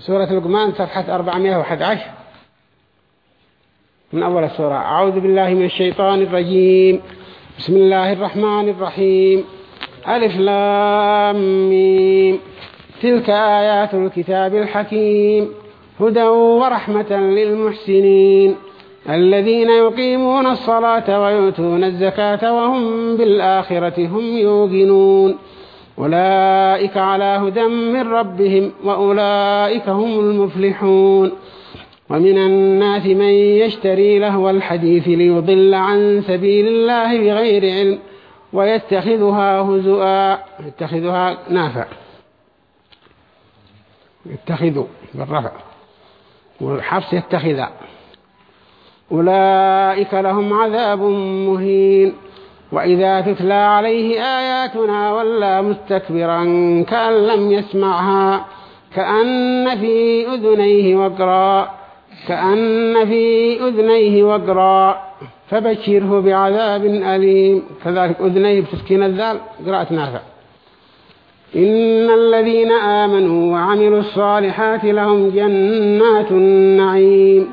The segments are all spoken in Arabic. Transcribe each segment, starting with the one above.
سورة لقمان صفحة 411 من أول السورة أعوذ بالله من الشيطان الرجيم. بسم الله الرحمن الرحيم. ألف لام ميم. تلك آيات الكتاب الحكيم. هدى ورحمة للمحسنين. الذين يقيمون الصلاة ويؤتون الزكاة وهم بالآخرة هم يوقنون. أولئك على هدى من ربهم وأولئك هم المفلحون. ومن الناس من يشتري لهو الحديث ليضل عن سبيل الله بغير علم ويتخذها هزؤا. يتخذها نافع. يتخذوا بالرفع. والحفص يتخذا أولئك لهم عذاب مهين. وإذا تتلى عليه آياتنا ولا مستكبرا كأن لم يسمعها كأن في أذنيه وقرا كأن في أذنيه وقرا فبشره بعذاب أليم. كذلك أذنيه بتسكين الذال قراءة نافع. إن الذين آمنوا وعملوا الصالحات لهم جنات النعيم.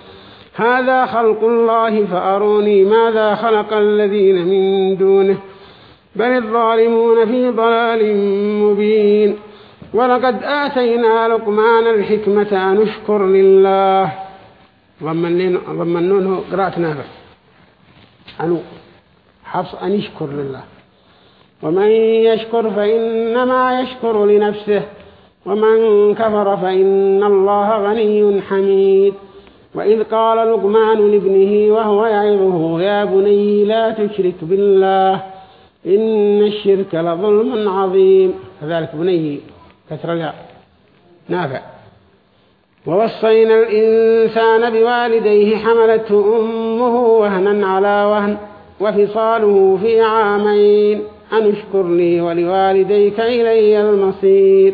هذا خلق الله فأروني ماذا خلق الذين من دونه بل الظالمون في ضلال مبين. ولقد آتينا لقمان الحكمة أن لله. ضمنونه قراءة نافع. أنو حفص أن يشكر لله. ومن يشكر فإنما يشكر لنفسه. ومن كفر فإن الله غني حميد. وإذ قال لقمان لابنه وهو يعظه يا بني لا تشرك بالله إن الشرك لظلم عظيم. كذلك بني كسر الياء. نافع. ووصينا الإنسان بوالديه حملته أمه وهنا على وهن وفصاله في عامين. أن اشكر لي ولوالديك إلي المصير.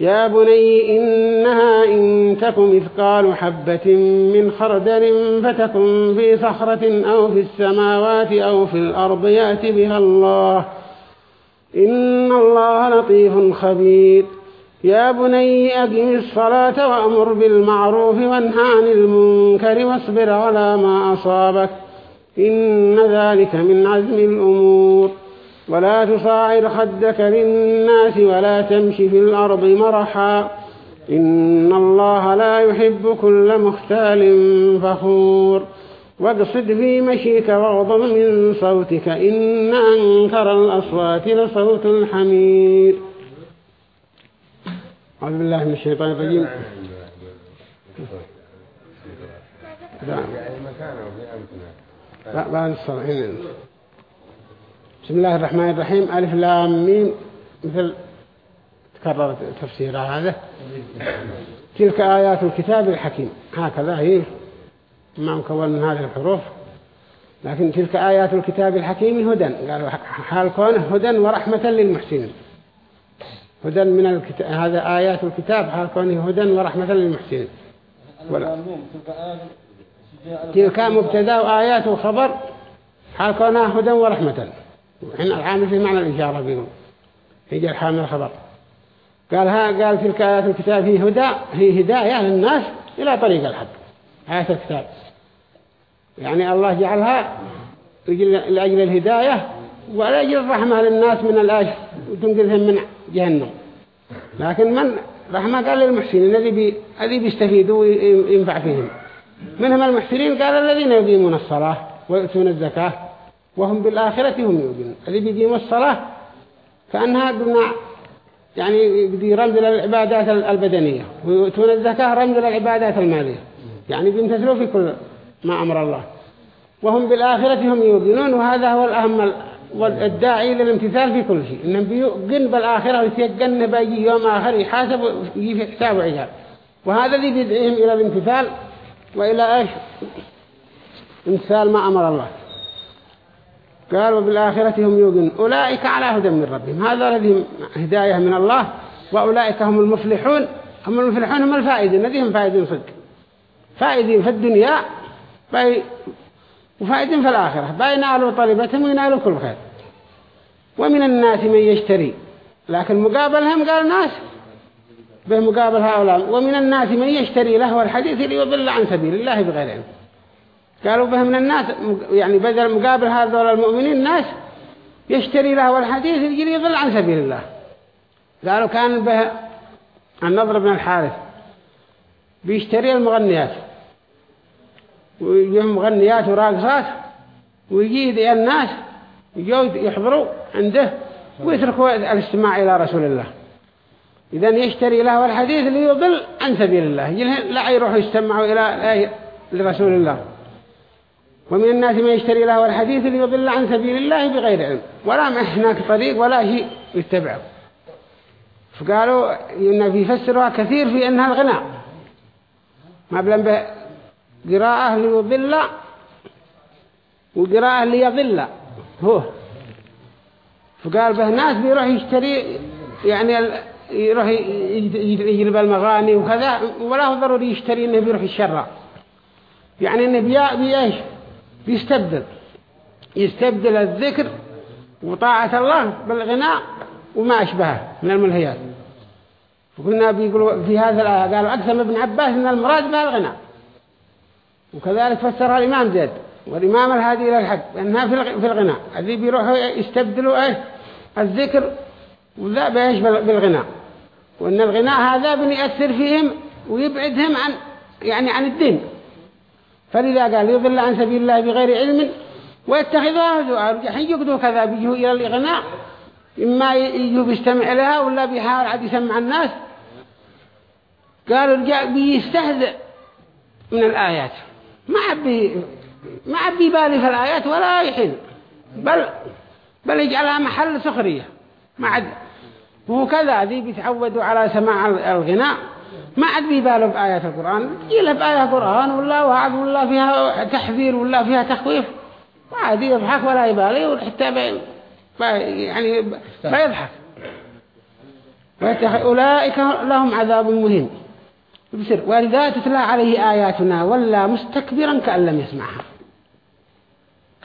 يا بني إنها إن تك مثقال حبة من خردل فتكن في صخرة أو في السماوات أو في الأرض يأتي بها الله. إن الله لطيف خبير. يا بني أقم الصلاة وأمر بالمعروف وانهى عن المنكر واصبر على ما أصابك. إن ذلك من عزم الأمور. ولا تصاعر خدك للناس ولا تمشي في الأرض مرحا. إن الله لا يحب كل مختال فخور. واقصد في مشيك واغضب من صوتك. إن أنكر الأصوات لصوت الحمير. أعوذ بالله من الشيطان الرجيم. لا بعد الصلاة بسم الله الرحمن الرحيم. ألف لام ميم. مثل تكرر تفسير هذا. تلك آيات الكتاب الحكيم. هكذا هي ما مكون من هذه الحروف. لكن تلك آيات الكتاب الحكيم هدى. قالوا حال كونه هدى ورحمة للمحسنين. هدى من الكتاب هذا آيات الكتاب. حال كونه هدى ورحمة للمحسنين. تلك مبتدأ وآيات وخبر حال كونها هدى ورحمة. وحين العامل في معنى الإشارة بيقول يجي الحامل الخبر. قال ها قال تلك آيات الكتاب هي هدى هي هداية للناس إلى طريق الحق. آيات الكتاب. يعني الله جعلها لأجل الهداية ولأجل الرحمة للناس من الآج وتنقذهم من جهنم. لكن من رحمة قال للمحسنين الذي بي الذي بيستفيدوا وينفع فيهم. منهم المحسنين قال الذين يقيمون الصلاة ويؤتون الزكاة وهم بالآخرة هم يؤمنون. الذي بيقيموا الصلاة كأنها قلنا يعني رمز للعبادات البدنية. ويؤتون الزكاة رمز للعبادات المالية. يعني بيمتثلوا في كل ما أمر الله. وهم بالآخرة هم يوقنون وهذا هو الأهم والداعي للامتثال في كل شيء. إنهم بيوقن بالآخرة ويتيقن بيجي يوم آخر يحاسب ويجي في حساب وعجاب وهذا الذي بيدعيهم إلى الامتثال وإلى إيش؟ امتثال ما أمر الله. قال وبالآخرة هم يوقن أولئك على هدى من ربهم. هذا الذي هداية من الله وأولئك هم المفلحون. هم المفلحون هم الفائدين الذين فائدين صدق. فائدين في الدنيا وفائدين في الآخرة. بينالوا طلبتهم وينالوا كل خير. ومن الناس من يشتري. لكن مقابلهم قال ناس. بمقابل هؤلاء. ومن الناس من يشتري له الحديث ليضل عن سبيل الله بغير علم. قالوا به من الناس يعني بدل مقابل هذول المؤمنين الناس يشتري له الحديث ليضل عن سبيل الله. قالوا كان به النضر بن الحارث بيشتري المغنيات ويجيهم مغنيات وراقصات ويجي الناس يجوا يحضروا عنده ويتركوا الاستماع إلى رسول الله. إذا يشتري له الحديث ليضل عن سبيل الله لا يروحوا يستمعوا إلى لرسول الله. ومن الناس من يشتري له الحديث ليضل عن سبيل الله بغير علم. ولا هناك طريق ولا شيء يتبعه. فقالوا إن بيفسرها كثير في أنها الغناء. ما بلن قراءة ليضل وقراءة ليضل. هو. فقال به ناس بيروح يشتري يعني يروح يجلب المغاني وكذا ولا هو ضروري يشتري إنه بيروح يشرع يعني إنه بيا بيش بيستبدل يستبدل الذكر وطاعة الله بالغناء وما أشبهه من الملهيات وقلنا بيقولوا في هذا الآية قالوا أكثر ابن عباس أن المراد بها الغناء. وكذلك فسرها الإمام زيد والإمام الهادي إلى الحق أنها في الغناء. الذي بيروحوا يستبدلوا إيه الذكر وذا بإيش؟ بالغناء. وأن الغناء هذا بيأثر فيهم ويبعدهم عن يعني عن الدين. فلذا قال يضل عن سبيل الله بغير علم ويتخذوها هزوءا الحين يقدوا كذا بيجوا إلى الإغناء. إما يجوا بيستمع لها ولا بيحاول عاد يسمع الناس. قالوا بيستهزئ من الآيات. ما عبي ما عبي بالي في الآيات ولا يحين بل بل يجعلها محل سخرية. ما عد وهو كذا ذي بيتعودوا على سماع الغناء. ما عاد بيبالوا بآيات القرآن. تجي له بآية القرآن ولا وعد ولا فيها تحذير ولا فيها تخويف. ما عاد يضحك ولا يبالي وحتى بي يعني بيضحك. أولئك لهم عذاب مهين. بسر وإذا تتلى عليه آياتنا ولا مستكبرا كأن لم يسمعها.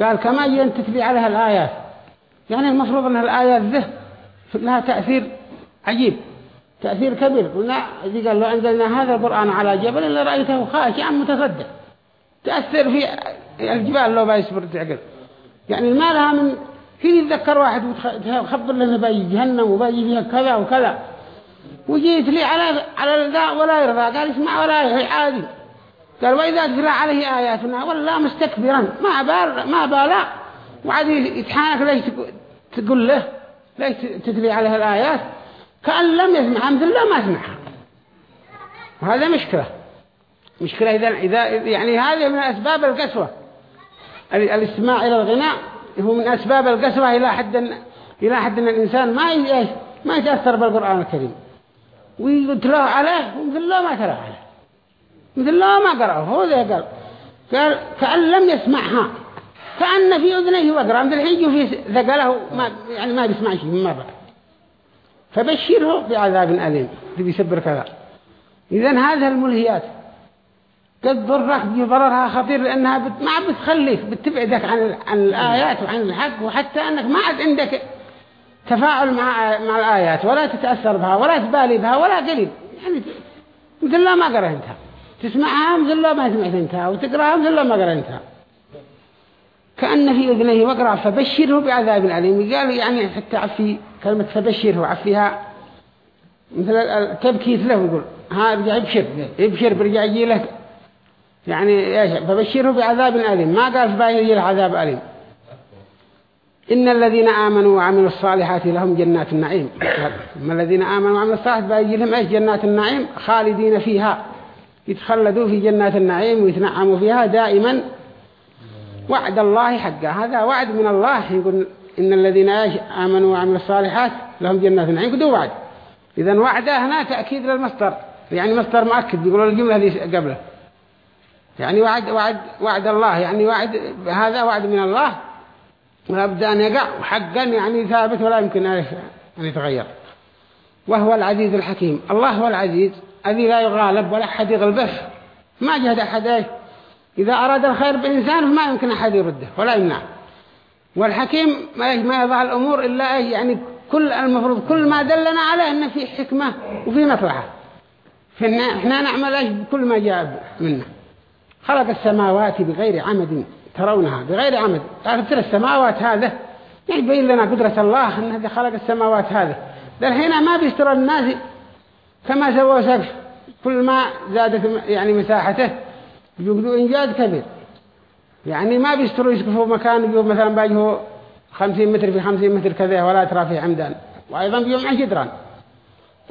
قال كما ين تتلي عليها الآيات. يعني المفروض أن الآيات ذه لها تأثير عجيب. تأثير كبير. قلنا إذا قال لو أنزلنا هذا القرآن على جبل لرأيته خاشعا متصدع. تأثر في الجبال لو بيصبر تعقل يعني ما لها من حين يتذكر واحد وتخبر لنا باجي جهنم وباجي فيها كذا وكذا. وجيت لي على على ذا ولا يرضى. قال اسمع ولا يحي عادي. قال وإذا تتلى عليه آياتنا ولا مستكبرا. ما بال ما بالا وعاد يتحانك ليش تقول له ليش تتلي عليه الآيات؟ كأن لم يسمعها مثل لا ما سمعها وهذا مشكلة. مشكلة إذا إذا يعني هذه من أسباب القسوة الاستماع إلى الغناء هو من أسباب القسوة إلى حد إلى حد أن الإنسان ما ما يتأثر بالقرآن الكريم. ويتلاه عليه ومثل لا ما تلاه عليه. مثل لا ما قرأه هو ذا قال. قال كأن لم يسمعها. كأن في أذنيه وقرأ مثل الحين في ثقله ما يعني ما بيسمع شيء من مرة فبشره بعذاب أليم. بيسبر كذا. إذن هذه الملهيات. قد ضرك بضررها خطير لأنها بت... ما بتخليك بتبعدك عن عن الآيات وعن الحق وحتى أنك ما عاد عندك تفاعل مع مع الآيات ولا تتأثر بها ولا تبالي بها ولا قليل. يعني مثل لا ما قرأتها تسمعها مثل لا ما سمعت انتها وتقرأها مثل لا ما قرأتها كأن في أذنيه وقرأ فبشره بعذاب أليم. قال يعني حتى عفي كلمة فبشره عفيها. مثل التبكيت له يقول. ها رجع يبشر يبشر برجع يجي له. يعني إيش؟ فبشره بعذاب أليم. ما قال فباين يجي له عذاب أليم. إن الذين آمنوا وعملوا الصالحات لهم جنات النعيم. أما الذين آمنوا وعملوا الصالحات بيجي لهم إيش؟ جنات النعيم. خالدين فيها. يتخلدوا في جنات النعيم ويتنعموا فيها دائما. وعد الله حقا هذا وعد من الله. يقول إن الذين آمنوا وعملوا الصالحات لهم جنات النعيم. قدوا وعد إذا وعده هنا تأكيد للمصدر. يعني مصدر مؤكد. بيقولوا الجملة اللي قبله. يعني وعد وعد وعد الله. يعني وعد هذا وعد من الله. لابد أن يقع. حقا يعني ثابت ولا يمكن أن يتغير. وهو العزيز الحكيم. الله هو العزيز. الذي لا يغالب ولا أحد يغلبه. ما جهد أحد. إذا أراد الخير بإنسان ما يمكن أحد يرده. ولا يمنع والحكيم ما يضع الأمور إلا يعني كل المفروض كل ما دلنا عليه أنه في حكمة وفي مصلحة فإحنا نعمل إيش؟ بكل ما جاء منا. خلق السماوات بغير عمد ترونها بغير عمد. ترى السماوات هذا؟ يعني يبين لنا قدرة الله أنه خلق السماوات هذا. للحين ما بيشترى الناس كما سووا سقف كل ما زادت يعني مساحته يجدوا إنجاز كبير. يعني ما بيشتروا يسقفوا مكان يجوا مثلا باجهوا خمسين متر في خمسين متر كذا ولا ترى فيه عمدان وأيضا بيوم عن جدران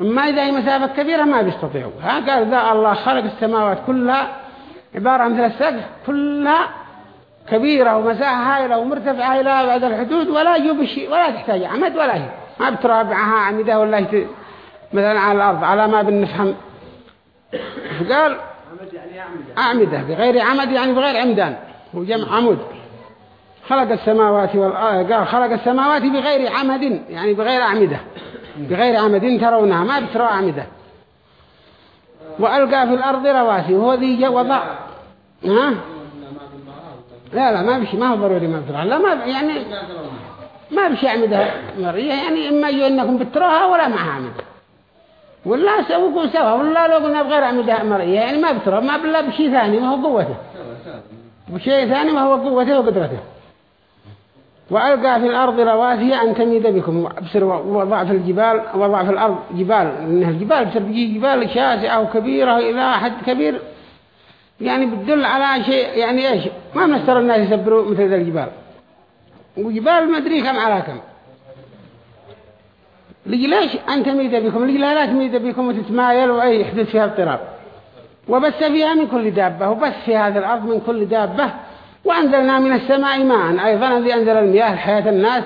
أما إذا هي مسافة كبيرة ما بيستطيعوا. ها قال ذا الله خلق السماوات كلها عبارة عن ثلاث سقف. كلها كبيرة ومساحة هائلة ومرتفعة إلى بعد الحدود ولا يجوب شيء ولا تحتاج عمد ولا شيء. ما بترابعها عمدة ولا يت... مثلا على الأرض على ما بنفهم. فقال أعمدة بغير عمد يعني بغير عمدان. هو جمع عمود. خلق السماوات والأرض قال خلق السماوات بغير عمد يعني بغير أعمدة. بغير عمد ترونها ما بترى أعمدة. وألقى في الأرض رواسي وهو ذي وضع. ها؟ لا لا ما بشي ما هو ضروري ما بتروها لا ما يعني ما بشي أعمدة مرية. يعني إما إنكم بتروها ولا معها أعمدة. ولا سووا سوا ولا لو قلنا بغير أعمدة مرية يعني ما بتروها ما بلا بشي ثاني ما هو قوته. بشيء ثاني ما هو قوته وقدرته. وألقى في الأرض رواسي أن تميد بكم. بصر وضع في الجبال وضع في الأرض جبال. إنها الجبال بيجي جبال شاسعة وكبيرة إلى حد كبير. يعني بتدل على شيء يعني إيش؟ ما مستر الناس يسبروا مثل ذا الجبال. وجبال ما أدري كم على كم. ليش أن تميد بكم؟ لجي لا تميد بكم؟ وتتمايل وأي يحدث فيها اضطراب. وبث فيها من كل دابة وبث في هذا الأرض من كل دابة وأنزلنا من السماء ماء أيضا الذي أنزل المياه حياة الناس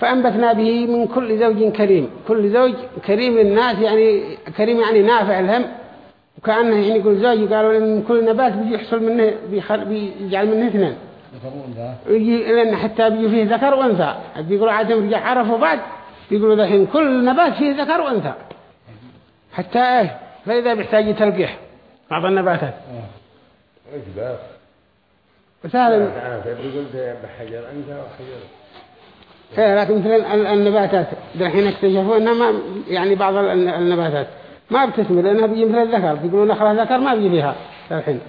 فأنبتنا به من كل زوج كريم. كل زوج كريم للناس يعني كريم يعني نافع لهم. وكأنه يعني يقول زوج قالوا إن كل نبات بيجي يحصل منه بيجعل منه اثنين. ويجي لأن حتى بيجي فيه ذكر وأنثى. بيقولوا عادهم رجع عرفوا بعد بيقولوا ذحين كل نبات فيه ذكر وأنثى. حتى إيه؟ فإذا بيحتاج تلقيح. بعض النباتات إيش وسهل بحجر أنت وحجر إيه لكن مثل النباتات. الحين اكتشفوا إنها ما يعني بعض النباتات. ما بتثمر لانها بيجي مثل الذكر. بيقولوا نخلة ذكر ما بيجي فيها الحين.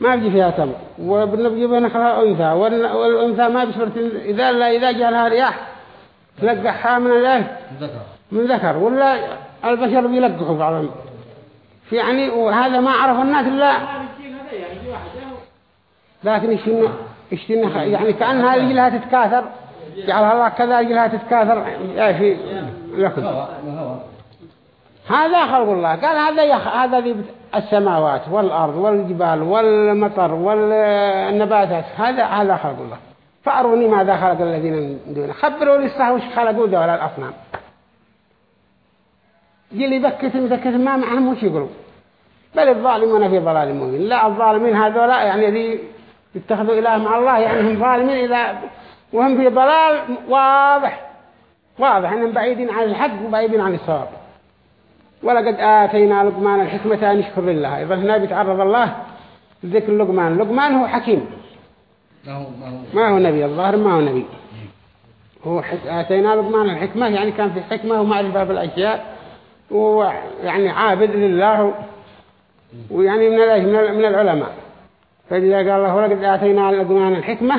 ما بيجي فيها تمر وبنجيب نخلة أنثى. والأنثى ما بيصبر إذا لا إذا جاء لها رياح تلقحها من الايه من ذكر. ولا البشر بيلقحوا بعضهم. يعني وهذا ما عرف الناس إلا لكن يشتنا يشتنا يعني كأنها رجلها تتكاثر. جعلها الله كذا رجلها تتكاثر. يعني في لكم. هذا خلق الله. قال هذا هذا ذي السماوات والأرض والجبال والمطر والنباتات. هذا هذا خلق الله. فأروني ماذا خلق الذين من دونه. خبروا لي الصح وش خلقوا ذولا الأصنام. جلي بكت متكت ما معهم وش يقولوا بل الظالمون في ضلال مبين. لا الظالمين هذولا يعني ذي يتخذوا إله مع الله يعني هم ظالمين إذا وهم في ضلال واضح. واضح أنهم بعيدين عن الحق وبعيدين عن الصواب. ولقد آتينا لقمان الحكمة أن يشكر لله. إذا هنا بيتعرض الله ذكر لقمان. لقمان هو حكيم. ما هو نبي. الظاهر ما هو نبي. هو آتينا لقمان الحكمة يعني كان في حكمة ومعرفة بالأشياء. ويعني عابد لله ويعني من من العلماء. فإذا قال الله ولقد آتينا لقمان الحكمة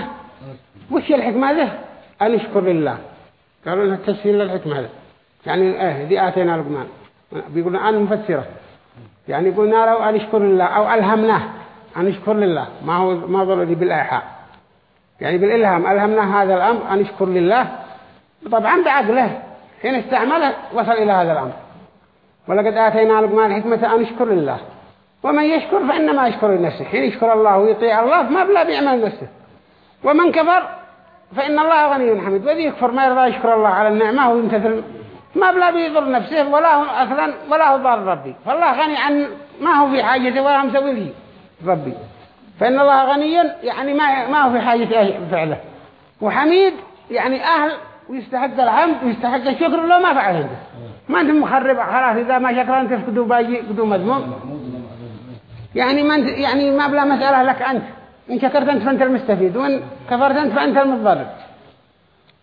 وش الحكمة ذه أن يشكر لله. قالوا لنا تسهيل للحكمة هذا يعني إيه دي آتينا لقمان بيقولنا أن مفسرة. يعني قلنا له أن يشكر لله أو ألهمناه أن يشكر لله. ما هو ما ضروري بالإيحاء يعني بالإلهام ألهمنا هذا الأمر أن يشكر لله. طبعا بعقله حين استعمله وصل إلى هذا الأمر. ولقد آتينا لقمان الحكمة أن يشكر لله. ومن يشكر فإنما يشكر لنفسه. حين يشكر الله ويطيع الله ما بلا بيعمل نفسه. ومن كفر فإن الله غني حميد. وذي يكفر ما يرضى يشكر الله على النعمة ويمتثل ما بلا بيضر نفسه ولا هو أصلا ولا هو ضار ربي. فالله غني عن ما هو في حاجته ولا مسوي له ربي. فإن الله غني يعني ما ما هو في حاجة فعله. وحميد يعني أهل ويستحق الحمد ويستحق الشكر لو ما فعل ما أنت مخرب خلاص إذا ما شكر أنت فقدوا باجي قدوا مذموم. يعني ما أنت يعني ما بلا مسألة لك أنت. إن شكرت أنت فأنت المستفيد وإن كفرت أنت فأنت المضرر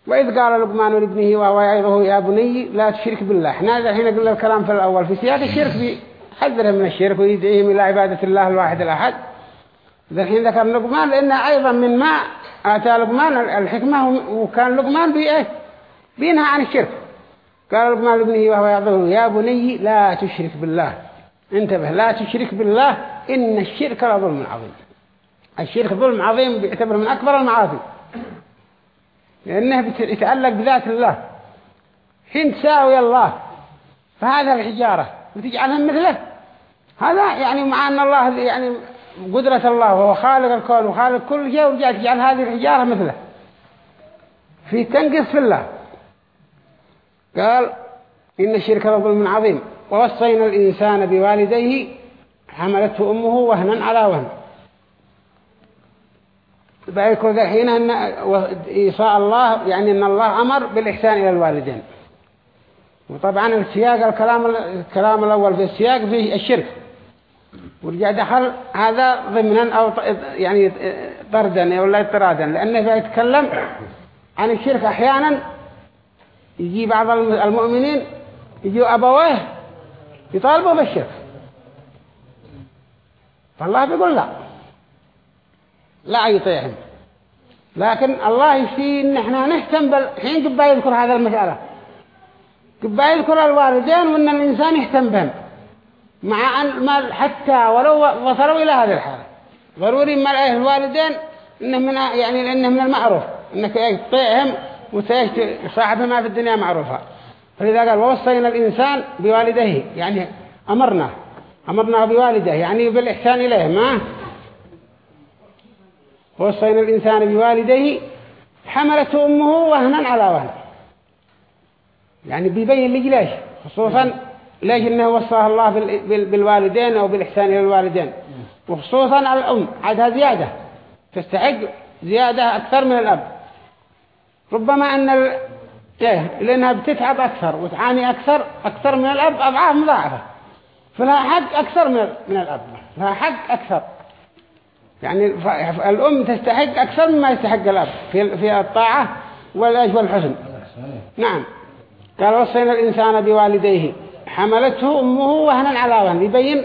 وإذ قال لقمان لابنه وهو يعظه يا بني لا تشرك بالله. إحنا الحين قلنا الكلام في الأول في سياق الشرك بيحذرهم من الشرك ويدعيهم إلى عبادة الله الواحد الأحد. الحين ذكر لقمان لأنه أيضا من ما آتى لقمان الحكمة وكان لقمان بإيه؟ بينهى عن الشرك. قال لقمان لابنه وهو يعظه يا بني لا تشرك بالله. انتبه. لا تشرك بالله. إن الشرك لظلم عظيم. الشرك ظلم عظيم بيعتبر من أكبر المعاصي. لأنه يتعلق بذات الله. حين تساوي الله. فهذا الحجارة. وتجعلهم مثله. هذا يعني مع أن الله يعني قدرة الله. وهو خالق الكون وخالق كل شيء. ورجع تجعل هذه الحجارة مثله. في تنقص في الله. قال إن الشرك لظلم عظيم. ووصينا الإنسان بوالديه حملته أمه وهنا على وهن. بيكون الحين أن إيصاء الله يعني أن الله أمر بالإحسان إلى الوالدين. وطبعا السياق الكلام الكلام الأول في السياق فيه الشرك. ورجع دخل هذا ضمنا أو يعني طردا ولا اضطرادا لأنه يتكلم عن الشرك أحيانا يجي بعض المؤمنين يجوا أبويه يطالبوا بالشرك. فالله بيقول لا. لا يطيعهم. لكن الله يشتي ان إحنا نهتم بالحين قبا يذكر هذا المسألة. قبا يذكر الوالدين وإن الإنسان يهتم بهم. مع أن ما حتى ولو وصلوا إلى هذه الحالة. ضروري ما الوالدين إنه من يعني لأنه من المعروف. إنك تطيعهم وصاحبهم ما في الدنيا معروفة. فلذا قال ووصينا الإنسان بوالديه يعني أمرنا أمرنا بوالده يعني بالإحسان إليه ما؟ وصينا الإنسان بوالديه حملته أمه وهنا على وهن. يعني بيبين لي ليش خصوصا ليش إنه وصاه الله بالوالدين أو بالإحسان إلى الوالدين. وخصوصا الأم عادها زيادة تستحق زيادة أكثر من الأب. ربما أن ال... إيه لأنها بتتعب أكثر وتعاني أكثر أكثر من الأب أضعاف مضاعفة. فلها حق أكثر من من الأب. لها حق أكثر. يعني الأم تستحق أكثر مما يستحق الأب في في الطاعة والأجر والحسن نعم. قال وصينا الإنسان بوالديه. حملته أمه وهنا على وهن. يبين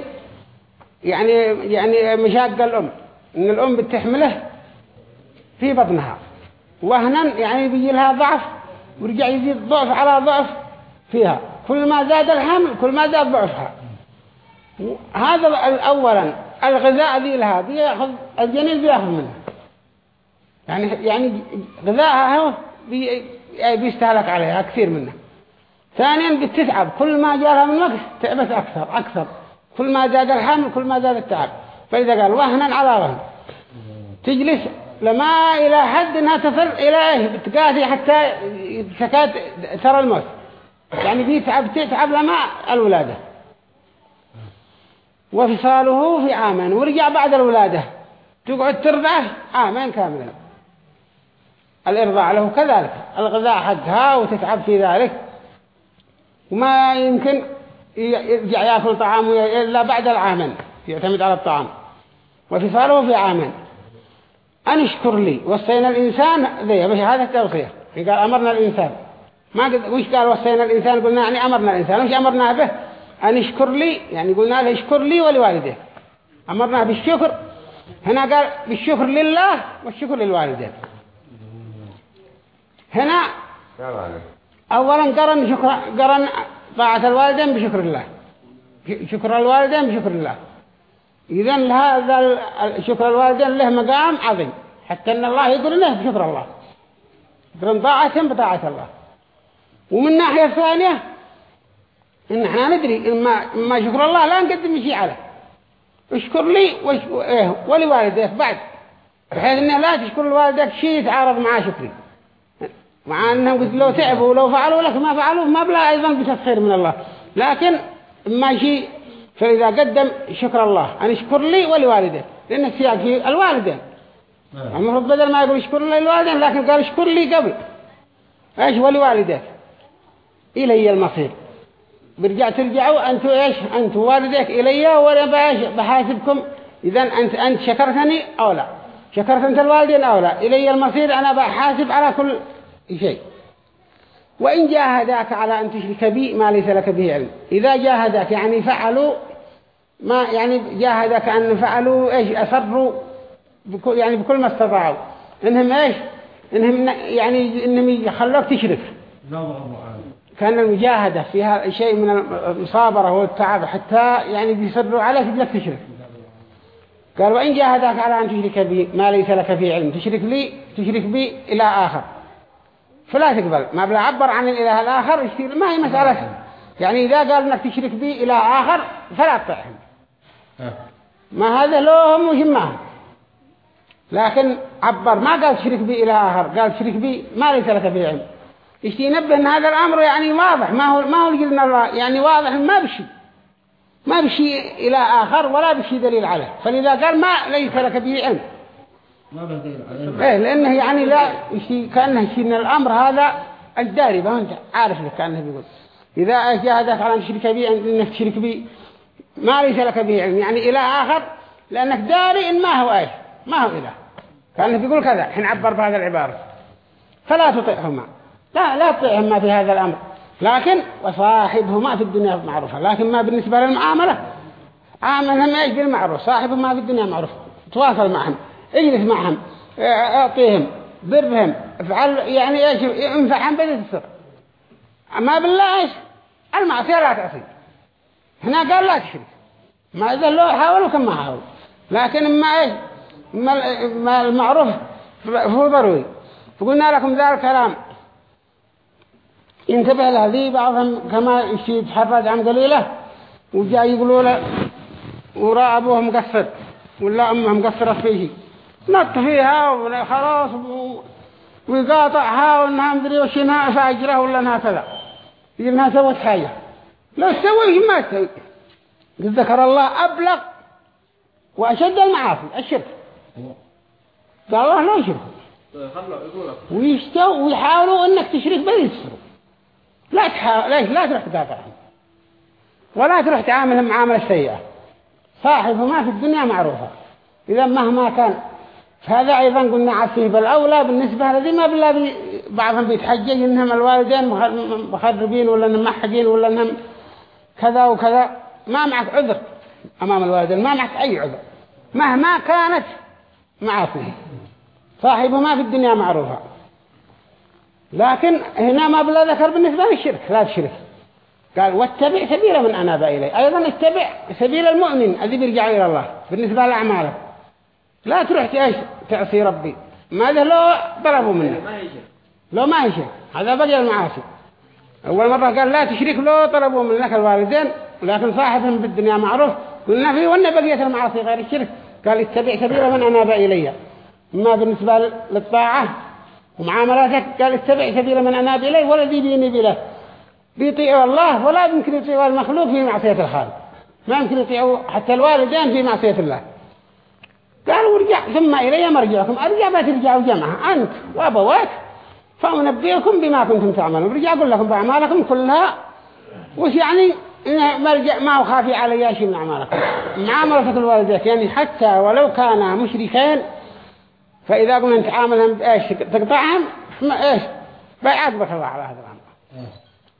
يعني يعني مشاق الأم. إن الأم بتحمله في بطنها. وهنا يعني بيجي لها ضعف ورجع يزيد ضعف على ضعف فيها. كل ما زاد الحمل كل ما زاد ضعفها. هذا أولا الغذاء ذي لها بياخذ الجنين بياخذ منها. يعني يعني غذاءها هو بي بيستهلك عليها كثير منه ثانيا بتتعب. كل ما جالها من وقت تعبت أكثر أكثر. كل ما زاد الحمل كل ما زاد التعب. فإذا قال وهنا على وهن تجلس لما إلى حد أنها تصل إلى إيه بتقاتي حتى سكات ترى الموت. يعني بيتعب تتعب لما الولادة. وفصاله في عامين ورجع بعد الولادة. تقعد ترضعه عامين كاملا. الإرضاع له كذلك الغذاء حقها وتتعب في ذلك. وما يمكن يرجع يأكل طعام إلا بعد العامين يعتمد على الطعام. وفصاله في عامين أن اشكر لي. وصينا الإنسان ذي هذا التوصية. قال أمرنا الإنسان. ما قد وش قال وصينا الإنسان؟ قلنا يعني أمرنا الإنسان. وش أمرنا به؟ أن يشكر لي. يعني قلنا له اشكر لي ولوالديه. أمرنا بالشكر. هنا قال بالشكر لله والشكر للوالدين. هنا أولا قرن شكر قرن طاعة الوالدين بشكر الله. شكر الوالدين بشكر الله. إذن هذا شكر الوالدين له مقام عظيم. حتى أن الله يقول إنه بشكر الله. يقولون طاعتهم بطاعة الله. ومن ناحية ثانية إن إحنا ندري إما, إما شكر الله لا نقدم شيء عليه اشكر لي إيه ولوالديك بعد. بحيث إنه لا تشكر لوالديك شيء يتعارض مع شكري. مع أنهم قلت لو تعبوا ولو فعلوا لك ما فعلوا ما بلا أيضا بتسخير من الله. لكن ما شيء فإذا قدم شكر الله أن اشكر لي ولوالديك لأن السياق في الوالدين. نعم. المفروض بدل ما يقول اشكر لي الوالدين لكن قال اشكر لي قبل. إيش ولوالديك إلي المصير. برجع ترجعوا أنتوا إيش؟ أنتوا والديك إلي وأنا باش بحاسبكم. إذا أنت أنت شكرتني أو لا؟ شكرت أنت الوالدين أو لا؟ إلي المصير أنا بحاسب على كل شيء. وإن جاهداك على أن تشرك بي ما ليس لك به علم. إذا جاهداك يعني فعلوا ما يعني جاهدك أن فعلوا إيش؟ أصروا بكل يعني بكل ما استطاعوا. إنهم إيش؟ إنهم يعني إنهم يخلوك تشرك. كان المجاهدة فيها شيء من المصابرة والتعب حتى يعني بيصروا عليك بدك تشرك. قال وإن جاهدك على أن تشرك بي ما ليس لك فيه علم. تشرك لي تشرك بي إلى آخر. فلا تقبل. ما بلا عبر عن الإله الآخر ما هي مسألة. يعني إذا قال أنك تشرك بي إلى آخر فلا تطعهم. ما هذا له مهمة لكن عبر ما قال تشرك بي إلى آخر قال تشرك بي ما ليس لك به علم. يشتي ينبه أن هذا الأمر يعني واضح؟ ما هو ما هو قلنا الله يعني واضح ما بشي. ما بشي إلى آخر ولا بشي دليل عليه. فلذا قال ما ليس لك به علم ما به دليل عليه إيه لأنه يعني لا يشتي كأنه شيء من الأمر هذا الداري أنت عارف لك كأنه بيقول. إذا جاهدك على أن تشرك بي أنك تشرك بي ما ليس لك به علم. يعني إله آخر لأنك داري إن ما هو إيش ما هو إله. كأنه بيقول كذا حين عبر بهذا العبارة. فلا تطيعهما. لا لا تطيعهما في هذا الأمر. لكن وصاحبهما في الدنيا معروفة. لكن ما بالنسبة للمعاملة عاملهم إيش بالمعروف صاحبهما في الدنيا معروف. تواصل معهم. اجلس معهم اعطيهم برهم افعل يعني إيش انفعهم بدي السر ما بالله إيش؟ المعصية لا تعصي هنا قال لا تشرك. ما إذا لو حاولوا كم ما حاولوا. لكن ما إيش؟ ما المعروف هو ضروري. فقلنا لكم ذا الكلام. انتبه له ذي بعضهم كما يتحرج عن قليلة وجاء يقولوا له وراء أبوه مقصر ولا أمه مقصرة فيه. نط فيها وخلاص ويقاطعها وانها مدري وش انها فاجرة ولا انها كذا. يقول انها سوت حاجة. لا تسوي ما تسوي ذكر الله أبلغ وأشد المعاصي الشرك. قال الله لا يشركوا ويشتوا ويحاولوا إنك تشرك بل يسروا. لا تحاول ليش لا تروح تقاطعهم ولا تروح تعاملهم معاملة سيئة. صاحبهما في الدنيا معروفة. إذا مهما كان فهذا أيضا قلنا عسيه بالأولى بالنسبة لذي ما بالله بعضهم بيتحجج إنهم الوالدين مخربين ولا إنهم محقين ولا إنهم كذا وكذا. ما معك عذر أمام الوالدين ما معك أي عذر. مهما كانت معاصيه صاحبهما في الدنيا معروفة. لكن هنا ما بلا ذكر بالنسبة للشرك لا تشرك قال واتبع سبيل من أناب إليه أيضا اتبع سبيل المؤمن الذي بيرجع إلى الله بالنسبة لأعماله. لا تروح تعيش تعصي ربي. ماذا لو ضربوا منه؟ لو ما هي شرك هذا بقي المعاصي. أول مرة قال لا تشرك لو طلبوا منك الوالدين لكن صاحبهم بالدنيا معروف. قلنا فيه وأن بقية المعاصي غير الشرك؟ قال اتبع سبيل من أناب إلي. ما بالنسبة للطاعة ومعاملاتك قال اتبع سبيل من أناب إلي والذي بيني بله. بيطيعوا الله ولا يمكن يطيعوا المخلوق في معصية الخالق. ما يمكن يطيعوا حتى الوالدين في معصية الله. قالوا ورجع ثم إلي مرجعكم. أرجع بترجعوا جمعة أنت وأبوات فأنبئكم بما كنتم تعملون. برجع أقول لكم بأعمالكم كلها. وش يعني؟ مرجع ما خافي علي شيء من أعمالكم. معاملة الوالدين يعني حتى ولو كانا مشركين. فإذا قلنا نتعاملهم بإيش؟ تقطعهم؟ إيش؟ بيعاقبك الله على هذا الأمر.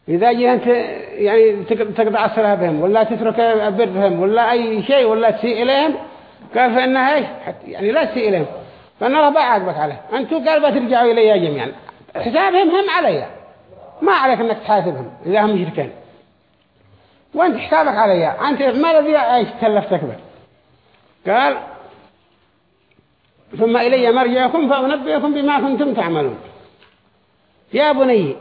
إذا جينا أنت يعني تقطع الصلاة بهم ولا تترك برهم ولا أي شيء ولا تسيء إليهم قال فإنها إيش؟ يعني لا إليهم فإن الله بيعاقبك عليه أنتوا قال بترجعوا إلي جميعا. حسابهم هم علي ما عليك أنك تحاسبهم إذا هم مشركين. وأنت حسابك علي أنت ما الذي إيش كلفتك به قال ثم إلي مرجعكم فأنبئكم بما كنتم تعملون. يا بني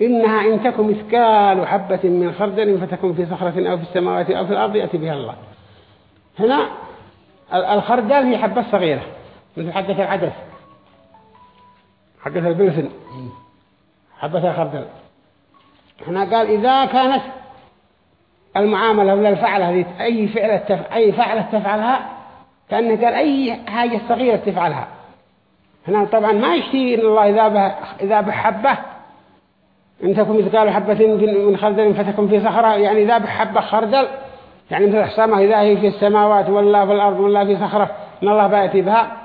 إنها إن تكن مثقال حبة من خردل فتكن في صخرة أو في السماوات أو في الأرض يأتي بها الله. هنا الخردل هي حبة صغيرة. مثل حبة العدس. حبة البلسن. حبة الخردل. هنا قال إذا كانت المعاملة ولا الفعلة هذه أي فعلة تف... أي فعلة تفعلها كأنه قال أي حاجة صغيرة تفعلها. هنا طبعا ما يشتي إن الله إذا به إذا بحبة إن تكون مثقال حبة من خردل فتكون في صخرة يعني إذا بحبة خردل يعني مثل حصامة إذا هي في السماوات ولا في الأرض ولا في صخرة إن الله بيأتي بها.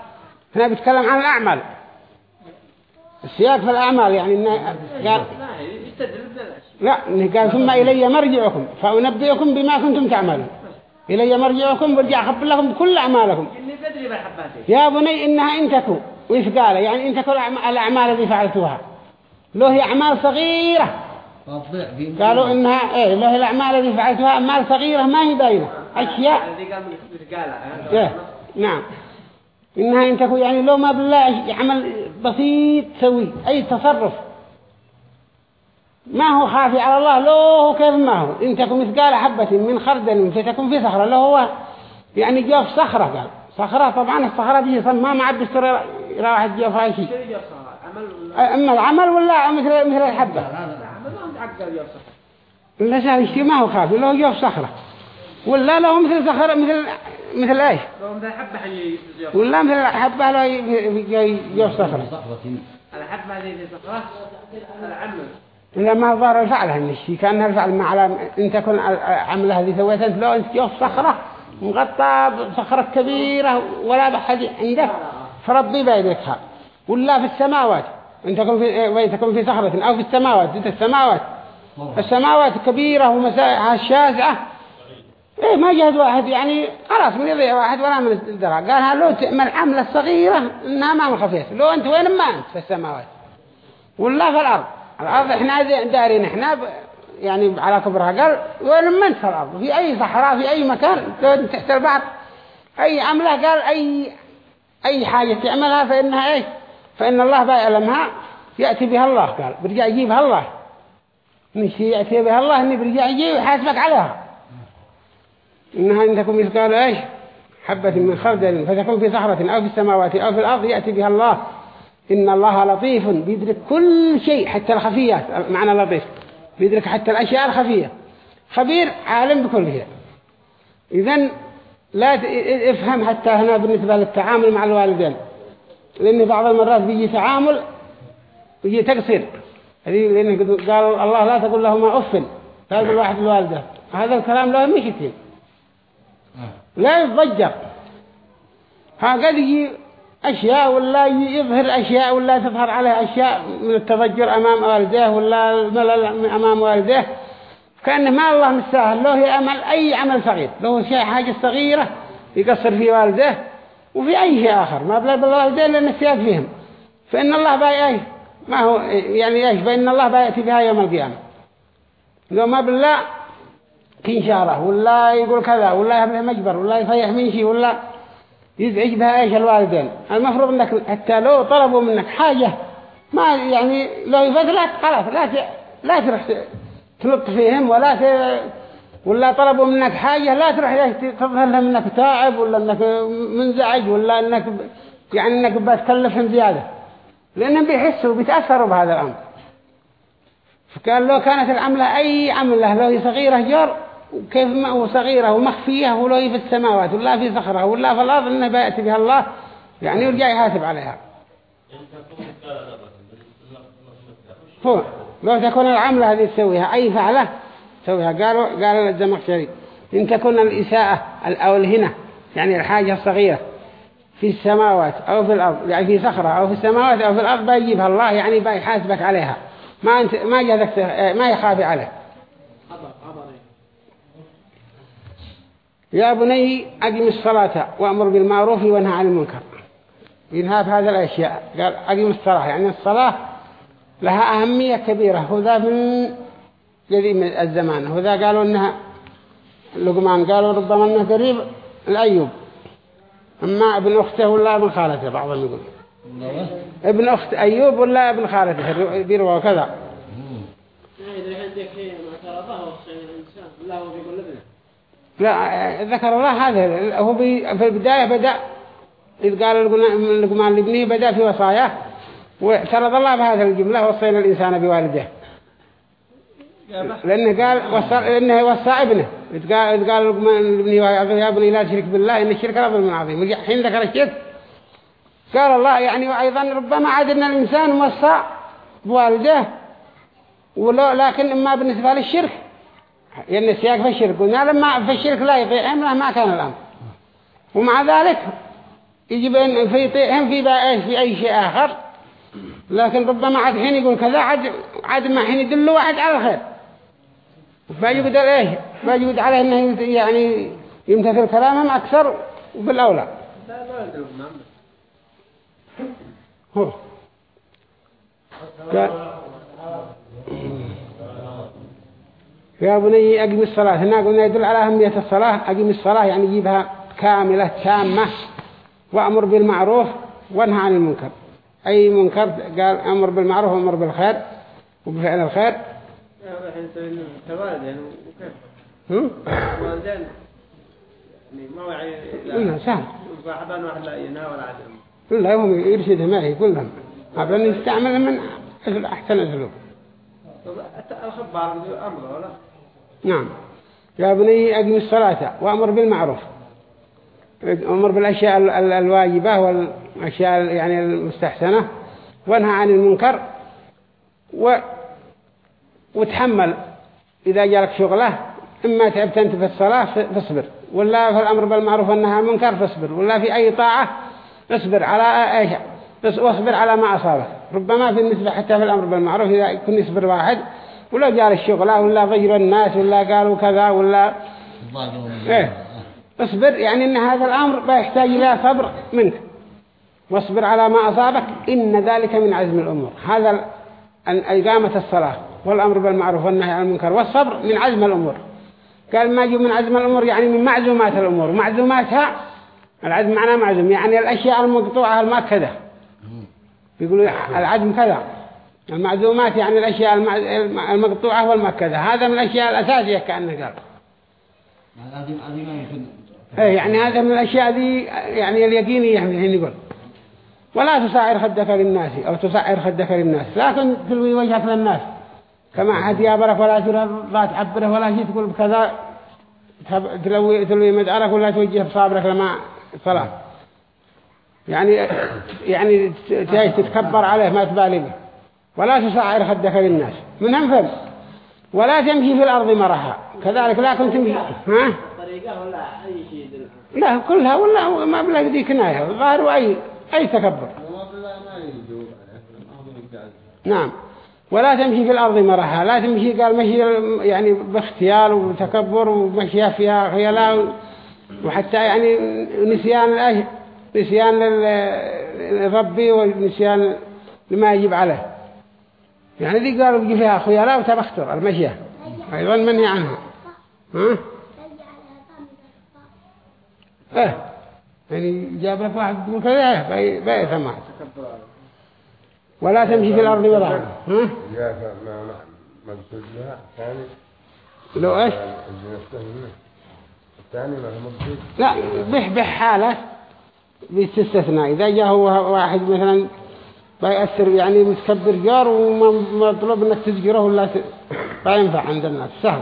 هنا بيتكلم عن الأعمال. السياق في الأعمال يعني إنه قال لا إنه قال ثم إلي مرجعكم فأنبئكم بما كنتم تعملون. إلي مرجعكم ورجع أخبر لكم بكل أعمالكم. يا بني إنها إن تكون وإثقالة يعني إن تكون الأعمال التي فعلتوها. له هي أعمال صغيرة. قالوا إنها إيه له الأعمال التي فعلتها أعمال صغيرة ما هي باينة أشياء. إيه نعم. إنها إن تكون يعني لو ما بالله عمل بسيط سوي أي تصرف. ما هو خافي على الله لو كيف ما هو. إن تكون مثقال حبة من خردل فتكون في صخرة لو هو يعني جوف صخرة قال. صخرة طبعا الصخرة دي ما ما عاد بيصير واحد جوفها شيء أما العمل ولا مثل مثل الحبة. لا شيء شيء ما هو خافي لو جوف صخرة. ولا له مثل صخرة مثل مثل إيش؟ ولا مثل الحبة لو جوف صخرة. الحبة هذه صخرة؟ العمل إذا ما ظهر الفعل هالشيء كان الفعل ما على إن تكون عمله هذه سويت أنت لو أنت جوف صخرة مغطى بصخرة كبيرة ولا بحد عندك فربي بيدكها ولا في السماوات. إن تكون في تكون في صخرة أو في السماوات في السماوات. السماوات كبيرة ومساحة شاسعة. إيه ما جهد واحد يعني خلاص من يضيع واحد ولا من الدرع قالها لو تعمل عملة صغيرة إنها ما من خفيف لو أنت وين ما أنت في السماوات. ولا في الأرض. الأرض إحنا دارين إحنا يعني على كبرها. قال وين ما أنت في الأرض؟ في أي صحراء في أي مكان تحت البعض أي عملة قال أي أي حاجة تعملها فإنها إيش؟ فإن الله بيعلمها يأتي بها الله قال. برجع يجيبها الله. مش يأتي بها الله إني برجع يجيب ويحاسبك عليها. إنها إن تكون مثقال إيش؟ حبة من خردل فتكون في صخرة أو في السماوات أو في الأرض يأتي بها الله. إن الله لطيف بيدرك كل شيء حتى الخفيات معنى لطيف. بيدرك حتى الأشياء الخفية. خبير عالم بكل شيء. إذن لا إفهم حتى هنا بالنسبة للتعامل مع الوالدين. لأن بعض المرات بيجي تعامل بيجي تقصير. لأن قال الله لا تقول لهما أف قال الواحد الوالدة هذا الكلام له مش كتير لا يتضجر. ها قد يجي أشياء ولا يظهر أشياء ولا تظهر عليه أشياء من التضجر أمام والديه ولا الملل أمام والديه. كأنه ما الله مستاهل. له يعمل أي عمل صغير. له شيء حاجة صغيرة يقصر في والديه. وفي أي شيء آخر. ما بلا بالوالدين لأن السياد فيهم فإن الله باي أي ما هو يعني إيش؟ فإن الله بايأتي بها يوم القيامة. لو ما بالله كنشارة ولا يقول كذا ولا يهبه مجبر ولا يفيح من شيء ولا يزعج بها إيش؟ الوالدين. المفروض إنك حتى لو طلبوا منك حاجة ما يعني لو يفضلك خلاص لا لا تروح تنط فيهم ولا. ولا طلبوا منك حاجة لا تروح تظهر لهم انك تاعب ولا إنك منزعج ولا إنك يعني إنك بتكلفهم زيادة. لأنهم بيحسوا وبيتأثروا بهذا الأمر. فكان لو كانت العملة أي عملة لو هي صغيرة جار كيف ما هو صغيرة ومخفية ولو في السماوات ولا في صخرة ولا في الأرض إنه بيأتي بها الله يعني يرجع يحاسب عليها. هو لو تكون العملة هذه تسويها أي فعلة؟ تسويها قالوا قالوا الزمخشري إن تكون الإساءة أو الهنة يعني الحاجة الصغيرة في السماوات أو في الأرض يعني في صخرة أو في السماوات أو في الأرض بيجيبها الله يعني بيحاسبك عليها. ما أنت ما جذك ما يخافي عليه يا بني أقم الصلاة وأمر بالمعروف وانهى عن المنكر. ينهى بهذه الأشياء. قال أقم الصلاة يعني الصلاة لها أهمية كبيرة. وذا من قديم الزمان وذا قالوا إنها لقمان قالوا ربما أنه قريب الأيوب. أما ابن أخته ولا ابن خالته بعضهم يقول. ابن أخت أيوب ولا ابن خالته بيروا كذا. لا ذكر الله هذا. هو في البداية بدأ إذ قال لقمان لابنه بدأ في وصاياه واعترض الله بهذه الجملة وصينا الإنسان بوالده. لأنه قال وصى لأنه وصى ابنه. قال قال لابنه يا ابني لا تشرك بالله إن الشرك لظلم عظيم. حين ذكر الشرك قال الله يعني وأيضا ربما عدنا الإنسان وصى بوالده ولو لكن إما بالنسبة للشرك. يعني السياق في الشرك. قلنا لما في الشرك لا يطيعهم ما كان الأمر ومع ذلك يجب أن يطيعهم في في أي شيء آخر. لكن ربما عاد حين يقول كذا عاد عاد ما حين يدل واحد على الخير. فيجد إيش فيجد عليه إنه يعني يمتثل كلامهم أكثر بالاولى هو. يا بني أقم الصلاة. هنا قلنا يدل على أهمية الصلاة. أقم الصلاة يعني يجيبها كاملة تامة وأمر بالمعروف وانهى عن المنكر. أي منكر قال أمر بالمعروف وأمر بالخير وبفعل الخير. كوالدين وكيف؟ والدين. يعني ما وعي لا. سهل. واحد لا يناول عدم. لا هم يرشدهم هي كلهم أن يستعمل من أحسن أسلوب الخبار أمر ولا؟ نعم. يا بني أقم الصلاة وأمر بالمعروف. أمر بالأشياء الواجبة والأشياء يعني المستحسنة. وانهى عن المنكر. و وتحمل. إذا جالك شغلة إما تعبت أنت في الصلاة فاصبر. ولا في الأمر بالمعروف والنهى عن المنكر فاصبر. ولا في أي طاعة اصبر على إيش؟ واصبر على ما أصابك. ربما في النسبة حتى في الأمر بالمعروف إذا يكون يصبر واحد ولا جال الشغلة ولا غير الناس ولا قالوا كذا ولا إيه. اصبر يعني إن هذا الأمر بيحتاج إلى صبر منك. واصبر على ما أصابك إن ذلك من عزم الأمور. هذا إقامة الصلاة. والأمر بالمعروف والنهي عن المنكر والصبر من عزم الأمور. قال ما يجي من عزم الأمور يعني من معزومات الأمور. معزوماتها العزم معناه معزوم يعني الأشياء المقطوعة المؤكدة. بيقولوا العزم كذا. المعزومات يعني الأشياء المقطوعة والمؤكدة. هذا من الأشياء الأساسية كأنه قال. إيه يعني هذا من الأشياء دي يعني اليقينية يعني يقول. ولا تسعر خدك للناس أو تسعر خدك للناس لكن تلوي وجهك للناس. كما حد يابرك ولا لا تعبره ولا شيء تقول بكذا تلوي تلوي مدعرك ولا توجه بصابرك لما صلاة يعني يعني تتكبر عليه ما تبالي به ولا تسعر خدك للناس من هم ولا تمشي في الأرض مرحا كذلك لا كنت تمشي ها طريقة ولا أي شيء لا كلها ولا ما بلا دي كناية ظاهر أي أي تكبر نعم ولا تمشي في الأرض مرحا لا تمشي قال مشي يعني باختيال وتكبر ومشي فيها خيلاء وحتى يعني نسيان الأش... نسيان للربي ونسيان لما يجب عليه. يعني دي قالوا بيجي فيها خيلاء وتبختر المشية. أيضا منهي عنها. ها؟ إيه. يعني جاب لك واحد من كذا ثمان ولا تمشي في الأرض وضعها ها؟ مقصود لها ثاني لو إيش؟ الثاني ما مقصود؟ لا بح بح حالة. بيستثنى إذا جاء هو واحد مثلا بيأثر يعني متكبر جار ومطلوب إنك تسجره ولا ت... ينفع عند الناس. سهل.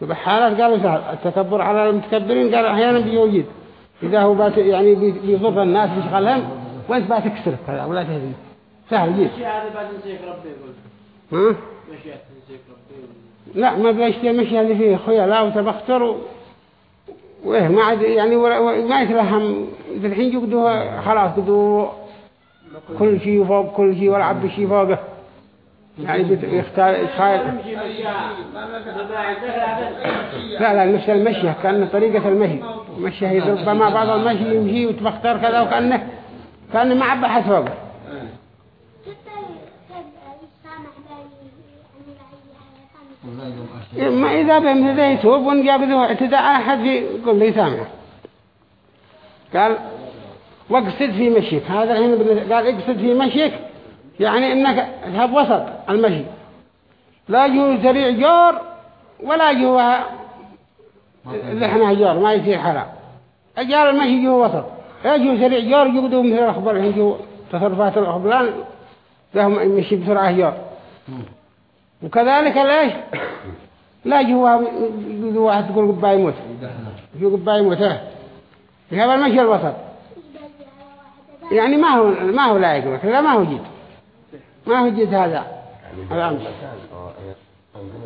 بحالات قالوا سهل. التكبر على المتكبرين قال أحيانا بيوجد. إذا هو بات يعني بيضر الناس بيشغلهم وإنت بتكسر كذا ولا تهدي سهل جيد ها؟ لا ما بيشتي المشي اللي فيه. خيلاء وتبختر و... وإيه ما عاد يعني ما يتلهم الحين يقدوها خلاص قدوا كل شيء فوق كل شيء والعب شيء فوقه. يعني يختار يتخيل. لا لا نفس المشي كأنه طريقة المشي. مشي ربما بعض المشي يمشي وتبختار كذا وكأنه كأنه ما عبى حد فوقه. ما إذا بهم هذا يتوب ونجاب ذو اعتداء أحد يقول لي سامع. قال واقصد في مشيك. هذا هنا قال اقصد في مشيك يعني إنك تهب وسط المشي. لا يجوه سريع جور ولا يجوه لحنا جور ما يصير حرام. أجار المشي يجوه وسط. يجوه سريع جور يقدوا مثل الأخبار يجوه تصرفات الأخبار لهم يمشي بسرعة جور وكذلك ليش لا جوا واحد تقول قبا يموت يقول قبا يموت في هذا المشي الوسط. يعني ما هو ما هو لايق لك لا ما هو جد. ما هو جد هذا. الأمر.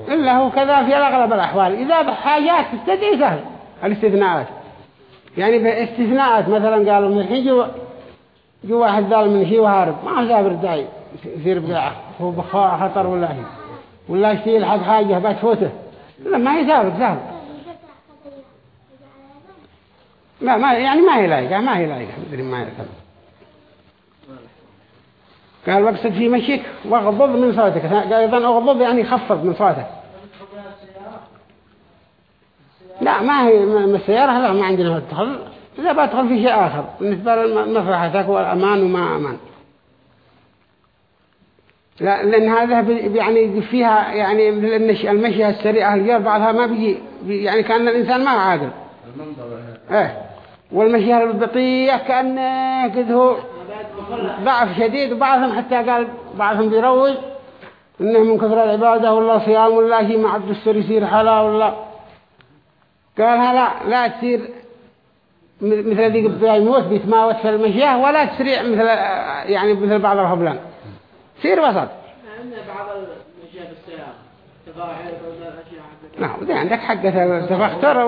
إلا هو كذا في أغلب الأحوال. إذا بحاجات تستدعي سهل. الاستثناءات. يعني باستثناءات مثلا قالوا من الحين جو, جو واحد ظالم من شيء وهارب. ما هو زابر داعي يصير بقاعة. هو بخاء خطر ولا شيء. ولا شيء لحد حاجة بتفوته لا ما يسابق سهل لا ما يعني ما هي لايقة ما هي لايقة. مدري ما يركب قال واقصد في مشيك واغضض من صوتك. قال أيضا أغضض يعني خفض من صوتك. لا ما هي من السيارة لا ما عندنا تدخل إذا بدخل في شيء آخر بالنسبة لمفرحتك والأمان وما أمان. لأن هذا يعني فيها يعني المشي السريعة الجار بعضها ما بيجي يعني كأن الإنسان ما هو عاقل إيه. والمشي البطيئة كأنه كده هو ضعف شديد وبعضهم حتى قال بعضهم بيروج إنه من كثر العبادة ولا صيام شيء ما عبد السر يصير حلا ولا قال لا لا تصير مثل ذي قبل يموت بيتماوت في المشية ولا تسريع مثل يعني مثل بعض الهبلان. سير وسط. بعض المشيه بالسيارة نعم دي عندك حقة تفختر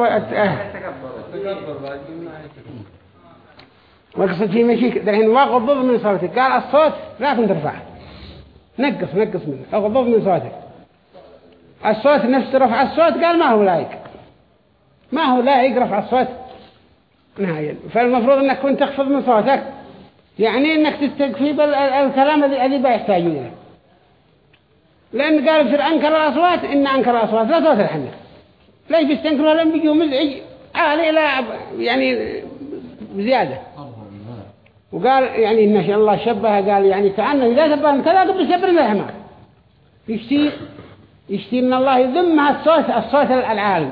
وقصد في مشيك دحين وغضض من صوتك. قال الصوت لا ترفعه نقص نقص منه اغضض من صوتك. الصوت نفس رفع الصوت قال ما هو لايق. ما هو لايق رفع الصوت. نهاية. فالمفروض إنك كنت تخفض من صوتك. يعني إنك تستكفي بالكلام الذي بيحتاج اليه لأن قال في أنكر الأصوات إن أنكر الأصوات لا صوت الحمير ليش بيستنكروا لهم بيجوا مزعج عالي إلى يعني بزياده وقال يعني إن شاء الله شبه قال يعني كأنه إذا شبه كذا قبل شبر الحمار يشتي يشتي إن الله يذم الصوت الصوت العالي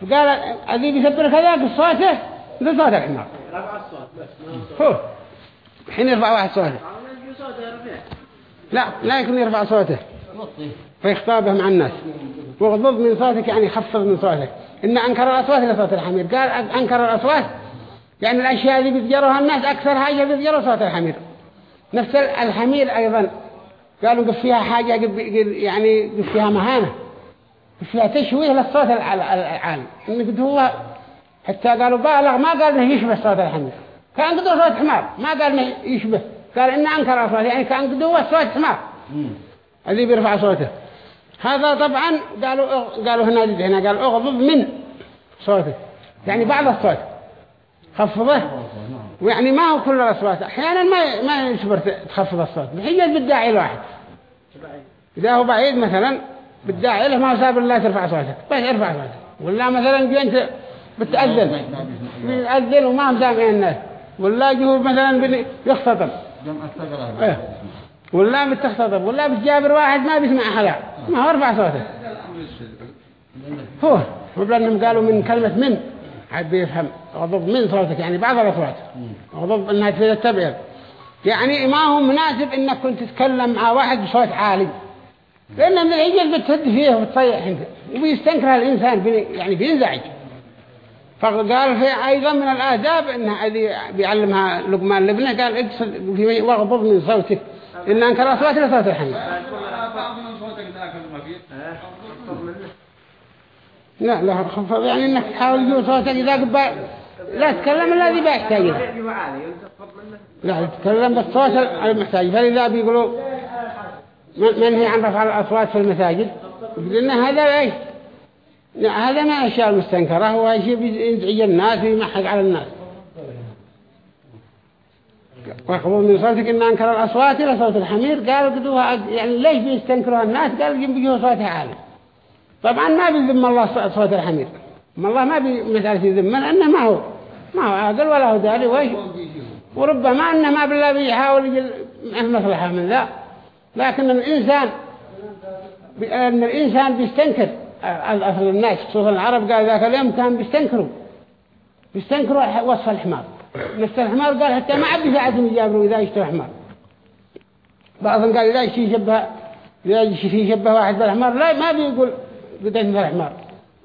فقال الذي بيسبر كذا بصوته مثل صوت الحمار رفع الصوت بس هو. حين يرفع واحد صوته. لا لا يكون يرفع صوته. فيخطابه مع الناس. وغضض من صوتك يعني خفض من صوتك. إن أنكر الأصوات لصوت الحمير قال أنكر الأصوات. يعني الأشياء اللي بيتجرها الناس أكثر حاجة بيتجرها صوت الحمير نفس الحمير أيضا. قالوا قف فيها حاجة يعني قف فيها مهانة. قف فيها تشويه للصوت العالي إن قد هو حتى قالوا بالغ ما قال إنه يشبه صوت الحمير كان قد صوت حمار. ما قال إنه يشبه. قال إنه أنكر أصوات يعني كان قد هو صوت حمار الذي بيرفع صوته. هذا طبعا قالوا قالوا هنا هنا قال أغضب من صوته. يعني بعض الصوت. خفضه. ويعني ما هو كل الأصوات. أحيانا ما ما يصبر تخفض الصوت. بحجة بالداعي الواحد. إذا هو بعيد مثلا بالداعي له ما صابر لا ترفع صوتك. بس ارفع صوتك. ولا مثلا جي بتأذن. بتأذن وما مسامع الناس. ولا جهو مثلا يختطب. إيه. ولا بتختطب. ولا بتجابر واحد ما بيسمع حلا ما هو ارفع صوتك هو. هو لأنهم قالوا من كلمة من. حد يفهم غضب من صوتك. يعني بعض الأصوات. غضب أنها تفيد التبعيض. يعني ما هو مناسب إنك كنت تتكلم مع واحد بصوت عالي. لأن من العجل بتهد فيه وبتصيح أنت. وبيستنكر الإنسان يعني بينزعج. فقال في أيضا من الآداب إنه هذه بيعلمها لقمان لابنه قال اقصد في واغضب من صوتك إن أنكر أصوات لصوت الحمد لا لا خفض يعني إنك تحاول تجيب صوتك اذا قبل لا تتكلم الذي بيحتاجه لا تتكلم بالصوت المحتاج فلذا بيقولوا منهي عن رفع الأصوات في المساجد؟ لأن هذا إيش؟ هذا ما أشياء المستنكرة هو شيء يزعج الناس ويمحق على الناس. ويقبض من صوتك إن أنكر الأصوات إلى صوت الحمير. قالوا قدوها يعني ليش بيستنكروا الناس؟ قالوا ينبجوا صوتها عالي. طبعا ما بيذم الله صوت الحمير. ما الله ما بمثال يذم لأنه ما هو ما هو عاقل ولا هو داري. وش وربما أنه ما بالله بيحاول يجل المصلحة من ذا. لكن الإنسان أن الإنسان بيستنكر. أصل الناس خصوصا العرب قال ذاك اليوم كان بيستنكروا. بيستنكروا وصف الحمار. نفس الحمار قال حتى ما عاد يساعدهم يجابروا إذا يشتروا حمار. بعضهم قال إذا يشتري شبه إذا يشتري شبه واحد بالحمار لا ما بيقول مثل الحمار.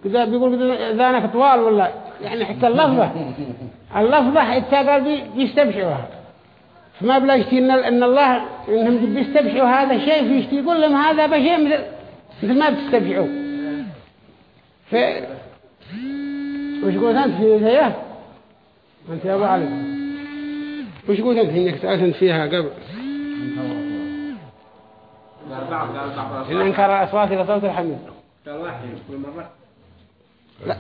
إذا بيقول ذانك طوال ولا يعني حتى اللفظة. اللفظة حتى قال بيستبشعوها فما بلا يشتي إن, الله إنهم بيستبشعوا هذا الشيء فيشتي يقول لهم هذا بشيء مثل ما بتستبشعوا ف وش قلت أنت في زيه أنت يا أبو علي. وش قلت أنت إنك سألت فيها قبل. إن أنكر الأصوات إلى صوت الحميد. لا.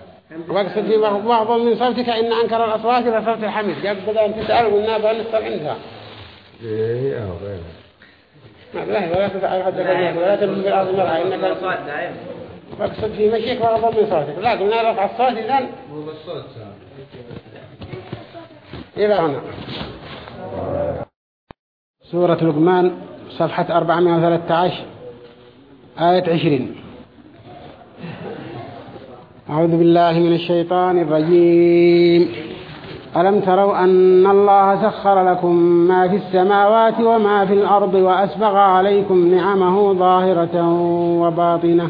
واقصد في بعض من صوتك إن أنكر الأصوات إلى صوت الحميد. قبل أن تسأل قلنا بأنصر عندها إيه أو غيره بلا ولا تفعل حد ولا في الأرض مرعى إنك واقصد في مشيك وغضب من صوتك. لا قلنا رفع الصوت إذن. إلى هنا. سورة لقمان صفحة 413 آية 20 أعوذ بالله من الشيطان الرجيم. ألم تروا أن الله سخر لكم ما في السماوات وما في الأرض وأسبغ عليكم نعمه ظاهرة وباطنة؟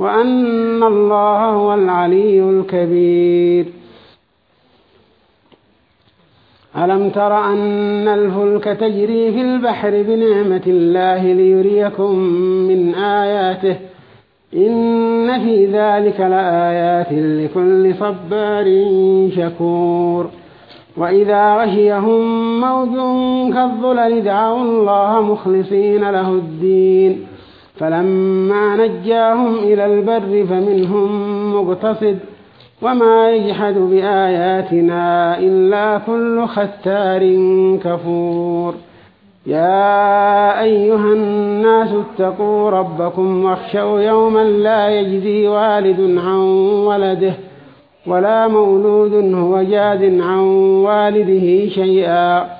وأن الله هو العلي الكبير. ألم تر أن الفلك تجري في البحر بنعمة الله ليريكم من آياته؟ إن في ذلك لآيات لكل صبار شكور. وإذا غشيهم موج كالظلل دعوا الله مخلصين له الدين. فلما نجاهم إلى البر فمنهم مقتصد وما يجحد بآياتنا إلا كل ختار كفور. يا أيها الناس اتقوا ربكم واخشوا يوما لا يجزي والد عن ولده ولا مولود هو جاز عن والده شيئا.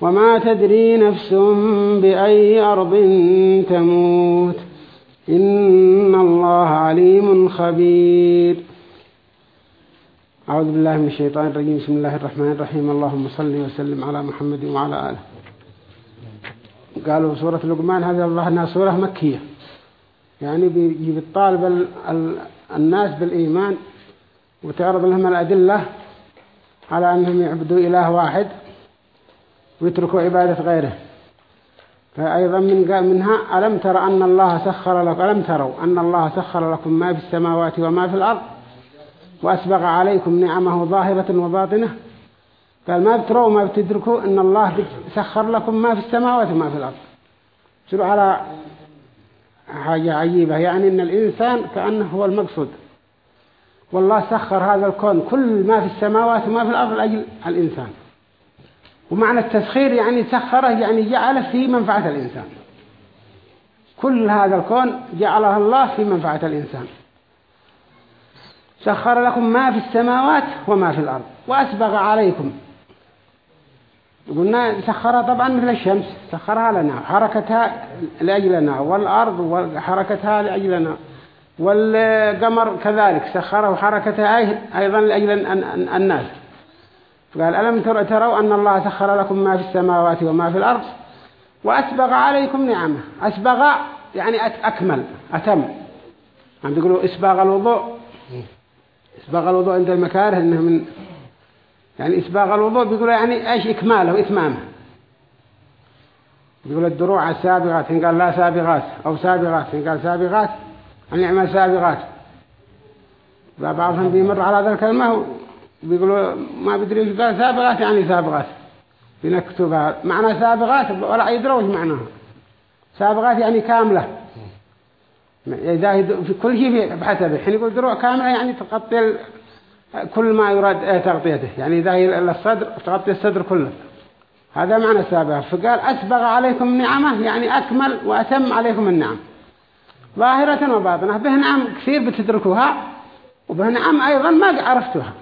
وما تدري نفس بأي أرض تموت. إن الله عليم خبير. أعوذ بالله من الشيطان الرجيم. بسم الله الرحمن الرحيم. اللهم صل وسلم على محمد وعلى آله. قالوا سورة لقمان هذه الله أنها سورة مكية. يعني بيجيب الطالب الناس بالإيمان وتعرض لهم الأدلة على أنهم يعبدوا إله واحد. ويتركوا عبادة غيره. فأيضا من قال منها ألم تر أن الله سخر لكم ألم تروا أن الله سخر لكم ما في السماوات وما في الأرض؟ وأسبغ عليكم نعمه ظاهرة وباطنة. قال ما بتروا ما بتدركوا أن الله سخر لكم ما في السماوات وما في الأرض. شروا على حاجة عجيبة؟ يعني أن الإنسان كأنه هو المقصود. والله سخر هذا الكون كل ما في السماوات وما في الأرض لأجل الإنسان. ومعنى التسخير يعني سخره يعني جعله في منفعة الإنسان. كل هذا الكون جعله الله في منفعة الإنسان. سخر لكم ما في السماوات وما في الأرض وأسبغ عليكم. قلنا سخرها طبعا مثل الشمس سخرها لنا حركتها لأجلنا والأرض وحركتها لأجلنا والقمر كذلك سخره حركتها أيضا لأجل الناس. قال ألم تروا أن الله سخر لكم ما في السماوات وما في الأرض وأسبغ عليكم نعمه. أسبغ يعني أكمل أتم. عم بيقولوا إسباغ الوضوء. إسباغ الوضوء عند المكاره إنه من يعني إسباغ الوضوء بيقولوا يعني إيش؟ إكماله وإتمامه بيقول الدروع السابغات إن قال لا سابغات أو سابغات إن قال سابغات أن يعمل سابغات. بعضهم بيمر على ذلك الكلمة بيقولوا ما بدري إيش قال سابغات يعني سابغات بنكتبها. معنى سابغات ولا يدروا إيش معناها. سابغات يعني كاملة. إذا في كل شيء بحسبه حين يقول دروع كاملة يعني تغطي كل ما يراد تغطيته. يعني إذا الصدر تغطي الصدر كله. هذا معنى سابغ فقال أسبغ عليكم نعمة يعني أكمل وأتم عليكم النعم. ظاهرة وباطنة. به نعم كثير بتدركوها وبه نعم أيضا ما عرفتوها.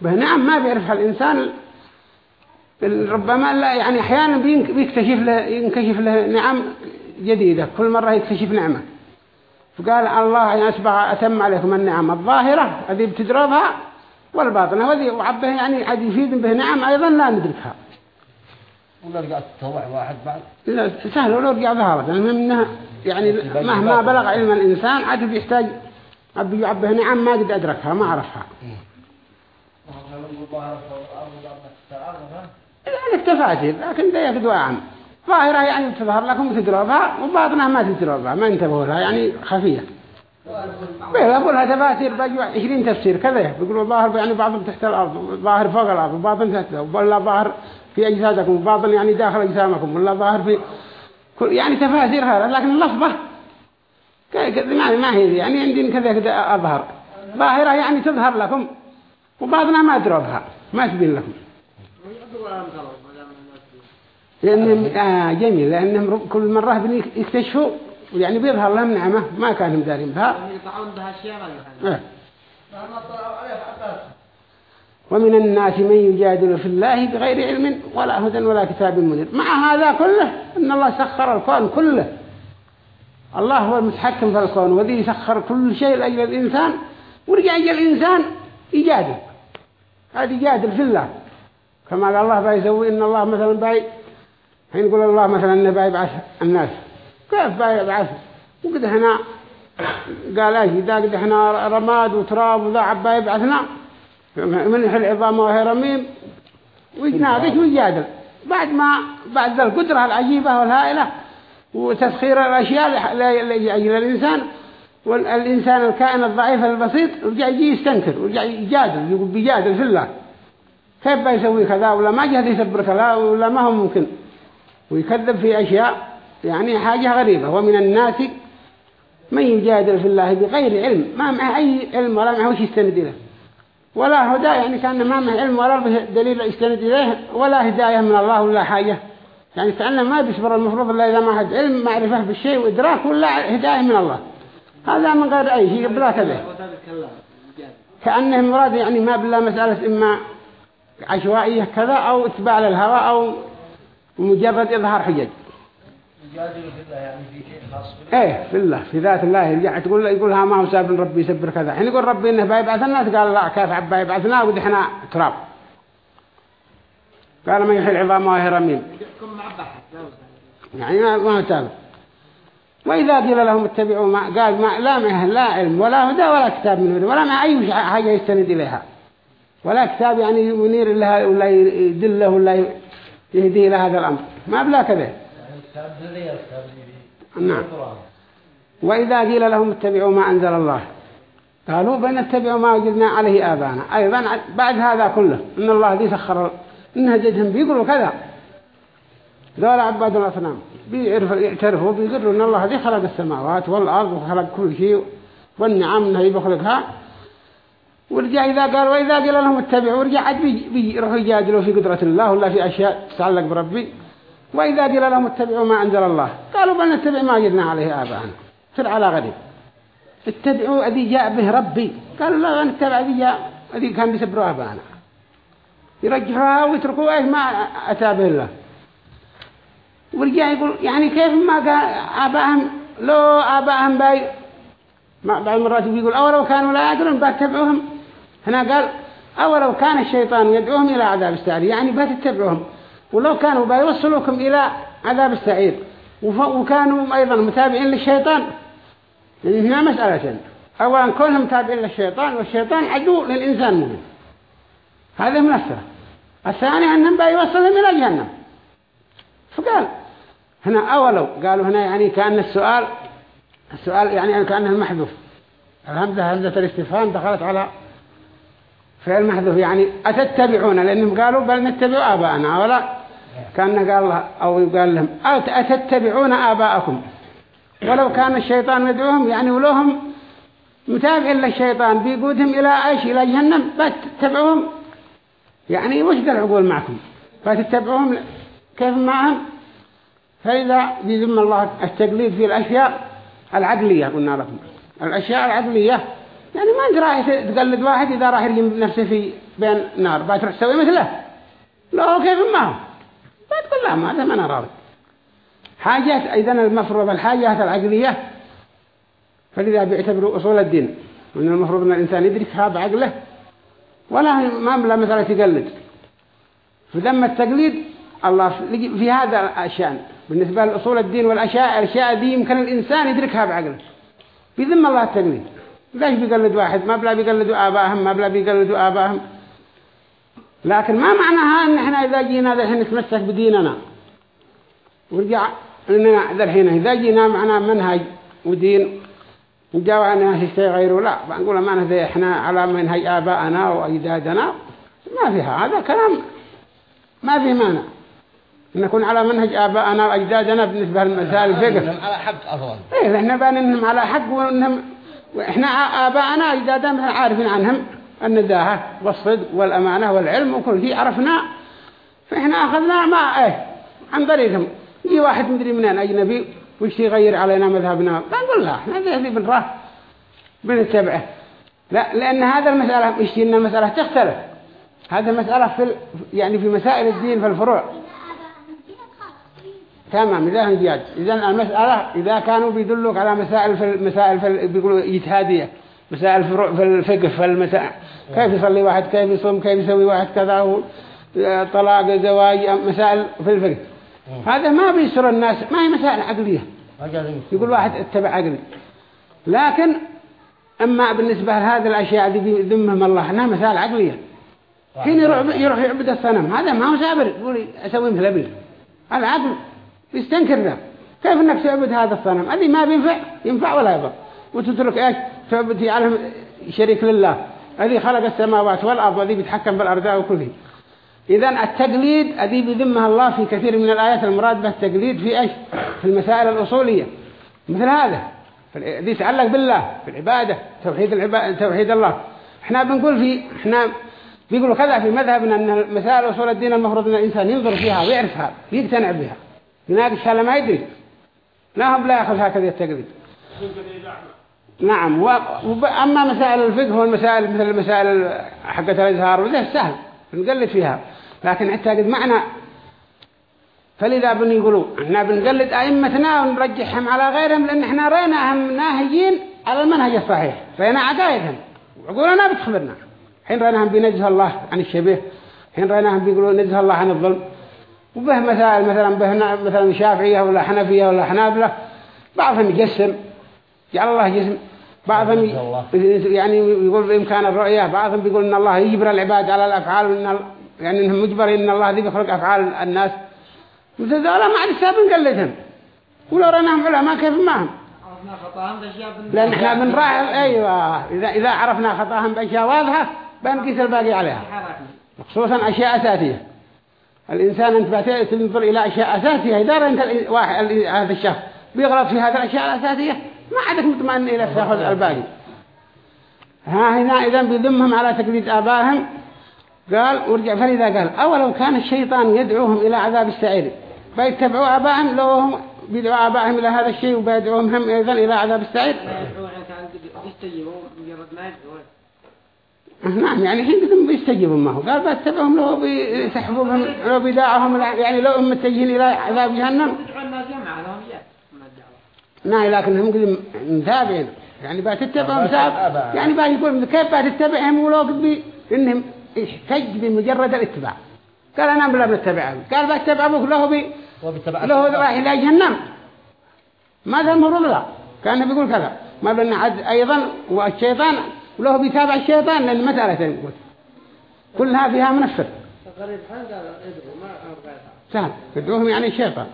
نعم ما بيعرفها الإنسان. ربما لا يعني أحيانا بيكتشف له ينكشف له نعم جديدة. كل مرة يكتشف نعمة. فقال الله يعني أسبغ أتم عليكم النعم الظاهرة هذه بتدربها والباطنة. وذي وعبه يعني قد يفيد به نعم أيضا لا ندركها. ولا رجعت تطوع واحد بعد؟ لا سهل ولا رجع ظهرت. يعني منها يعني مهما بلغ علم الإنسان عاد بيحتاج أبي يعبه نعم ما قد أدركها ما عرفها. يعني التفاتير لكن ده يكدوا عام ظاهرة يعني تظهر لكم وتدربها وباطنها ما تدربها ما انتبهوا لها يعني خفية. بيقولها تفاسير بيجوا 20 تفسير كذا بيقولوا ظاهر يعني بعضهم تحت الأرض ظاهر فوق الأرض وباطن تحت ولا ظاهر في أجسادكم وباطن يعني داخل أجسامكم ولا ظاهر في يعني تفاسير هذا لكن اللفظة يعني ما هي يعني عندي كذا كذا أظهر. ظاهرة يعني تظهر لكم. وبعضنا ما تروبها ما تبين لكم. لأنهم آه جميل. لأنهم كل مرة يكتشفوا يعني بيظهر لهم نعمة ما كانوا دارين بها. آه. ومن الناس من يجادل في الله بغير علم ولا هدى ولا كتاب منير. مع هذا كله إن الله سخر الكون كله. الله هو المتحكم في الكون وذي يسخر كل شيء لأجل الإنسان. ورجع الإنسان يجادل. هذا يجادل في الله كما قال الله بيسوي إن الله مثلا بأي حين يقول الله مثلا إنه بايبعث الناس. كيف بايبعث وقد هنا قال إيش إذا قد إحنا رماد وتراب وذا عبا يبعثنا من العظام وهي رميم ويتناقش ويجادل. بعد ما بعد ذا القدرة العجيبة والهائلة وتسخير الأشياء لأجل الإنسان والإنسان الكائن الضعيف البسيط رجع يجي يستنكر ورجع يجادل يقول بيجادل في الله. كيف بيسوي كذا؟ ولا ما جهد يسبر كذا؟ ولا ما هو ممكن؟ ويكذب في أشياء يعني حاجة غريبة. ومن الناس من يجادل في الله بغير علم. ما معه أي علم ولا معه وش يستند إليه. ولا هدى يعني كان ما معه علم ولا دليل يستند إليه ولا هداية من الله ولا حاجة. يعني كأنه ما بيصبر المفروض إلا إذا ما had علم معرفة بالشيء وإدراك ولا هداية من الله. هذا من غير أي شيء بلا كذا. كأنه مراد يعني ما بالله مسألة إما عشوائية كذا أو إتباع للهوى أو مجرد إظهار حجج. يعني إيه في الله في ذات الله. يرجع تقول يقولها ما هو ساب ربي يسبر كذا. حين يقول ربي إنه بيبعث الناس قال لا كيف عب بيبعثنا ودي إحنا تراب. قال ما يحيي العظام وهي رميم. يعني ما ما هو تابع وإذا قيل لهم اتبعوا ما قال ما لا ما لا علم ولا هدى ولا كتاب من هدى ولا ما أي حاجة يستند إليها. ولا كتاب يعني ينير لها ولا يدله ولا يهدي إلى هذا الأمر. ما بلا كذا. نعم. وإذا قيل لهم اتبعوا ما أنزل الله. قالوا بل نتبع ما وجدنا عليه آبانا أيضا بعد هذا كله إن الله دي سخر إنها جدهم بيقولوا كذا. ذولا عباد الأصنام يعترفوا بيقولوا إن الله دي خلق السماوات والأرض وخلق كل شيء والنعم إنه يخلقها ورجع إذا قال وإذا قيل لهم اتبعوا ورجع عاد بي- بيروحوا يجادلوا في قدرة الله ولا في أشياء تتعلق بربي. وإذا قيل لهم اتبعوا ما أنزل الله قالوا بل نتبع ما وجدنا عليه آباءنا. سر على غريب. اتبعوا الذي جاء به ربي. قالوا لا نتبع الذي جاء الذي كان بيسبروا آباءنا. يرجعوها ويتركوا إيش ما أتى به الله. ورجع يقول يعني كيف ما قال آباءهم لو آباءهم باي ما بعض المرات بيقول أولو كانوا لا يدرون بتتبعوهم هنا قال أولو كان الشيطان يدعوهم إلى عذاب السعير يعني بتتبعوهم ولو كانوا بيوصلوكم إلى عذاب السعير. وكانوا أيضا متابعين للشيطان. لأن هنا مسألة. أولا كونهم متابعين للشيطان والشيطان عدو للإنسان مؤمن. هذه منفرة الثاني أنهم بيوصلهم إلى جهنم. فقال هنا أولو قالوا هنا يعني كأن السؤال السؤال يعني كأنه المحذوف. الهمزة همزة الاستفهام دخلت على فعل محذوف يعني أتتبعون؟ لأنهم قالوا بل نتبع آباءنا ولا كأن قال الله أو يقال لهم أت- أتتبعون آباءكم؟ ولو كان الشيطان يدعوهم يعني ولوهم متابع للشيطان بيقودهم إلى إيش؟ إلى جهنم. بتتبعوهم يعني وش ذا العقول معكم؟ فتتبعوهم كيف معهم فإذا بيذم الله التقليد في الأشياء العقلية قلنا لكم. الأشياء العقلية يعني ما أنت راح تقلد واحد إذا راح يرجم نفسه في بين نار بعد تروح تسوي مثله. لا كيف ما تقول لا ما هذا ما أنا راضي. حاجات أيضا المفروض الحاجات العقلية فلذا بيعتبروا أصول الدين. وأن المفروض أن الإنسان يدركها بعقله ولا ما مثلا تقلد فذم التقليد الله في- هذا الشأن بالنسبة لأصول الدين والأشياء الأشياء دي يمكن الإنسان يدركها بعقله. بذم الله التقليد ليش بيقلد واحد؟ ما بلا بيقلدوا آبائهم ما بلا بيقلدوا آبائهم لكن ما معناها إن إحنا إذا جينا ذلحين نتمسك بديننا؟ ورجع إننا ذلحين إذا جينا معنا منهج ودين وجاء عنا شيء غيره لا. بنقول ما نهدي إحنا على منهج آبائنا وأجدادنا. ما فيها هذا كلام. ما فيه مانع نكون على منهج آبائنا وأجدادنا بالنسبة للمسائل الفقه على حق أفضل إيه إحنا بان إنهم على حق وانهم وإحنا آباءنا اجدادنا عارفين عنهم النزاهة والصدق والأمانة والعلم وكل شيء عرفنا. فإحنا أخذنا ما إيه عن طريقهم. يجي واحد مدري منين أجنبي وش يغير علينا مذهبنا؟ بنقول لا إحنا ذي بنراه بنتبعه. لا لأن هذا المسألة مش إن المسألة تختلف. هذا مسألة في يعني في مسائل الدين في الفروع. تمام إذا جاد إذا المسألة إذا كانوا بيدلوك على مسائل في المسائل في بيقولوا اجتهادية مسائل في الفقه في المسائل كيف يصلي واحد كيف يصوم كيف يسوي واحد كذا و- طلاق زواج مسائل في الفقه. هذا ما بيسر الناس ما هي مسائل عقلية. يقول. واحد اتبع عقلي. لكن أما بالنسبة لهذه الأشياء دي بيذمهم الله أنها مسائل عقلية. حين يروح يروح يعبد الصنم هذا ما هو سابر يقول أسوي مثل أبي. العقل يستنكر ذا كيف إنك تعبد هذا الصنم؟ هذه ما بينفع؟ ينفع ولا يضر وتترك إيش؟ تعبد يعلم شريك لله. الذي خلق السماوات والأرض والذي بيتحكم بالارض وكل شيء. اذا التقليد الذي بذمها الله في كثير من الآيات المراد به التقليد في إيش؟ في المسائل الأصولية. مثل هذا. الذي يتعلق بالله في العبادة توحيد العباده توحيد الله. إحنا بنقول في إحنا بيقولوا كذا في مذهبنا إن مسائل أصول الدين المفروض إن الإنسان ينظر فيها ويعرفها ويقتنع بها. يناقشها لما يدري. لا هم لا يأخذ هكذا التقليد نعم وأما مسائل الفقه والمسائل مثل المسائل حقة الإزهار وده سهل نقلد فيها. لكن حتى قد معنا فلذا بنقولوا إحنا بنقلد أئمتنا ونرجحهم على غيرهم لأن إحنا ريناهم ناهجين على المنهج الصحيح رينا عقائدهم. وعقولنا بتخبرنا. حين ريناهم بنزه الله عن الشبه حين ريناهم بيقولوا نزه الله عن الظلم. وبه مسائل مثلا به مثلا شافعية ولا حنفية ولا حنابلة بعضهم يجسم جعل الله جسم بعضهم يعني يقول بإمكان الرؤية بعضهم بيقول إن الله يجبر العباد على الأفعال وإن يعني إنهم مجبرين إن الله ذي بيخلق أفعال الناس. مثل ذولا ما عاد السابق نقلدهم. ولو رناهم علماء كيف معهم لأن إحنا بنراعي أيوة. إذا إذا عرفنا خطاهم بأشياء واضحة بنقيس الباقي عليها. خصوصا أشياء أساسية. الإنسان أنت تنظر إلى أشياء أساسية إذا أنت واحد هذا الشخص بيغلط في هذه الأشياء الأساسية ما عادك مطمئن إلى تأخذ الباقي. ها هنا إذا بيذمهم على تقليد آبائهم. قال ورجع فلذا قال أولو كان الشيطان يدعوهم إلى عذاب السعير. بيتبعوا آبائهم لو هم بيدعوا آبائهم إلى هذا الشيء وبيدعوهم هم أيضا إلى عذاب السعير. نعم يعني حين قدم بيستجيبوا ما هو. قال بتبعهم لو بيسحبوهم لو بيداعهم يعني لو هم متجهين إلى عذاب جهنم. نعم لكن هم قدم متابعين يعني بتتبعهم ساب. يعني بيقول كيف بتتبعهم ولو قد إنهم احتج بمجرد الاتباع. قال أنا بلا بتتبعهم قال بتتبع أبوك له بي له راح إلى جهنم. ماذا المفروض لا؟ كان بيقول كذا. ما بلنا عد أيضا والشيطان له بيتابع الشيطان لأن مسألة قلت كلها فيها منفر سهل. يدعوهم يعني الشيطان.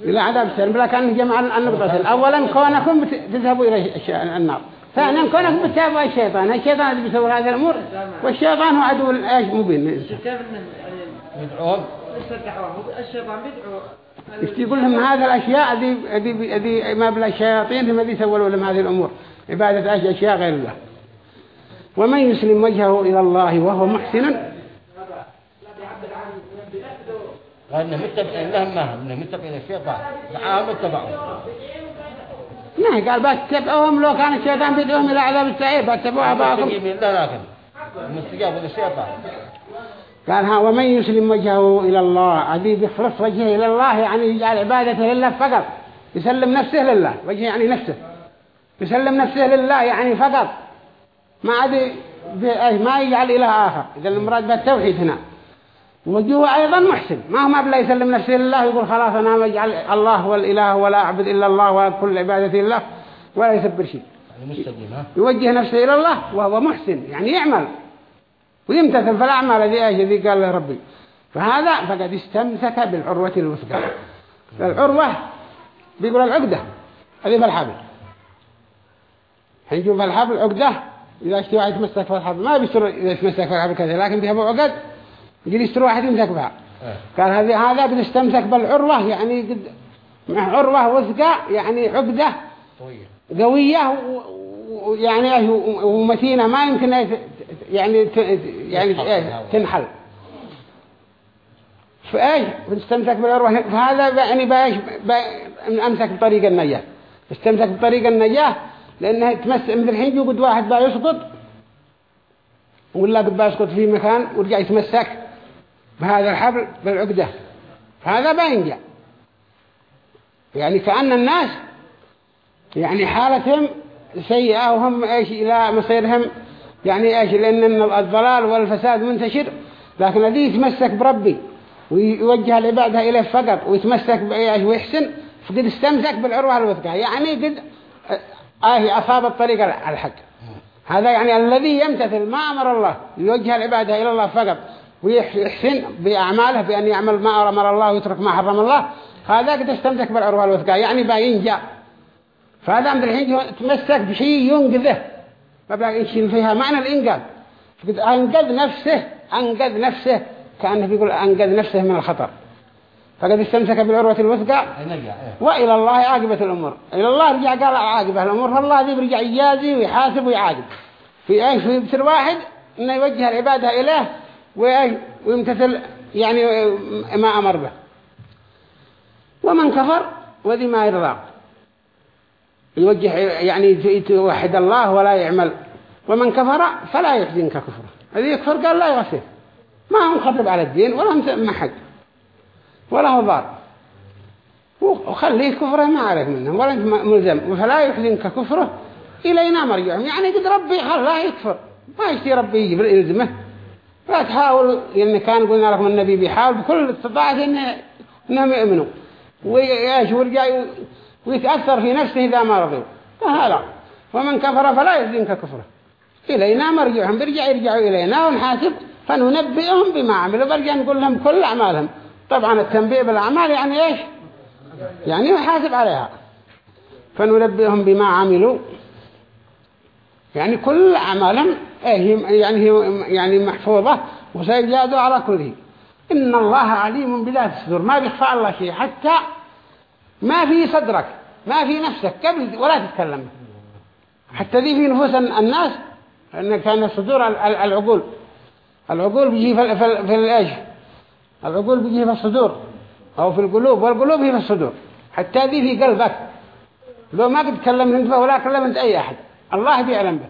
إلى عذاب السلام. بلا كان جمع النقطة أولا كونكم تذهبوا إلى النار. ثانيا كونكم بتتابعوا الشيطان. الشيطان اللي بيسوي هذه الأمور والشيطان هو عدو إيش مبين. يدعوهم الشيطان بيدعو. يقول لهم هذه الأشياء ذي ما بلا الشياطين هم ذي سووا لهم هذه الأمور. عبادة أشياء غير الله. ومن يسلم وجهه إلى الله وهو محسن. لأنه متبعين لهم ما هم؟ متبعين الشيطان. دعاهم اتبعوا نعم قال باتبعوهم لو كان الشيطان بيدعوهم إلى عذاب السعير باتبعوا أباكم مستجاب للشيطان قال ها ومن يسلم وجهه إلى الله عدي بيخلص وجهه إلى الله يعني يجعل عبادته لله فقط. يسلم نفسه لله وجهه يعني نفسه. يسلم نفسه لله يعني فقط. ما عاد ما يجعل إله آخر. إذا المراد بالتوحيد هنا. وجهه أيضا محسن. ما هو ما بلا يسلم نفسه لله يقول خلاص أنا أجعل الله هو الإله ولا أعبد إلا الله وكل عبادة الله ولا يسبر شيء. يعني يوجه نفسه إلى الله وهو محسن. يعني يعمل. ويمتثل في الأعمال الذي أجل ذي قال له ربي. فهذا فقد استمسك بالعروة الوثقى. العروة بيقول العقدة. هذه في الحبل حنشوف الحبل عقدة إذا اشترى واحد يتمسك في الحبل ما بيصير إذا يتمسك في الحبل كذا لكن فيها عقد يجي يشتري واحد يمسك بها. إيه. قال هذا هذا قد استمسك بالعروة يعني قد عروة وثقة يعني عقدة قوية. ويعني ومتينة ما يمكن يعني يعني إيه تنحل. فإيش؟ بتستمسك بالعروة. فهذا يعني بإيش؟ أمسك بطريق النجاة. استمسك بطريق النجاة لانها تمس مثل الحين يوجد واحد بقى يسقط ولا قد يسقط في مكان ورجع يتمسك بهذا الحبل بالعقدة. فهذا بينجا يعني كأن الناس يعني حالتهم سيئة وهم إيش إلى مصيرهم يعني إيش لأن الضلال والفساد منتشر لكن الذي يتمسك بربي ويوجه العبادة إليه فقط ويتمسك بإيش ويحسن فقد استمسك بالعروة الوثقى. يعني قد آه أصاب الطريق الحق هذا يعني الذي يمتثل ما أمر الله يوجه العبادة إلى الله فقط ويحسن بأعماله بأن يعمل ما أمر الله ويترك ما حرم الله. هذا قد استمسك بالعروة الوثقى يعني بينجا فهذا عند الحين تمسك بشيء ينقذه. بقى يشيل فيها معنى الإنقاذ. فقد أنقذ نفسه أنقذ نفسه كأنه بيقول أنقذ نفسه من الخطر. فقد استمسك بالعروة الوثقى وإلى الله عاقبة الأمور. إلى الله رجع قال عاقبة الأمور فالله ذي برجع يجازي ويحاسب ويعاقب. في أيش في بسر واحد إنه يوجه العبادة إليه ويمتثل يعني ما أمر به. ومن كفر وذي ما يرضى. يوجه يعني يوحد الله ولا يعمل. ومن كفر فلا يحزنك كفره. الذي يكفر قال لا يغسل. ما هو مخرب على الدين ولا محق ولا هو ضار وخليه كفره ما عليك منه. ولا أنت ملزم. فلا يحزنك كفره إلينا مرجعهم. يعني قد ربي خلاه يكفر. ما يشتي ربي يجيب الإلزمه لا تحاول. يعني كان قلنا لكم النبي بيحاول بكل استطاعة إنه إنهم يؤمنوا. وياش ورجع ويتأثر في نفسه إذا ما رضوا فهذا. ومن كفر فلا يحزنك كفره. إلينا مرجعهم. برجع يرجعوا إلينا ونحاسب. فننبئهم بما عملوا. برجع نقول لهم كل أعمالهم. طبعا التنبيه بالأعمال يعني إيش؟ يعني يحاسب عليها. فننبئهم بما عملوا. يعني كل أعمالهم يعني هي يعني محفوظة وسيجادوا على كله إن الله عليم بذات الصدور ما بيخفى الله شيء. حتى ما في صدرك ما في نفسك. قبل ولا تتكلم. حتى ذي في نفوس الناس أن كان الصدور العقول. العقول بيجي في في الإيش؟ العقول بيجي في الصدور أو في القلوب والقلوب هي في الصدور حتى ذي في قلبك. لو ما قد تكلمت أنت ولا كلمت أي أحد الله بيعلم به.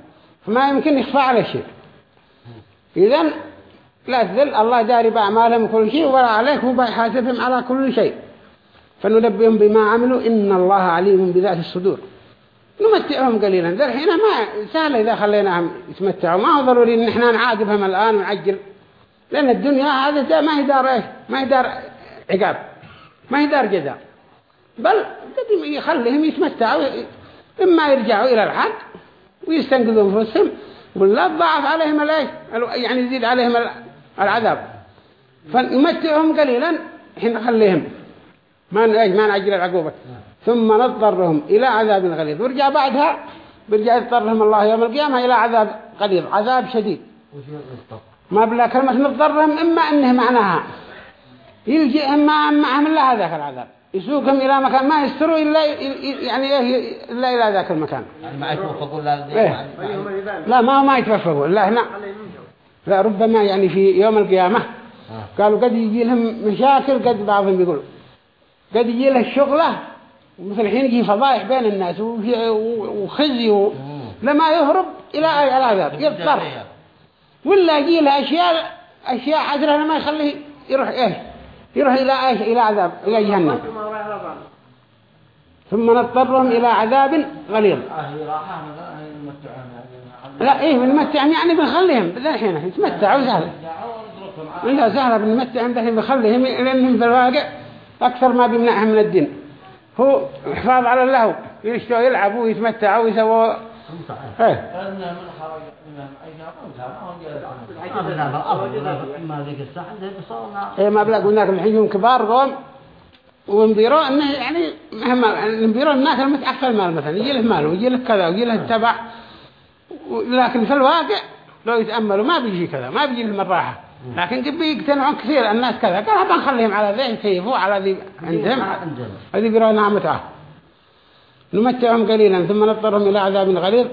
فما يمكن يخفى على شيء. إذن لا تذل الله داري بأعمالهم كل شيء ولا عليك هو بيحاسبهم على كل شيء. فننبئهم بما عملوا. إن الله عليم بذات الصدور. نمتعهم قليلا. ذا الحين ما سهل إذا خليناهم يتمتعوا. ما هو ضروري إن إحنا نعاقبهم الآن ونعجل. لأن الدنيا هذا ما هي دار إيش؟ ما هي دار عقاب. ما هي دار جزاء. بل يخليهم يتمتعوا إما يرجعوا إلى الحق ويستنقذوا أنفسهم ولا ضعف عليهم الايش يعني يزيد عليهم العذاب. فنمتعهم قليلا حين نخليهم. ما ما نعجل العقوبة. ثم نضطرهم إلى عذاب غليظ. ورجع بعدها برجع يضطرهم الله يوم القيامة إلى عذاب غليظ عذاب شديد. ما بلا كلمة نضطرهم إما أنه معناها. يلجئهم معهم الله هذاك العذاب. يسوقهم إلى مكان ما يستروا إلا يعني إيه إلا إلى ذاك المكان. يعني ما يتوفقوا لا إيه؟ لا ما ما يتوفقوا لا هنا. لا ربما يعني في يوم القيامة آه. قالوا قد يجي لهم مشاكل قد بعضهم يقول قد يجي له الشغلة. مثل الحين يجي فضائح بين الناس وخزي لما يهرب إلى العذاب يضطر. ولا يجي له أشياء أشياء عذرة ما يخليه يروح إيه يروح إلى إيش؟ إلى عذاب إلى جهنم. ثم نضطرهم إلى عذاب غليظ. لا إيه بنمتعهم يعني بنخليهم الحين يتمتعوا سهلة إذا سهلة بنمتعهم الحين بنخليهم لأنهم في الواقع أكثر ما بيمنعهم من الدين. هو حفاظ على اللهو يشتوا يلعبوا ويتمتعوا ويسووا. إيه. إيه ما بلا قلنا لكم الحين كبار قوم ونبيروا انه يعني مهما نبيروا الناس المتعفى المال مثلا يجي له مال ويجي له كذا ويجي له التبع لكن في الواقع لو يتأملوا ما بيجي كذا ما بيجي لهم الراحة لكن قد بيقتنعون كثير الناس كذا قال بنخليهم على ذي يكيفوا على ذي عندهم. هذي بيروا نعمتها. نمتعهم قليلا ثم نضطرهم إلى عذاب غليظ.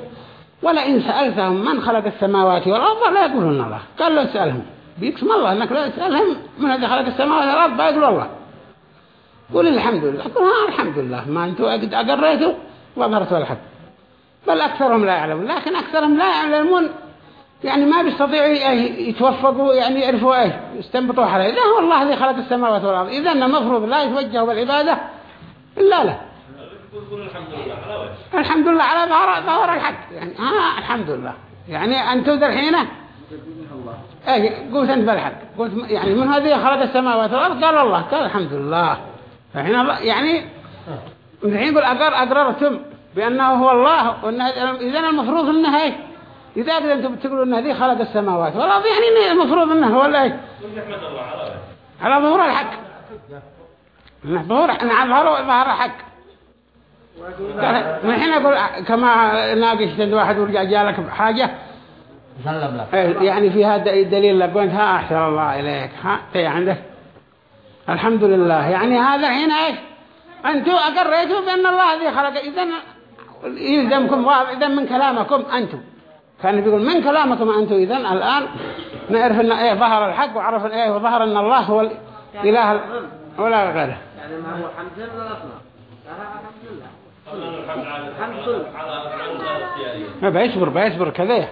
ولئن سألتهم من خلق السماوات والأرض لا يقولون الله. قال له اسألهم بيقسم الله أنك لا تسألهم من الذي خلق السماوات والأرض بيقول الله. قول الحمد لله قل الحمد لله ما أنتوا قد أقريتوا وظهرتوا الحق. بل أكثرهم لا يعلمون. لكن أكثرهم لا يعلمون. يعني ما بيستطيعوا يتوفقوا يعني يعرفوا إيش يستنبطوا عليه. لا هو الله الذي خلق السماوات والأرض. إذا المفروض لا يتوجهوا بالعبادة إلا له. الحمد لله على ظهر ظهر الحق. يعني ها الحمد لله. يعني أنتم الحين إيه قلت أنت بالحق قلت يعني من هذه خلق السماوات والأرض؟ قال الله. قال الحمد لله. فحين يعني الحين يقول أقر أقررتم بأنه هو الله وإنه إذا المفروض أنه إيش؟ إذا قد أنتم بتقولوا أن هذه خلق السماوات والأرض يعني المفروض أنه هو الله. على ظهور الحق. ظهور على ظهور الحق. من حين أقول كما ناقشت واحد ورجع جالك بحاجة. سلم لك. إيه، يعني في هذا الدليل لقونت ها أحسن الله إليك. ها تي عندك. الحمد لله. يعني هذا حين إيش؟ أنتم أقريتوا بأن الله الذي خلق. إذن يلزمكم إذن من كلامكم أنتم كان بيقول من كلامكم أنتم إذن الآن نعرف أن إيه ظهر الحق وعرف أن إيه وظهر أن الله هو الإله ولا غيره. يعني ما هو حمد لله. الحمد لله. ما بيصبر بيصبر كذا.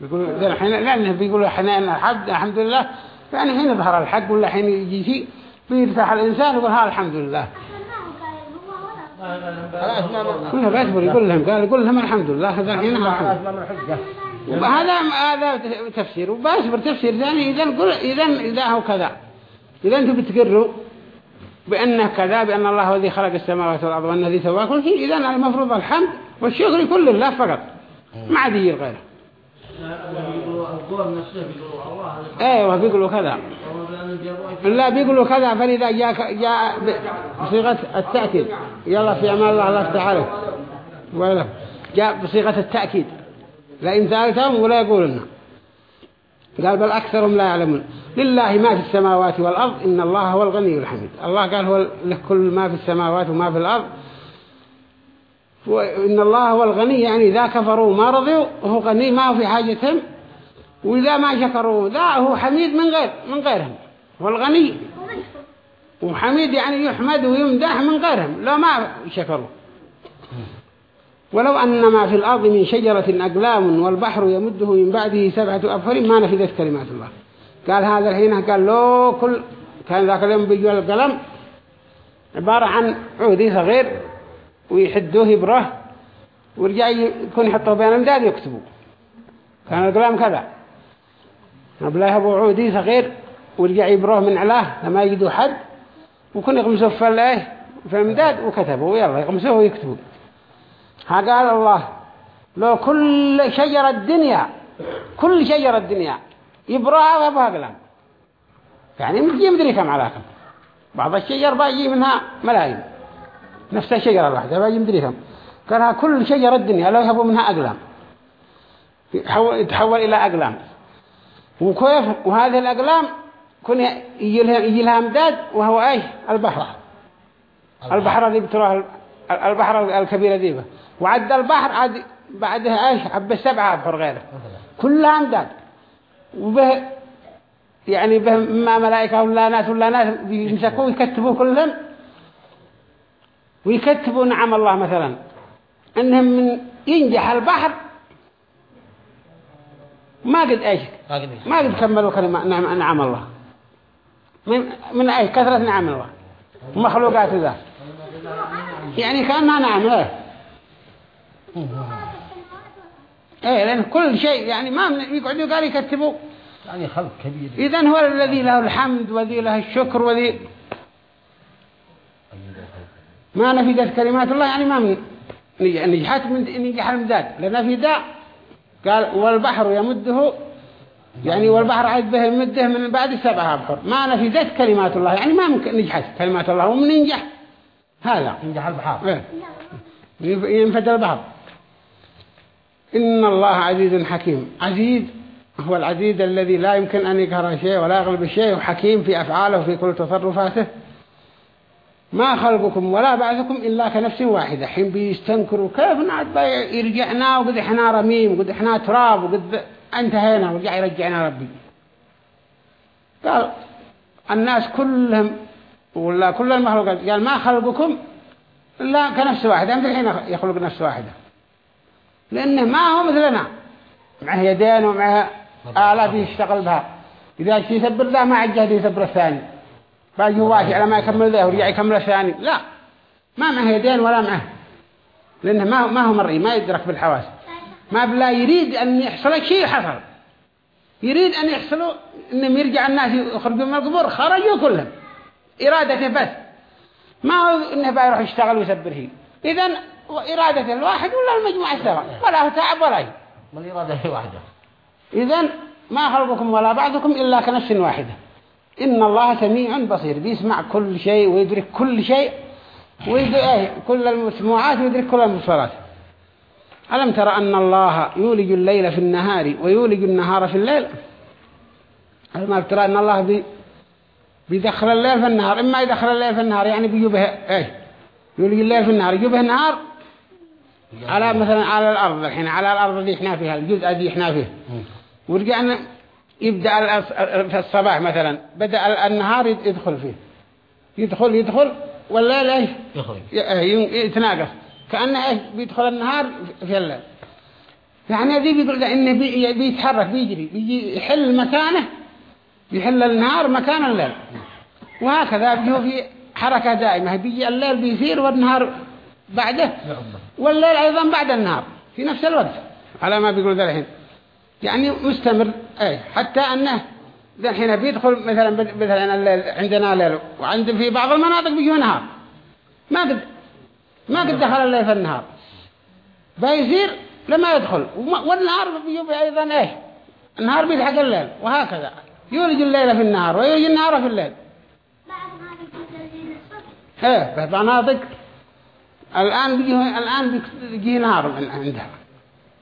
بيقول ذا الحين لأنه بيقولوا إحنا إن الحمد لله. يعني حين ظهر الحق ولا حين يجي شيء بيرتاح الإنسان يقول ها الحمد لله. كلها بيصبر يقول لهم قال يقول لهم الحمد لله هذا الحين وهذا هذا تفسير وباصبر تفسير ثاني إذا إذا إذا هو كذا. إذا أنتم بتقروا بأنه كذا بأن الله هو الذي خلق السماوات والأرض وأن الذي سوى كل شيء إذا المفروض الحمد والشكر يكون لله فقط. ما عاد يجي غيره. أيوه بيقولوا كذا. لا بيقولوا كذا فلذا جاء جاء بصيغة التأكيد. يلا في أمان الله الله تعالى. ولا جاء بصيغة التأكيد. لئن سألتهم ولا يقولون قال بل أكثرهم لا يعلمون. لله ما في السماوات والأرض إن الله هو الغني الحميد. الله قال هو له كل ما في السماوات وما في الأرض. وإن الله هو الغني يعني إذا كفروا ما رضوا وهو غني ما هو في حاجتهم. وإذا ما شكروا لا هو حميد من غير من غيرهم. هو الغني. وحميد يعني يحمد ويمدح من غيرهم لا ما شكروا. ولو أن ما في الأرض من شجرة أقلام والبحر يمده من بعده سبعة أبحر ما نفذت كلمات الله. قال هذا الحين قال له كل كان ذاك اليوم بيجوا القلم عبارة عن عودي صغير ويحدوه إبرة ورجع يكون يحطوه بين المداد يكتبوا كان القلم كذا. نبلاه أبو عودي صغير ورجع يبروه من علاه لما يجدوا حد وكن يغمسوه في في المداد وكتبوا. ويلا يغمسوه ويكتبوا. ها قال الله لو كل شجرة الدنيا كل شجرة الدنيا يبراها وابها قلم يعني مجي مدري كم على بعض الشجر باجي منها ملايين. نفس الشجرة الواحدة باجي مدري كم قالها كل شجرة الدنيا لو يهبوا منها أقلام. يتحول, إلى أقلام. وكيف؟ وهذه الأقلام كن يجي لها, أمداد وهو إيش؟ البحر. البحر اللي بتروح البحر الكبيرة دي وعد البحر عاد بعدها إيش؟ عب سبعة أبحر غيره. كلها أمداد. وبه يعني به ما ملائكة ولا ناس ولا ناس يمسكوا ويكتبوا كلهم. ويكتبوا نعم الله مثلا. إنهم من ينجح البحر. ما قد إيش؟ ما قد كملوا كلمة نعم, نعم الله. من من إيش؟ كثرة نعم الله. ومخلوقات ذا يعني كأنها نعم إيه؟ إيه لأن كل شيء يعني ما من يقعدوا قال يكتبوا. يعني خلق كبير. اذا هو الذي له الحمد والذي له الشكر والذي ما نفذت كلمات الله يعني ما من نجحت من نجح المداد لأن في داء قال والبحر يمده يعني والبحر عاد به يمده من بعد السبعة أبحر. ما نفذت كلمات الله يعني ما نجحت كلمات الله ومن ينجح؟ هذا. ينجح البحار إيه. ينفد البحر. إن الله عزيز حكيم. عزيز هو العزيز الذي لا يمكن أن يقهر شيء ولا يغلب شيء وحكيم في أفعاله وفي كل تصرفاته. ما خلقكم ولا بعثكم إلا كنفس واحدة. حين بيستنكروا كيف نعد يرجعنا وقد إحنا رميم وقد إحنا تراب وقد انتهينا ورجع يرجعنا ربي. قال الناس كلهم ولا كل المخلوقات قال ما خلقكم إلا كنفس واحدة. أنت الحين يخلق نفس واحدة. لأنه ما هو مثلنا. معه يدين ومعه آلات يشتغل بها. إذا يسبر ذا ما عجهد يسبر الثاني. باجي واشي على ما يكمل ذا ورجع يكمل الثاني. لا. ما معه يدين ولا معه. لأنه ما ما هو مرئي ما يدرك بالحواس. ما بلا يريد أن يحصل شيء حصل. يريد أن يحصلوا أنهم يرجع الناس يخرجوا من القبور خرجوا كلهم. إرادته بس. ما هو أنه بيروح يشتغل ويسبره إذن إرادة الواحد ولا المجموعة سوا ولا هو تعب ولا شيء. والإرادة واحدة إذن ما خلقكم ولا بعضكم إلا كنفس واحدة. إن الله سميع بصير. بيسمع كل شيء ويدرك كل شيء. ويدرك كل المسموعات ويدرك كل المبصرات ألم ترى أن الله يولج الليل في النهار ويولج النهار في الليل؟ ألم ترى أن الله بي بيدخل الليل في النهار؟ إما يدخل الليل في النهار يعني بيجوبه إيش يولج الليل في النهار. يجوبه النهار على مثلا على الأرض الحين على الأرض اللي إحنا فيها الجزء اللي إحنا فيه. ورجعنا يبدأ في الصباح مثلا بدأ النهار يدخل فيه. يدخل يدخل والليل إيش يخرج. يتناقص. كأنه إيش بيدخل النهار في الليل. يعني ذي بيقول إنه بي بيتحرك بيجري بيجي يحل مكانه بيحل النهار مكان الليل. وهكذا بيجوا في حركة دائمة بيجي الليل بيثير والنهار بعده. والليل أيضا بعد النهار في نفس الوقت. على ما بيقول ذا الحين. يعني مستمر. أي حتى أنه ذا الحين بيدخل مثلا مثلا الليل عندنا ليل وعند في بعض المناطق بيجي نهار. ما قد ما قد دخل الليل في النهار. بيصير لما يدخل. والنهار بيجي أيضا إيش النهار بيلحق الليل وهكذا. يولج الليل في النهار ويولج النهار في الليل. إيه مناطق الآن بيجي الآن بيجي نهار عندها.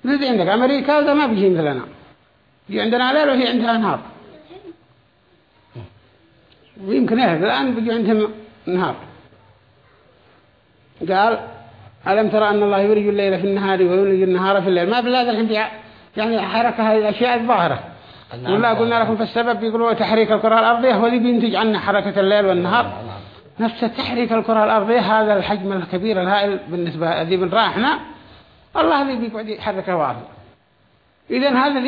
مثل عندك. أمريكا هذا ما بيجي مثلنا يجي عندنا ليل وهي عندها نهار. ويمكن إيه الآن بيجي عندهم نهار. قال ألم ترى أن الله يولج الليل في النهار ويولج النهار في الليل؟ ما بالله الحين يعني حركة هذه الأشياء الظاهرة. ولا قلنا لكم في السبب يقولوا تحريك الكرة الأرضية هو اللي بينتج عنه حركة الليل والنهار. نفس تحريك الكرة الأرضية هذا الحجم الكبير الهائل بالنسبة ذي من راحنا الله اللي بيقعد يحركه واضح. إذن هذا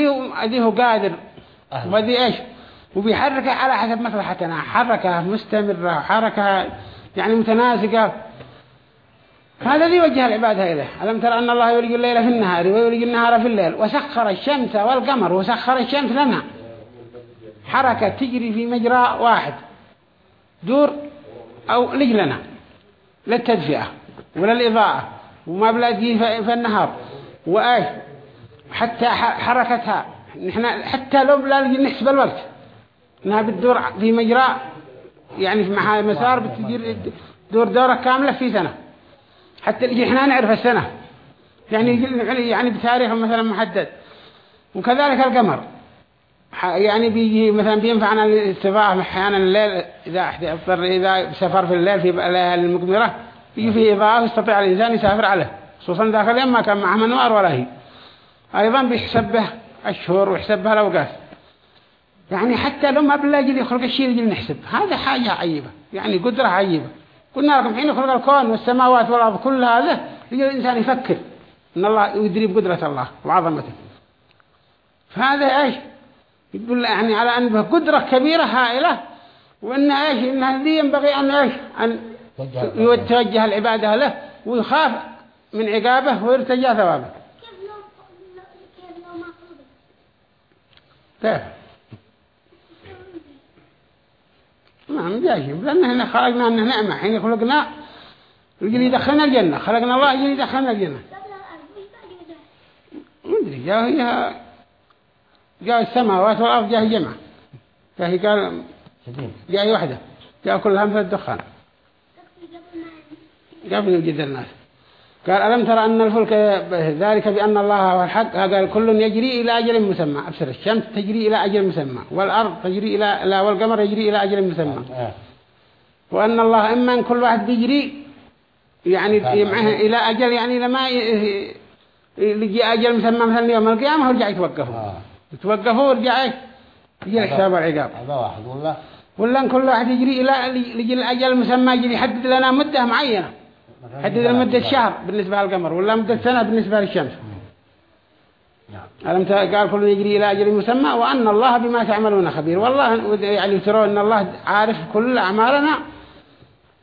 ذي هو قادر. وذي إيش؟ وبيحركه على حسب مصلحتنا. حركة مستمرة حركة يعني متناسقة. هذا ذي وجه العبادة إليه. ألم ترى أن الله يولج الليل في النهار ويولج النهار في الليل؟ وسخر الشمس والقمر وسخر الشمس لنا. حركة تجري في مجرى واحد. دور أو لجلنا للتدفئة وللإضاءة وما بلاقي في النهار وإيش حتى حركتها. نحن حتى لو بلا نحسب الوقت. إنها بتدور في مجرى يعني في مسار بتدير دور دورة كاملة في سنة. حتى إحنا نعرف السنة. يعني يعني بتاريخ مثلا محدد. وكذلك القمر. يعني بيجي مثلا بينفعنا الاستضاءة أحيانا الليل إذا اضطر إذا سفر في الليل في الليالي المقمرة يجي فيه إضاءة يستطيع الإنسان يسافر عليه خصوصا ذاك اليوم ما كان معه منوار ولا هي. أيضا بيحسبه الشهور ويحسبها الأوقات. يعني حتى لو ما بالله يخلق الشيء يجي نحسب. هذا حاجة عجيبة. يعني قدرة عجيبة. قلنا لكم حين يخلق الكون والسماوات والأرض كل هذا يجي الإنسان يفكر إن الله يدري بقدرة الله وعظمته. فهذا إيش؟ يقول يعني على أن قدرة كبيرة هائلة وإن إيش؟ إن هذه ينبغي أن إيش؟ أن يتوجه العبادة. له ويخاف من عقابه ويرتجى ثوابه. كيف ما هم جايين لأن إحنا خلقنا أنه نعمة. حين خلقنا يجي يدخلنا الجنة. خلقنا الله يجي يدخلنا الجنة. ما أدري جاء هي جاء السماوات والأرض جاء جمع. جاء قال جاء وحدة جاء كلها مثل الدخان قبل يوجد الناس. قال ألم ترى أن الفلك ذلك بأن الله هو الحق؟ قال كل يجري إلى أجل مسمى. أبصر الشمس تجري إلى أجل مسمى. والأرض تجري إلى لا والقمر يجري إلى أجل مسمى. وأن الله إما أن كل واحد بيجري يعني معه إلى أجل يعني لما يجي أجل مسمى مثلا يوم القيامة ورجع يتوقفوا يتوقفوا ورجع يجي الحساب والعقاب هذا واحد والله ولا كل واحد يجري إلى لجي الأجل مسمى يجري يحدد لنا مدة معينة. حدد مدة شهر بالنسبة للقمر ولا مدة سنة بالنسبة للشمس. ألم قال كل يجري إلى أجل مسمى وأن الله بما تعملون خبير. والله يعني ترون أن الله عارف كل أعمالنا.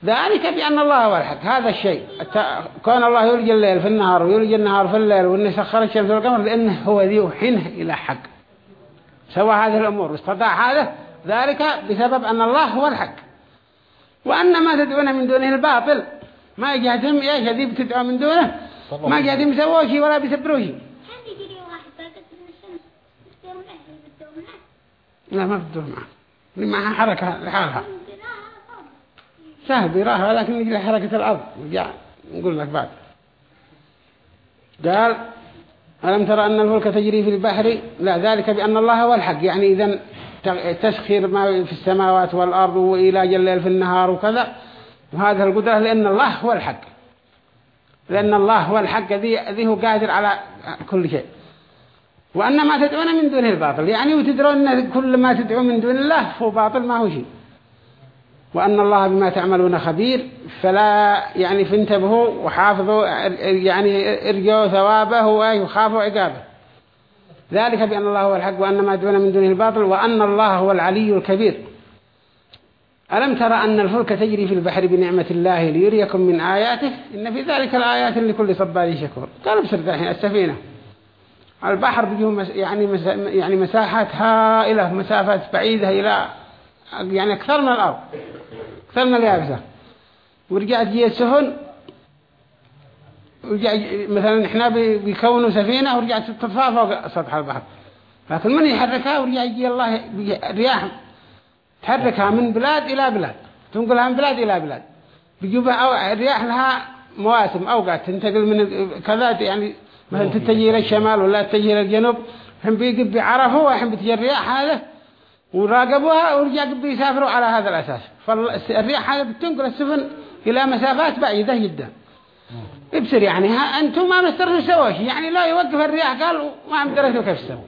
ذلك بأن الله هو الحق. هذا الشيء. كون الله يولج الليل في النهار ويولج النهار في الليل وأنه سخر الشمس والقمر لأنه هو ذي وحينه إلى حق. سوى هذه الأمور واستطاع هذا ذلك بسبب أن الله هو الحق. وأن ما تدعون من دونه الباطل ما جهدهم إيش هذي بتدعوا من دونه ما جهدهم يسووا شيء ولا بيسبروا شيء لا ما بدهم معه اللي معها حركة لحالها. سهل بيراها ولكن يجي حركة الأرض. نقول لك بعد. قال ألم ترى أن الفلك تجري في البحر؟ لا ذلك بأن الله هو الحق. يعني إذا تسخير ما في السماوات والأرض وإلى جلال في النهار وكذا. وهذا القدرة لأن الله هو الحق. لأن الله هو الحق. ذي, هو قادر على كل شيء. وأن ما تدعون من دونه الباطل يعني وتدرون أن كل ما تدعو من دون الله هو باطل ما هو شيء. وأن الله بما تعملون خبير فلا يعني فانتبهوا وحافظوا يعني ارجوا ثوابه وخافوا عقابه. ذلك بأن الله هو الحق وأن ما دون من دونه الباطل وأن الله هو العلي الكبير. ألم ترى أن الفلك تجري في البحر بنعمة الله ليريكم من آياته؟ إن في ذلك الآيات لكل صبار شكور. قالوا بسرد الحين السفينة البحر بيجوا يعني يعني مساحات هائلة مسافات بعيدة إلى يعني أكثر من الأرض. أكثر من اليابسة ورجعت جي السفن ورجع مثلا إحنا بيكونوا سفينة ورجعت تطفى فوق سطح البحر. لكن من يحركها؟ ورجع يجي الله الرياح تحركها من بلاد إلى بلاد. تنقلها من بلاد إلى بلاد. بيجوا الرياح لها مواسم. أوقات تنتقل من كذا يعني مثلا تتجه إلى الشمال ولا تتجه إلى الجنوب. هم بيجي بيعرفوا وهم بتجي الرياح هذا. وراقبوها ورجع بيسافروا على هذا الأساس. فالرياح هذا بتنقل السفن إلى مسافات بعيدة جدا. ابصر يعني ها أنتم ما مسترسوا سووا شيء. يعني لا يوقف الرياح قال ما مدرسوا كيف سووا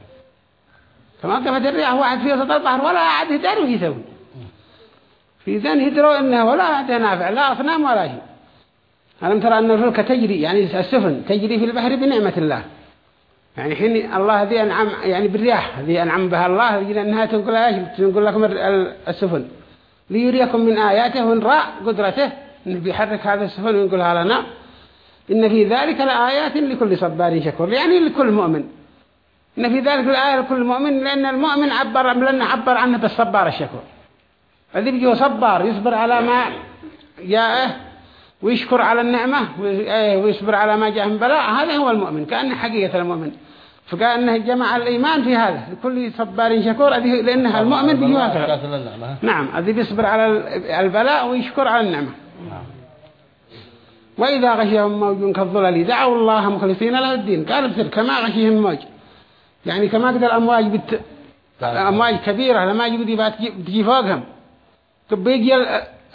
فما وقفت الرياح واحد في وسط البحر ولا عاد يداروا يسوي في ذن يدروا إنها ولا عاد نافع لا أصنام ولا شيء. ألم ترى أن الفلك تجري يعني السفن تجري في البحر بنعمة الله. يعني حين الله ذي أنعم يعني بالرياح ذي أنعم بها الله لأنها تنقل إيش؟ تنقل لكم السفن. ليريكم من آياته ونرى قدرته. إنه بيحرك هذا السفن وينقلها لنا. إن في ذلك لآيات لكل صبار شكور. يعني لكل مؤمن. إن في ذلك الآية لكل مؤمن لأن المؤمن عبر لأنه عبر عنه بالصبار الشكور. الذي بيجي صبار يصبر على ما جاءه ويشكر على النعمة ويصبر على ما جاء من بلاء. هذا هو المؤمن كأنه حقيقة المؤمن. فقال أنه جمع الإيمان في هذا لكل صبار شكور لأنها المؤمن بيجي نعم. الذي بيصبر على البلاء ويشكر على النعمة. وإذا غشيهم موج كالظلل دعوا الله مخلصين له الدين. قال بسر كما غشيهم موج. يعني كما قد الأمواج بت... أمواج كبيرة لما يجي بتجي فوقهم. بيجي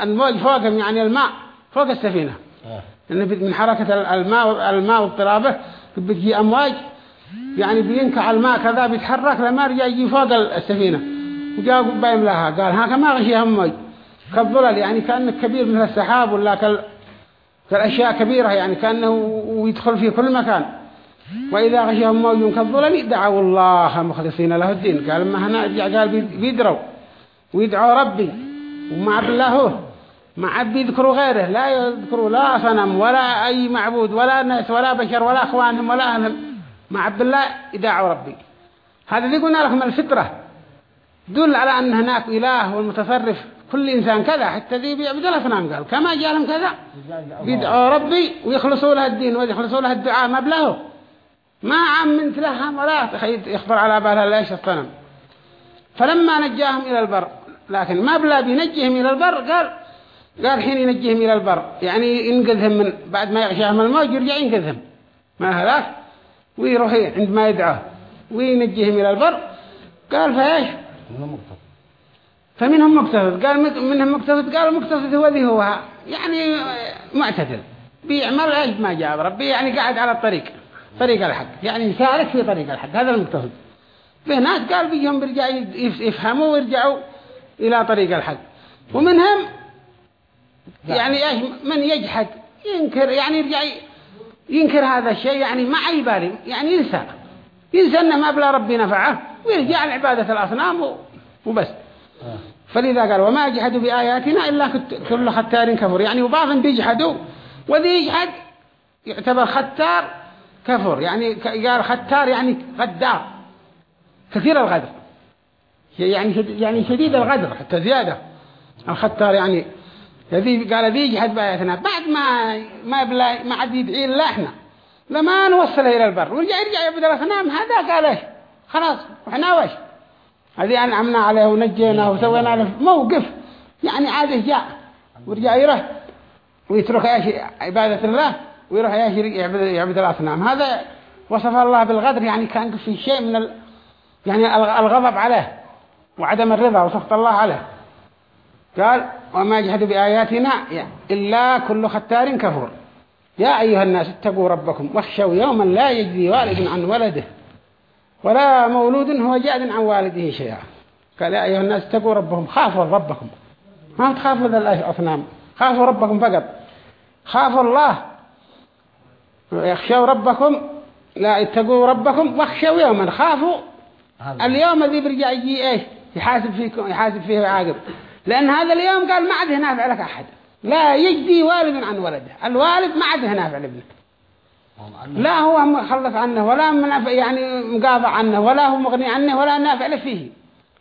الموج فوقهم يعني الماء فوق السفينة. لأن من حركة الماء الماء واضطرابه بتجي أمواج. يعني بينكع الماء كذا بيتحرك لما رجع يجي فوق السفينة. وجاء بايم لها قال ها كما غشيهم موج كالظلل يعني كأنه كبير مثل السحاب ولا كال كالأشياء كبيرة يعني كأنه ويدخل في كل مكان. وإذا غشيهم موج كالظلل دعوا الله مخلصين له الدين. قال ما هنا قال بيدروا. ويدعوا ربي. ومع بالله هو ما عاد بيذكروا غيره. لا يذكروا لا صنم ولا أي معبود ولا ناس ولا بشر ولا أخوانهم ولا أهلهم. مع عبد الله يدعوا ربي. هذا اللي قلنا لكم الفطرة. دل على أن هناك إله والمتصرف كل إنسان كذا حتى ذي بيعبد الأصنام قال كما جاء لهم كذا. بيدعوا ربي ويخلصوا له الدين ويخلصوا له الدعاء ما بله ما عم من تلهم ولا يخبر على بالها ليش الصنم. فلما نجاهم إلى البر لكن ما بلا بينجيهم إلى البر قال قال حين ينجيهم إلى البر يعني ينقذهم من بعد ما يغشاهم الموج يرجع ينقذهم. ما هلاك؟ ويروح عندما يدعوه وينجيهم إلى البر. قال فإيش؟ فمنهم مقتصد. قال منهم مقتصد قال المقتصد هو ذي هو. يعني معتدل. بيعمل إيش ما جاب. ربي يعني قاعد على الطريق. طريق الحق. يعني يسارك في طريق الحق. هذا المقتصد. في ناس قال بيهم بيرجع يفهموا ويرجعوا إلى طريق الحق. ومنهم يعني إيش؟ من يجحد ينكر يعني يرجع ينكر هذا الشيء يعني ما عيبالي يعني ينسى. ينسى انه ما بلا ربي نفعه ويرجع لعبادة الأصنام وبس. فلذا قال وما جحدوا بآياتنا إلا كل ختار كفر يعني وبعضهم بيجحدوا. وذي يجحد يعتبر ختار كفر يعني قال ختار يعني غدار. كثير الغدر. يعني يعني شديد الغدر حتى زيادة. الختار يعني الذي قال ذي يجحد بآياتنا بعد ما ما بلا ما عاد يدعي إلا إحنا. لما نوصله إلى البر. ورجع يرجع يبدأ الأصنام هذا قال إيش؟ خلاص وإحنا وش؟ هذه أنعمنا عليه ونجيناه وسوينا له موقف. يعني عاده جاء؟ ورجع يروح ويترك إيش؟ عبادة الله ويروح إيش؟ يعبد, يعبد الأصنام هذا وصف الله بالغدر. يعني كان في شيء من ال... يعني الغضب عليه وعدم الرضا وسخط الله عليه. قال وما جهدوا بآياتنا إلا كل ختار كفور. يا أيها الناس اتقوا ربكم واخشوا يوما لا يجزي والد عن ولده ولا مولود هو جاد عن والده شيئا. قال يا أيها الناس اتقوا ربهم خافوا ربكم. ما تخافوا ذا الأصنام خافوا ربكم فقط. خافوا الله. يخشوا ربكم. لا يتقوا ربكم واخشوا يوما. خافوا. اليوم الذي برجع يجي إيش يحاسب فيكم يحاسب فيه ويعاقب. لأن هذا اليوم قال ما عاد نافع لك أحد. لا يجدي والد عن ولده. الوالد ما عاد نافع لابنه لا هو مخلص عنه ولا منافع يعني مقاطع عنه ولا هو مغني عنه ولا نافع له فيه.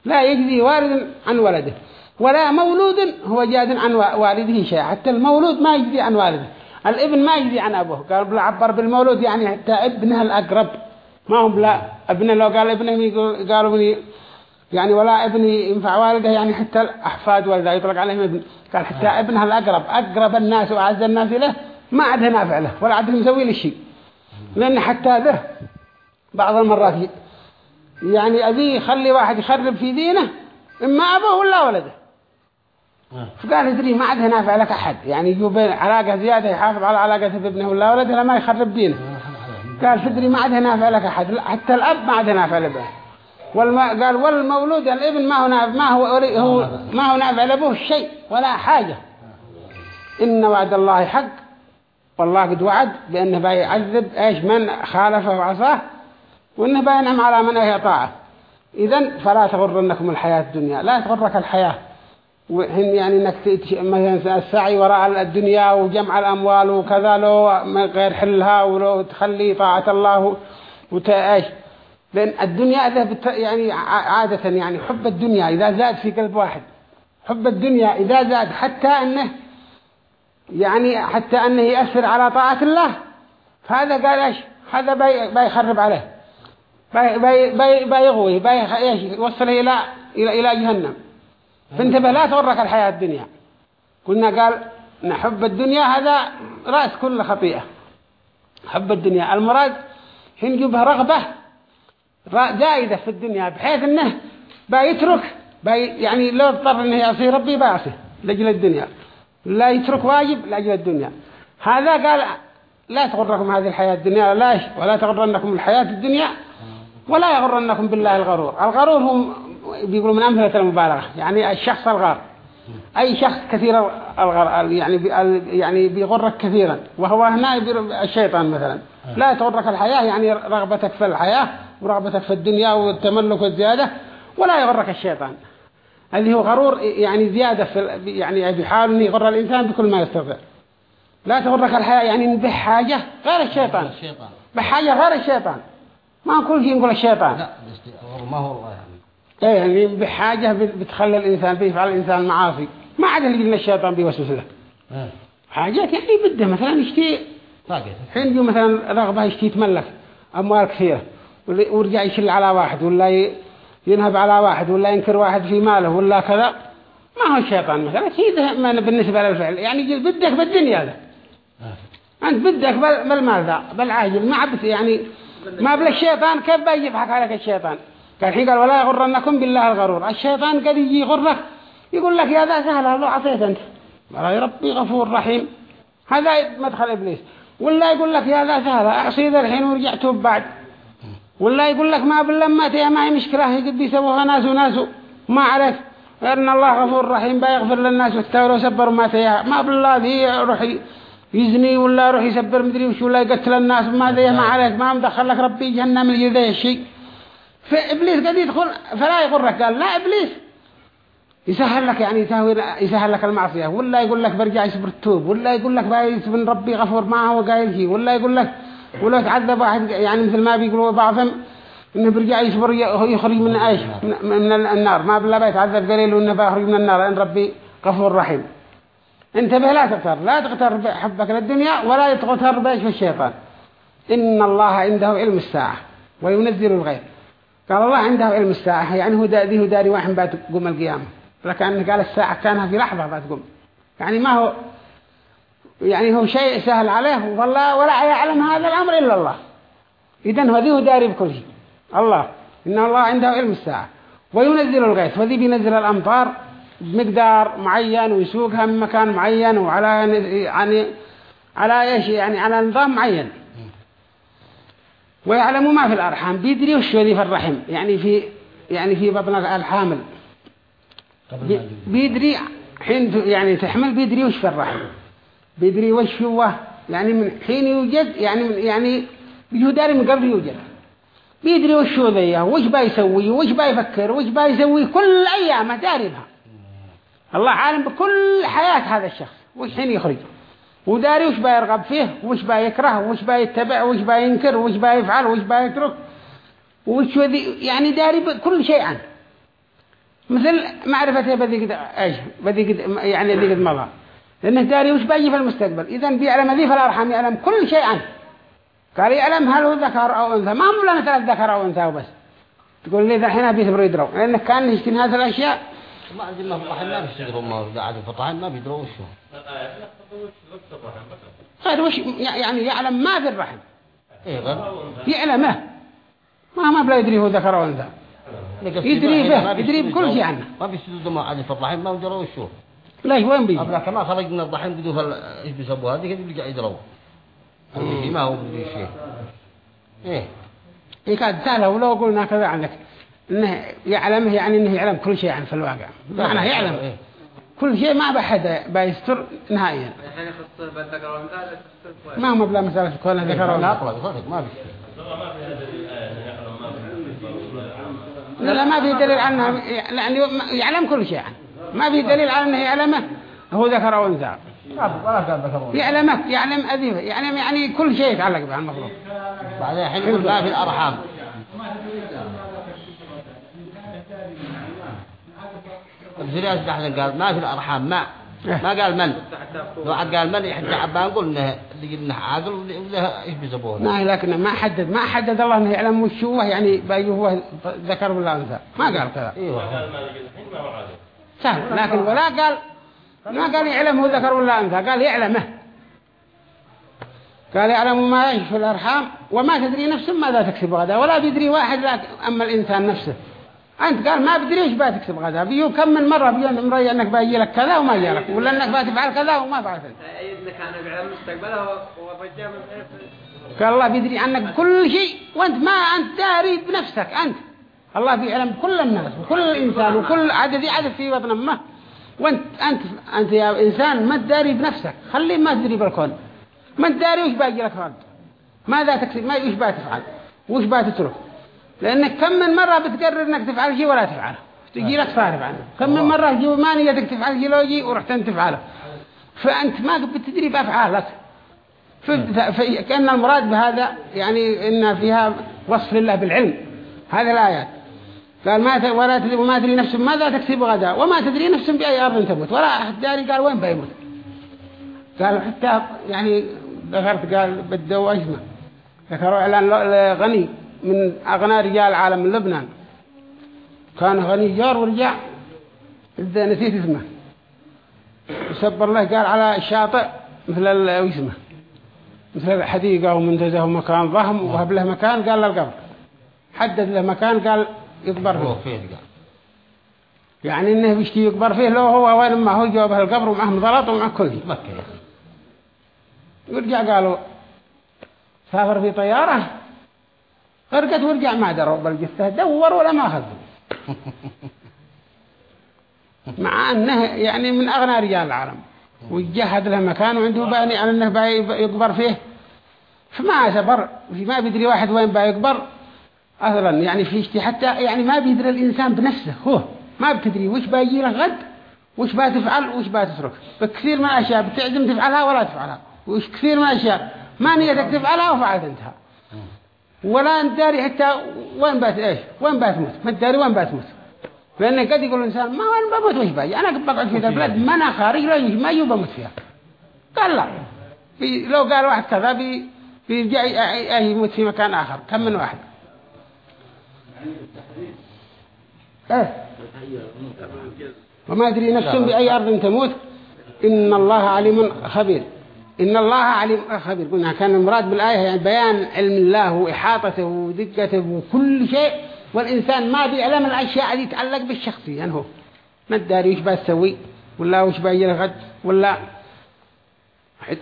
لا يجدي والد عن ولده. ولا مولود هو جاد عن والده شيء حتى المولود ما يجدي عن والده. الابن ما يجدي عن أبوه. قال عبر بالمولود يعني حتى ابنه الأقرب. ما هم بلا ابنه لو قال ابنه قالوا يعني ولا ابن ينفع والده يعني حتى الأحفاد والده يطلق عليهم ابن. قال حتى ابنها الأقرب. أقرب الناس وأعز الناس له. ما عاد نافع له ولا عاد مسوي له شيء لأن حتى ذا بعض المرات يعني أبي يخلي واحد يخرب في دينه إما أبوه ولا ولده. فقال ادري ما عاد نافع لك أحد. يعني يجوا بين علاقة زيادة يحافظ على علاقة بابنه ولا ولده لما يخرب دينه. قال تدري ما عاد نافع لك أحد. حتى الأب ما عاد نافع لابنه والما قال والمولود الابن ما هو نافع ما هو هو ما هو نافع لابوه شيء ولا حاجة. إن وعد الله حق. والله قد وعد بأنه بيعذب إيش من خالفه وعصاه وإنه بينعم على من يطاعه إذن فلا تغرنكم الحياة الدنيا. لا تغرك الحياة. وحين يعني إنك مثلا السعي وراء الدنيا وجمع الأموال وكذا لو غير حلها ولو تخلي طاعة الله وتأيش لأن الدنيا إذا بت يعني عادة يعني حب الدنيا إذا زاد في قلب واحد. حب الدنيا إذا زاد حتى أنه يعني حتى أنه يأثر على طاعة الله فهذا قال إيش؟ هذا بي بيخرب عليه. بي بي بي بيغوي بي يوصله إلى إلى إلى جهنم. فانتبه لا تغرك الحياة الدنيا. قلنا قال نحب الدنيا هذا رأس كل خطيئة. حب الدنيا. المراد هنجبه رغبة جائدة في الدنيا بحيث إنه بيترك بي يعني لو اضطر إنه يعصي ربي بيعصي لأجل الدنيا. لا يترك واجب لأجل الدنيا. هذا قال لا تغركم هذه الحياة الدنيا لا ولا تغرنكم الحياة الدنيا ولا يغرنكم بالله الغرور. الغرور هم بيقولوا من أمثلة المبالغة يعني الشخص الغار. أي شخص كثير الغر يعني يعني بيغرك كثيرا. وهو هنا الشيطان مثلا. لا تغرك الحياة يعني رغبتك في الحياة. ورغبتك في الدنيا والتملك والزيادة ولا يغرك الشيطان. اللي هو غرور يعني زيادة في يعني بحال أن يغر الإنسان بكل ما يستطيع. لا تغرك الحياة يعني بحاجة غير الشيطان. بحاجة غير الشيطان. ما كل شيء نقول الشيطان. لا ما هو الله يعني. إيه يعني بحاجة بتخلي الإنسان بيفعل الإنسان معاصي. ما عاد اللي قلنا الشيطان بيوسوس له حاجات يعني بدة مثلا يشتي. حين مثلا رغبة يشتي يتملك. أموال كثيرة. ورجع يشل على واحد ولا ينهب على واحد ولا ينكر واحد في ماله ولا كذا. ما هو الشيطان مثلا. شيء من بالنسبة للفعل. يعني بدك بالدنيا ذا. أنت بدك بالمال ذا بالعاجل ما عبت يعني ما بلا الشيطان كيف بيجيبحك عليك الشيطان؟ قال حين قال ولا يغرنكم بالله الغرور. الشيطان قد يجي يغرك. يقول لك يا ذا سهل لو عطيت أنت. يا ربي غفور رحيم. هذا مدخل إبليس. ولا يقول لك يا ذا سهل أعصي ذا الحين ورجعت بعد ولا يقول لك ما باللما تيا ما هي مشكلة يقد بيسووها ناس وناس ما عليك إن الله غفور رحيم بيغفر للناس والتورى وسبر ما تيا ما بالله ذي يروح يزني ولا يروح يسبر مدري وش ولا يقتل الناس ما ذي ما عليك ما مدخل لك ربي جهنم الجذي الشيء فإبليس قد يدخل فلا يغرك قال لا إبليس. يسهل لك يعني يسهل, لك المعصية. ولا يقول لك برجع يصبر التوب ولا يقول لك بايس من ربي غفور ما هو قايل شيء ولا يقول لك ولا تعذب واحد يعني مثل ما بيقولوا بعضهم إنه برجع يصبر يخرج من إيش؟ من, النار. ما بالله بيتعذب قليل وانه بيخرج من النار. إن ربي غفور رحيم. انتبه لا تغتر. لا تغتر بحبك للدنيا ولا تغتر بإيش في الشيطان إن الله عنده علم الساعة وينزل الغيب. قال الله عنده علم الساعة. يعني هو داري هو داري واحد بتقوم القيامة. لكن قال الساعة كانها في لحظة بتقوم يعني ما هو يعني هو شيء سهل عليه والله ولا يعلم هذا الأمر إلا الله. إذن هذه هو داري بكل شيء. الله. إن الله عنده علم الساعة. وينزل الغيث. وذي بينزل الأمطار بمقدار معين ويسوقها من مكان معين وعلى يعني على إيش؟ يعني على نظام معين. ويعلم ما في الأرحام. بيدري وش ذي في الرحم. يعني في يعني في بطن الحامل. بيدري حين يعني تحمل بيدري وش في الرحم. بيدري وش هو؟ يعني من حين يوجد يعني من يعني بيجو داري من قبل يوجد. بيدري وش هو وش بيسوي وش بيفكر وش بيسوي كل أيامه داري بها. الله عالم بكل حياة هذا الشخص. وش حين يخرج؟ وداري وش بيرغب فيه؟ وش بيكره وش بيتبع وش بينكر وش بيفعل وش بيترك وش ذي؟ يعني داري بكل شيء عنه مثل معرفته بذي قد إيش؟ بذي قد يعني ذي قد مضى. لأنه داري وش بيجي في المستقبل؟ اذا بيعلم ذي في الارحام يعلم كل شيء عنه. قال يعلم هل هو ذكر أو أنثى. ما هو لنا ثلاث ذكر أو أنثى وبس. تقول لي ذا الحين بيصبروا يدروا لأنه كان يشتين هذه الأشياء. ما عندي ما في الرحم ما بيشتغلوا ما في الرحم ما بيدروا وش هو. غير وش يعني يعلم ما في الرحم. غير. يعلمه. ما ما بلا يدري هو ذكر أو أنثى. يدري به، يدري بكل شيء عنه. ما بيستدوا ما عاد الرحم ما بيدروا وش هو. ليش وين بيجي قبل كما خرجنا الرحم بدو فل إيش بيسبوا هذه؟ كده بيرجع الشيء ما هو بدي شيء. إيه. إيه كانت سهلة ولو قلنا كذا عنك. إنه يعلمه يعني إنه يعلم كل شيء عن في الواقع. معناه يعلم. إيه. كل شيء ما بحد بيستر نهائيا. ما هو بلا مسألة كونه ذكر لا ولا أطلق ما بيشتغل لا لا ما في دليل عنه. يعني يعلم كل شيء عنه. ما في دليل على أنه يعلمه. هو ذكر ذكروا يعلمه يعلم أذيبه يعلم يعني كل شيء يتعلق به المخلوق بعدين الحين يقول ما في الأرحام. الزرياس دحين قال ما في الأرحام. ما ما قال من؟ لو قال من؟ حتى عبان نقول إنه اللي قلنا عاقل وله إيش بيسبوه ما لكن ما حدد ما حدد الله إنه يعلم وش هو يعني باقي هو ذكر ولا أنثى. ما قال كذا. إيوه. سهل. لكن ولا قال ما قال يعلم هو ذكر ولا أنثى. قال يعلمه. قال يعلم ما يعيش في الأرحام وما تدري نفس ماذا تكسب غدا. ولا بيدري واحد لكن أما الإنسان نفسه. أنت قال ما بدري إيش بتكسب غدا. بيو كم من مرة بيو مري أنك باجي لك كذا وما جالك ولا أنك بتفعل كذا وما فعلت. إذا كان بيعلم مستقبله من قال الله بيدري عنك كل شيءء وأنت ما أنت داري بنفسك. أنت الله بيعلم كل الناس وكل الإنسان وكل عدد عدد في بطن امه وانت أنت أنت يا إنسان ما تداري بنفسك. خلي ما تدري بالكون. ما تداري وش باقي لك رد ماذا تكسب؟ ما وش بتفعل وش بتترك لأنك كم من مرة بتقرر إنك تفعل شيء ولا تفعله. تجي لك صارف عنه. كم من مرة تجي ما نيتك تفعل شيء لو جي ورحت أنت تفعله. فأنت ما بتدري بأفعالك. في في- كأن المراد بهذا يعني إن فيها وصف لله بالعلم. هذه الآيات قال ما ولا تدري وما تدري نفس ماذا تكسب غدا وما تدري نفس بأي أرض تموت. ولا أحد داري قال وين بيموت؟ قال حتى يعني ذكرت قال بدوا اسمه ذكروا إعلان غني من أغنى رجال العالم من لبنان. كان غني جار ورجع إذا نسيت اسمه. يسبر له قال على الشاطئ مثل اسمه مثل الحديقة ومنتزه ومكان ضخم وهب له مكان قال له القبر حدد له مكان قال يقبر فيه. قال. يعني إنه بيشتي يقبر فيه لو هو وين ما هو جوابه القبر ومعه مضلط ومعه كل شيء. مكة يا أخي. ورجع قالوا سافر في طيارة غرقت ورجع ما دروا بالجثة دور ولا ما أخذ. مع أنه يعني من أغنى رجال العالم. وجهد له مكان وعنده باني على أنه يقبر فيه. فما سبر ما بيدري واحد وين باي أصلا يعني في اشتي حتى يعني ما بيدري الإنسان بنفسه هو ما بتدري وش باجي له غد وش بتفعل وش بتترك. فكثير من الأشياء بتعزم تفعلها ولا تفعلها. وش كثير من الأشياء ما نيتك تفعلها وفعلت انتها ولا أنت داري حتى وين بات إيش؟ وين بتموت؟ ما تداري وين بتموت. لأن قد يقول الإنسان ما وين بموت؟ وش باجي أنا بقعد في ذا البلد ما أنا خارج لا ما يجي بموت فيها. قال لا. لو قال واحد كذا بي بيرجع يموت في مكان آخر. كم من واحد؟ إيه. وما أدري نفس بأي أرض تموت. إن الله عليم خبير. إن الله عليم خبير. قلنا كان المراد بالآية يعني بيان علم الله وإحاطته ودقته وكل شيء. والإنسان ما بيعلم الأشياء اللي يتعلق بالشخصية. يعني هو ما تداري وش بتسوي ولا وش بيجي الغد ولا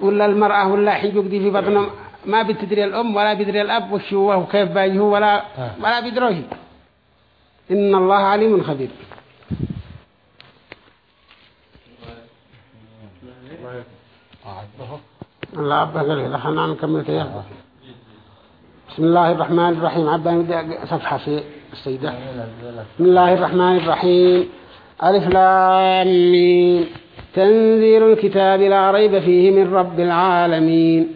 ولا المرأة ولا حين يقضي في بطنه. ما بتدري الأم ولا بتدري الأب وش هو وكيف باجه ولا آه. ولا بيدروه إن الله عليم خبير. الله أبا قال له نكمل تيار آه. بسم الله الرحمن الرحيم. عبا نبدأ صفحة في السيدة. بسم الله الرحمن الرحيم. ألف لامين تنزيل الكتاب لا ريب فيه من رب العالمين.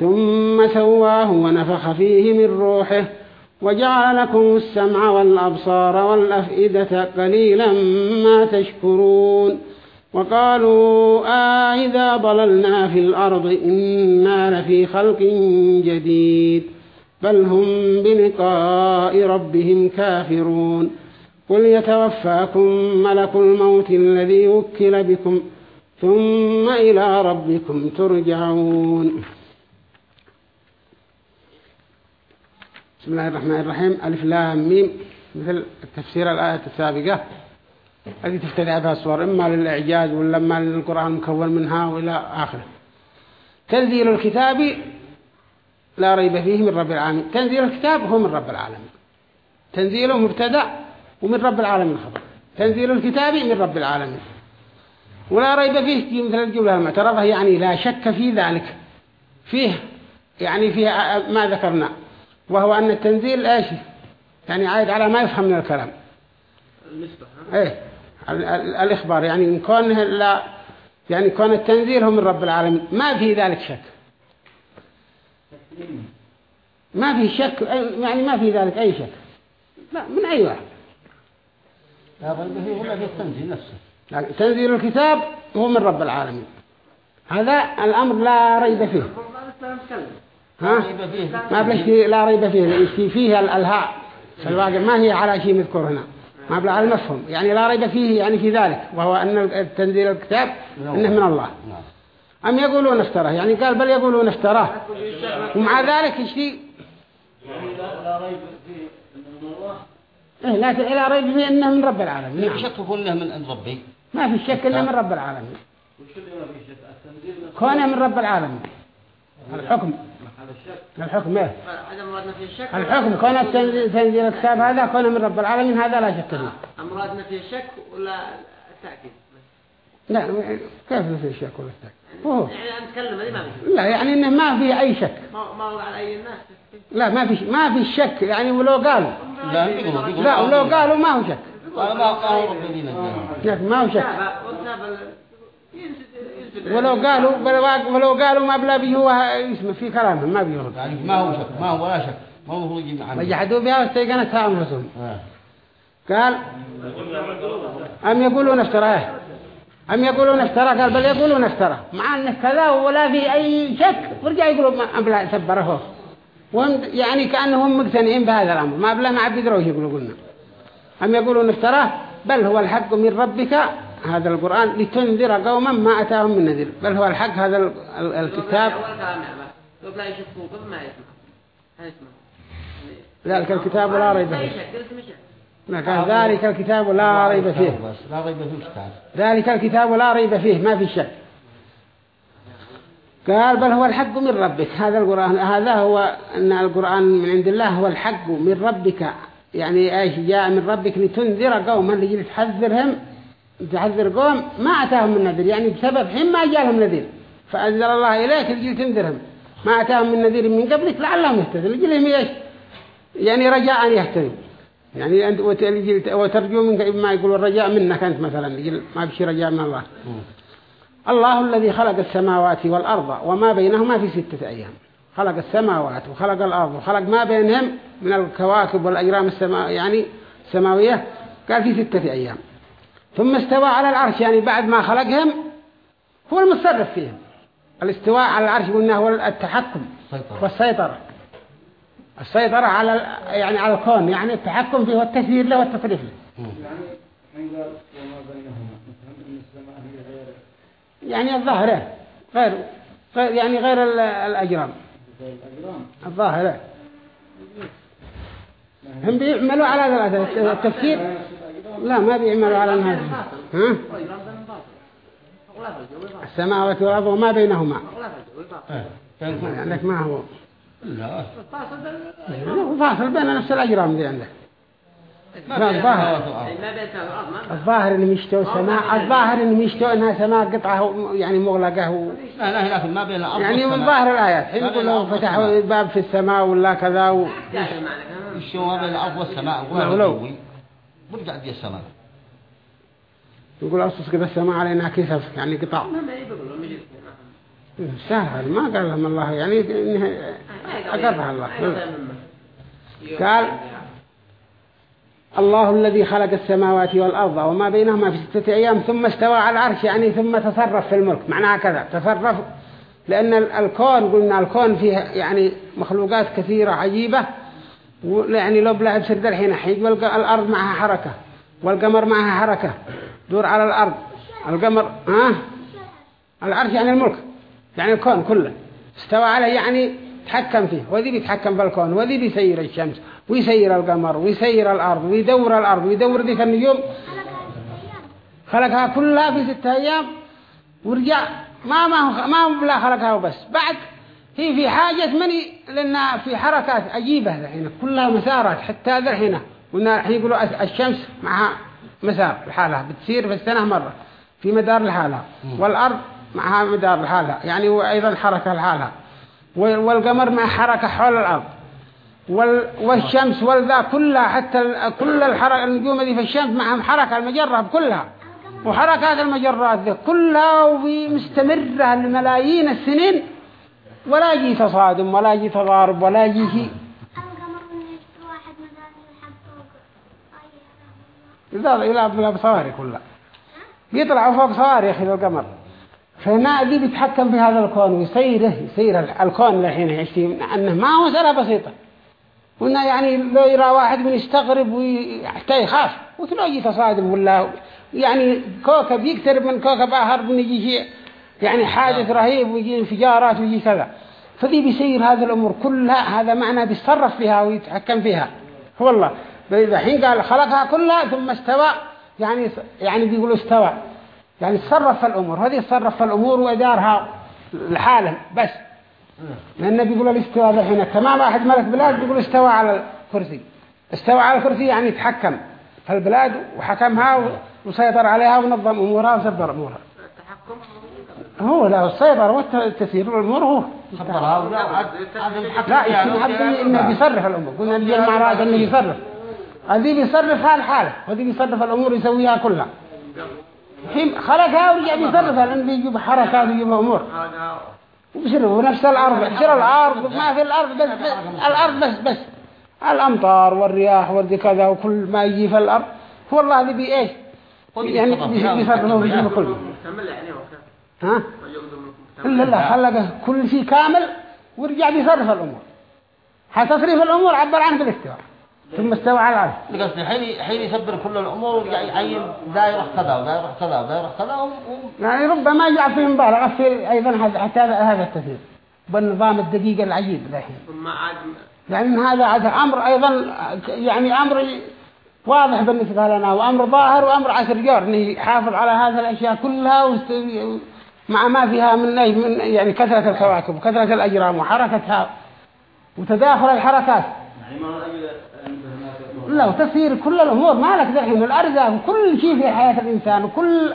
ثم سواه ونفخ فيه من روحه وجعل لكم السمع والأبصار والأفئدة قليلا ما تشكرون وقالوا آه إذا ضللنا في الأرض إنا لفي خلق جديد بل هم بلقاء ربهم كافرون قل يتوفاكم ملك الموت الذي وكل بكم ثم إلى ربكم ترجعون بسم الله الرحمن الرحيم. ألف لام ميم. مثل تفسير الآية السابقة. هذه تفتدع بها الصور إما للإعجاز ولا إما للقرآن مكون منها وإلى آخره. تنزيل الكتاب لا ريب فيه من رب العالمين. تنزيل الكتاب هو من رب العالمين. تنزيله مبتدأ ومن رب العالمين خبر. تنزيل الكتاب من رب العالمين. ولا ريب فيه مثل الجملة المعترضة يعني لا شك في ذلك. فيه يعني فيه ما ذكرنا. وهو أن التنزيل إيش يعني عايد على ما يفهم من الكلام النسبة إيه ال- ال- الإخبار يعني إن كونه لا يعني كون التنزيل هو من رب العالمين ما في ذلك شك ما في شك يعني ما في ذلك أي شك لا من أي واحد لا ولا في التنزيل نفسه لكن تنزيل الكتاب هو من رب العالمين هذا الأمر لا ريب فيه ها؟ ريب فيه. ما بلاش فيه- لا ريب فيه. لأن فيه الألهاء في الواقع ما هي على شيء مذكور هنا. ما بلا على المفهوم. يعني لا ريب فيه يعني في ذلك. وهو أن التنزيل الكتاب إنه من الله. نعم. أم يقولون افتراه؟ يعني قال بل يقولون افتراه. ومع ذلك شيء إيه لا لا ريب فيه إنه من رب العالمين. نعم. شك كله من عند ربي. ما في شك إنه من رب العالمين. كونه من رب العالمين. الحكم. الحكم عدم مرادنا فيه الشك الحكم. كون التنزيل تنزيل الكتاب هذا كون من رب العالمين هذا لا شك فيه. مرادنا فيه الشك ولا التأكيد؟ لا كيف في شك ولا شك هو. يعني نتكلم هذه ما في لا يعني إنه ما في أي شك. ما ما وضع على أي الناس؟ لا ما في ما في شك. يعني ولو قالوا. لا لا ولو قالوا ما هو شك. ما قال ربي دينا لكن ما هو شك. ولو قالوا ولو قالوا ما بلا به هو اسمه في كلامهم ما بيرد يعني ما هو شك ما هو ولا شك ما هو من عنه وجحدوا بها واستيقنتها أنفسهم آه. قال أم يقولون افتراه أم يقولون افتراه قال بل يقولون افتراه مع أنه كذا ولا في أي شك ورجع يقولوا ما بلا سبره. وهم يعني كأنهم مقتنعين بهذا الأمر. ما بلا ما عبد يقولوا قلنا. أم يقولون افتراه بل هو الحق من ربك هذا القرآن لتنذر قوما ما أتاهم من نذير. بل هو الحق هذا ال- ال- الكتاب. ذلك الكتاب لا ريب فيه. ذلك الكتاب لا ريب فيه. ذلك الكتاب لا ريب فيه. ما في شك. قال بل هو الحق من ربك. هذا القرآن هذا هو أن القرآن من عند الله هو الحق من ربك. يعني إيش؟ جاء من ربك لتنذر قوما اللي تحذرهم تحذر قوم ما أتاهم من نذير يعني بسبب حين ما جاءهم نذير. فأنزل الله إليك لجل تنذرهم. ما أتاهم من نذير من قبلك لعلهم يهتدون. لجلهم إيش؟ يعني رجاء أن يهتدوا. يعني أنت وترجو منك ما يقول الرجاء منك أنت مثلا. ما بشي رجاء من الله. الله الذي خلق السماوات والأرض وما بينهما في ستة أيام. خلق السماوات وخلق الأرض وخلق ما بينهم من الكواكب والأجرام السماء يعني السماوية. قال في ستة أيام. ثم استوى على العرش يعني بعد ما خلقهم هو المتصرف فيهم. الاستواء على العرش قلنا هو التحكم والسيطرة. السيطرة على يعني على الكون يعني التحكم فيه والتسيير له والتصريف له. يعني الظاهرة غير غير يعني غير الأجرام. الظاهرة. هم بيعملوا على هذا التفسير. لا ما بيعملوا على هذا. ها؟ السماوات والأرض وما بينهما. عندك؟ ما هو. لا. فاصل بين نفس الأجرام دي عندك. لا الظاهر. الظاهر إنهم يشتوا سماء الظاهر إنهم يشتوا إنها سماء قطعة يعني مغلقة و... لا لا لكن ما بين يعني من. ظاهر الآيات. حين يقول لو فتحوا باب في السماء ولا كذا و... ما بين الأرض والسماء؟ ولو-. برجع دي السماء يقول أصص كذا السماء علينا كسف يعني قطع سهل ما قال لهم الله يعني أقرها الله. قال الله الذي خلق السماوات والأرض وما بينهما في ستة أيام ثم استوى على العرش يعني ثم تصرف في الملك. معناها كذا تصرف لأن ال- الكون قلنا الكون فيه يعني مخلوقات كثيرة عجيبة يعني لو بلعب سرد الحين والق- الأرض معها حركة والقمر معها حركة. دور على الأرض. القمر ها؟ العرش يعني الملك يعني الكون كله. استوى عليه يعني تحكم فيه. وذي بيتحكم في الكون وذي بيسير الشمس ويسير القمر ويسير الأرض ويدور الأرض ويدور ذيك النجوم. خلقها كلها في ستة أيام. ورجع ما ما ما بلا خلقها وبس. بعد هي في حاجة مني لأن في حركات عجيبة الحين كلها مسارات حتى هذا الحين. قلنا الحين يقولوا الشمس معها مسار لحالها بتسير في السنة مرة في مدار لحالها. والأرض معها مدار لحالها يعني وأيضا حركة لحالها. وال- والقمر مع حركة حول الأرض. وال والشمس والذا كلها حتى كل الحركة النجوم دي في الشمس معهم حركة المجرة كلها وحركات المجرات كلها ومستمرة لملايين السنين. ولا يجي تصادم ولا يجي تضارب ولا يجي شيء. مدار الحب فوق بصواري كلها. بيطلعوا فوق صواريخ إلى القمر فهنا ذي بيتحكم في هذا الكون ويسيره يسير الكون الحين يعيش فيه أنه ما هو مسألة بسيطة. قلنا يعني لو يرى واحد من يستغرب ويحتاج يخاف يجي تصادم ولا يعني كوكب يقترب من كوكب آخر من يجي شيء. يعني حادث رهيب ويجي انفجارات ويجي كذا. فذي بيسير هذه الأمور كلها هذا معنى بيتصرف فيها ويتحكم فيها. هو الله. إذا حين قال خلقها كلها ثم استوى يعني يعني بيقولوا استوى. يعني تصرف في الأمور. هذه تصرف في الأمور وإدارها لحاله بس. لأن النبي يقول الاستواء الحين تمام واحد ملك بلاد بيقول استوى على الكرسي. استوى على الكرسي يعني يتحكم في البلاد وحكمها وسيطر عليها ونظم أمورها وسبر أمورها. هو لا السيطرة والتسيير والأمور هو. خبرها لا يعني حد إنه بيصرف الأمور. قلنا نجي المعراض إنه بيصرف هذه بيصرفها الحالة وهذه بيصرف الأمور يسويها كلها. حين خلقها ورجع بيصرفها لأنه بيجيب حركات ويجيب أمور. وبيصرفوا نفس الأرض بيصير الأرض ما في الأرض بس, بس الأرض بس بس. الأمطار والرياح والذي كذا وكل ما يجي في الأرض هو الله اللي بي إيش؟ يعني بيصرفه ويجيب كله يعني ها؟ إلا الله خلقه كل شيء كامل ورجع بيصرف الأمور. حتصريف الأمور عبر عنه بالاستواء. ثم استوى على العرش. قصدي حين حين يسبر كل الأمور ويرجع يعين دا يروح كذا ودا يروح كذا ودا يروح كذا و- يعني ربما جاء فيه مبالغة في أيضا هذا حتى هذا هذا التفسير. بالنظام الدقيق العجيب الحين. ثم عاد يعني هذا عاد أمر أيضا يعني أمر واضح بالنسبة لنا وأمر ظاهر وأمر عسر جار. إنه يحافظ على هذه الأشياء كلها ويست- مع ما فيها من من يعني كثرة الكواكب وكثرة الأجرام وحركتها وتداخل الحركات. لا وتسير كل الأمور. ما لك دحين الأرزاق وكل شيء في حياة الإنسان وكل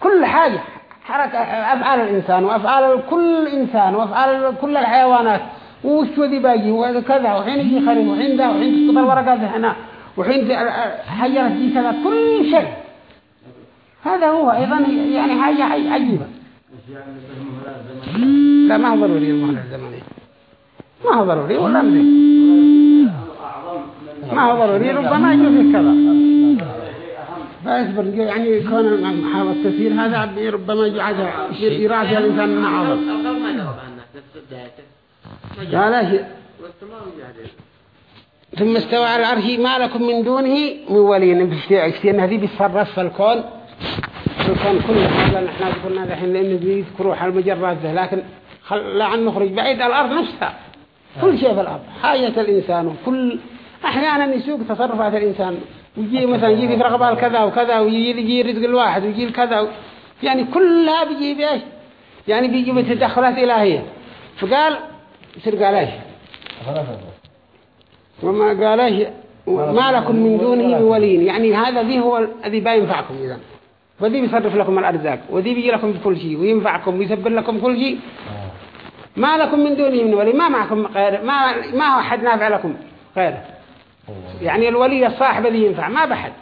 كل حاجة. حركة أفعال الإنسان وأفعال كل إنسان وأفعال كل الحيوانات. وش ذي باجي وكذا وحين يجي خريف وحين ذا وحين تسقط الورقات هنا وحين حجرة دي كذا كل شيء. هذا هو أيضا يعني حاجة عجيبة. لا ما هو ضروري المهلة الزمنية ما هو ضروري ولا مدري ما هو ضروري ربما فيه كذا. فاصبر يعني كون محاولة التفسير هذا ربما يجعل يراجع الإنسان مع عظم القلب ما جاوب عنه في بدايته لا لا شيء. ثم استوى على العرش ما لكم من دونه من ولي. ان هذه بيتصرف في الكون. الكون كله لأن إحنا قلنا الحين لأنه بيذكروا حال المجرات ذه لكن خل... لا عن نخرج بعيد الأرض نفسها. كل شيء في الأرض حاجة الإنسان وكل أحيانا يسوق تصرفات الإنسان ويجي مثلا يجي في رغبة كذا وكذا ويجي يجي رزق الواحد ويجي كذا و... يعني كلها بيجي بإيش؟ يعني بيجي بتدخلات إلهية. فقال يصير قال إيش؟ وما قال إيش؟ ما لكم من دونه من يعني هذا ذي هو الذي بينفعكم إذا وذي بيصرف لكم الأرزاق وذي بيجي لكم بكل شيء وينفعكم ويسبب لكم كل شيء. ما لكم من دونه من ولي ما معكم غير ما ما هو أحد نافع لكم غيره. يعني الولي الصاحب الذي ينفع ما بحد.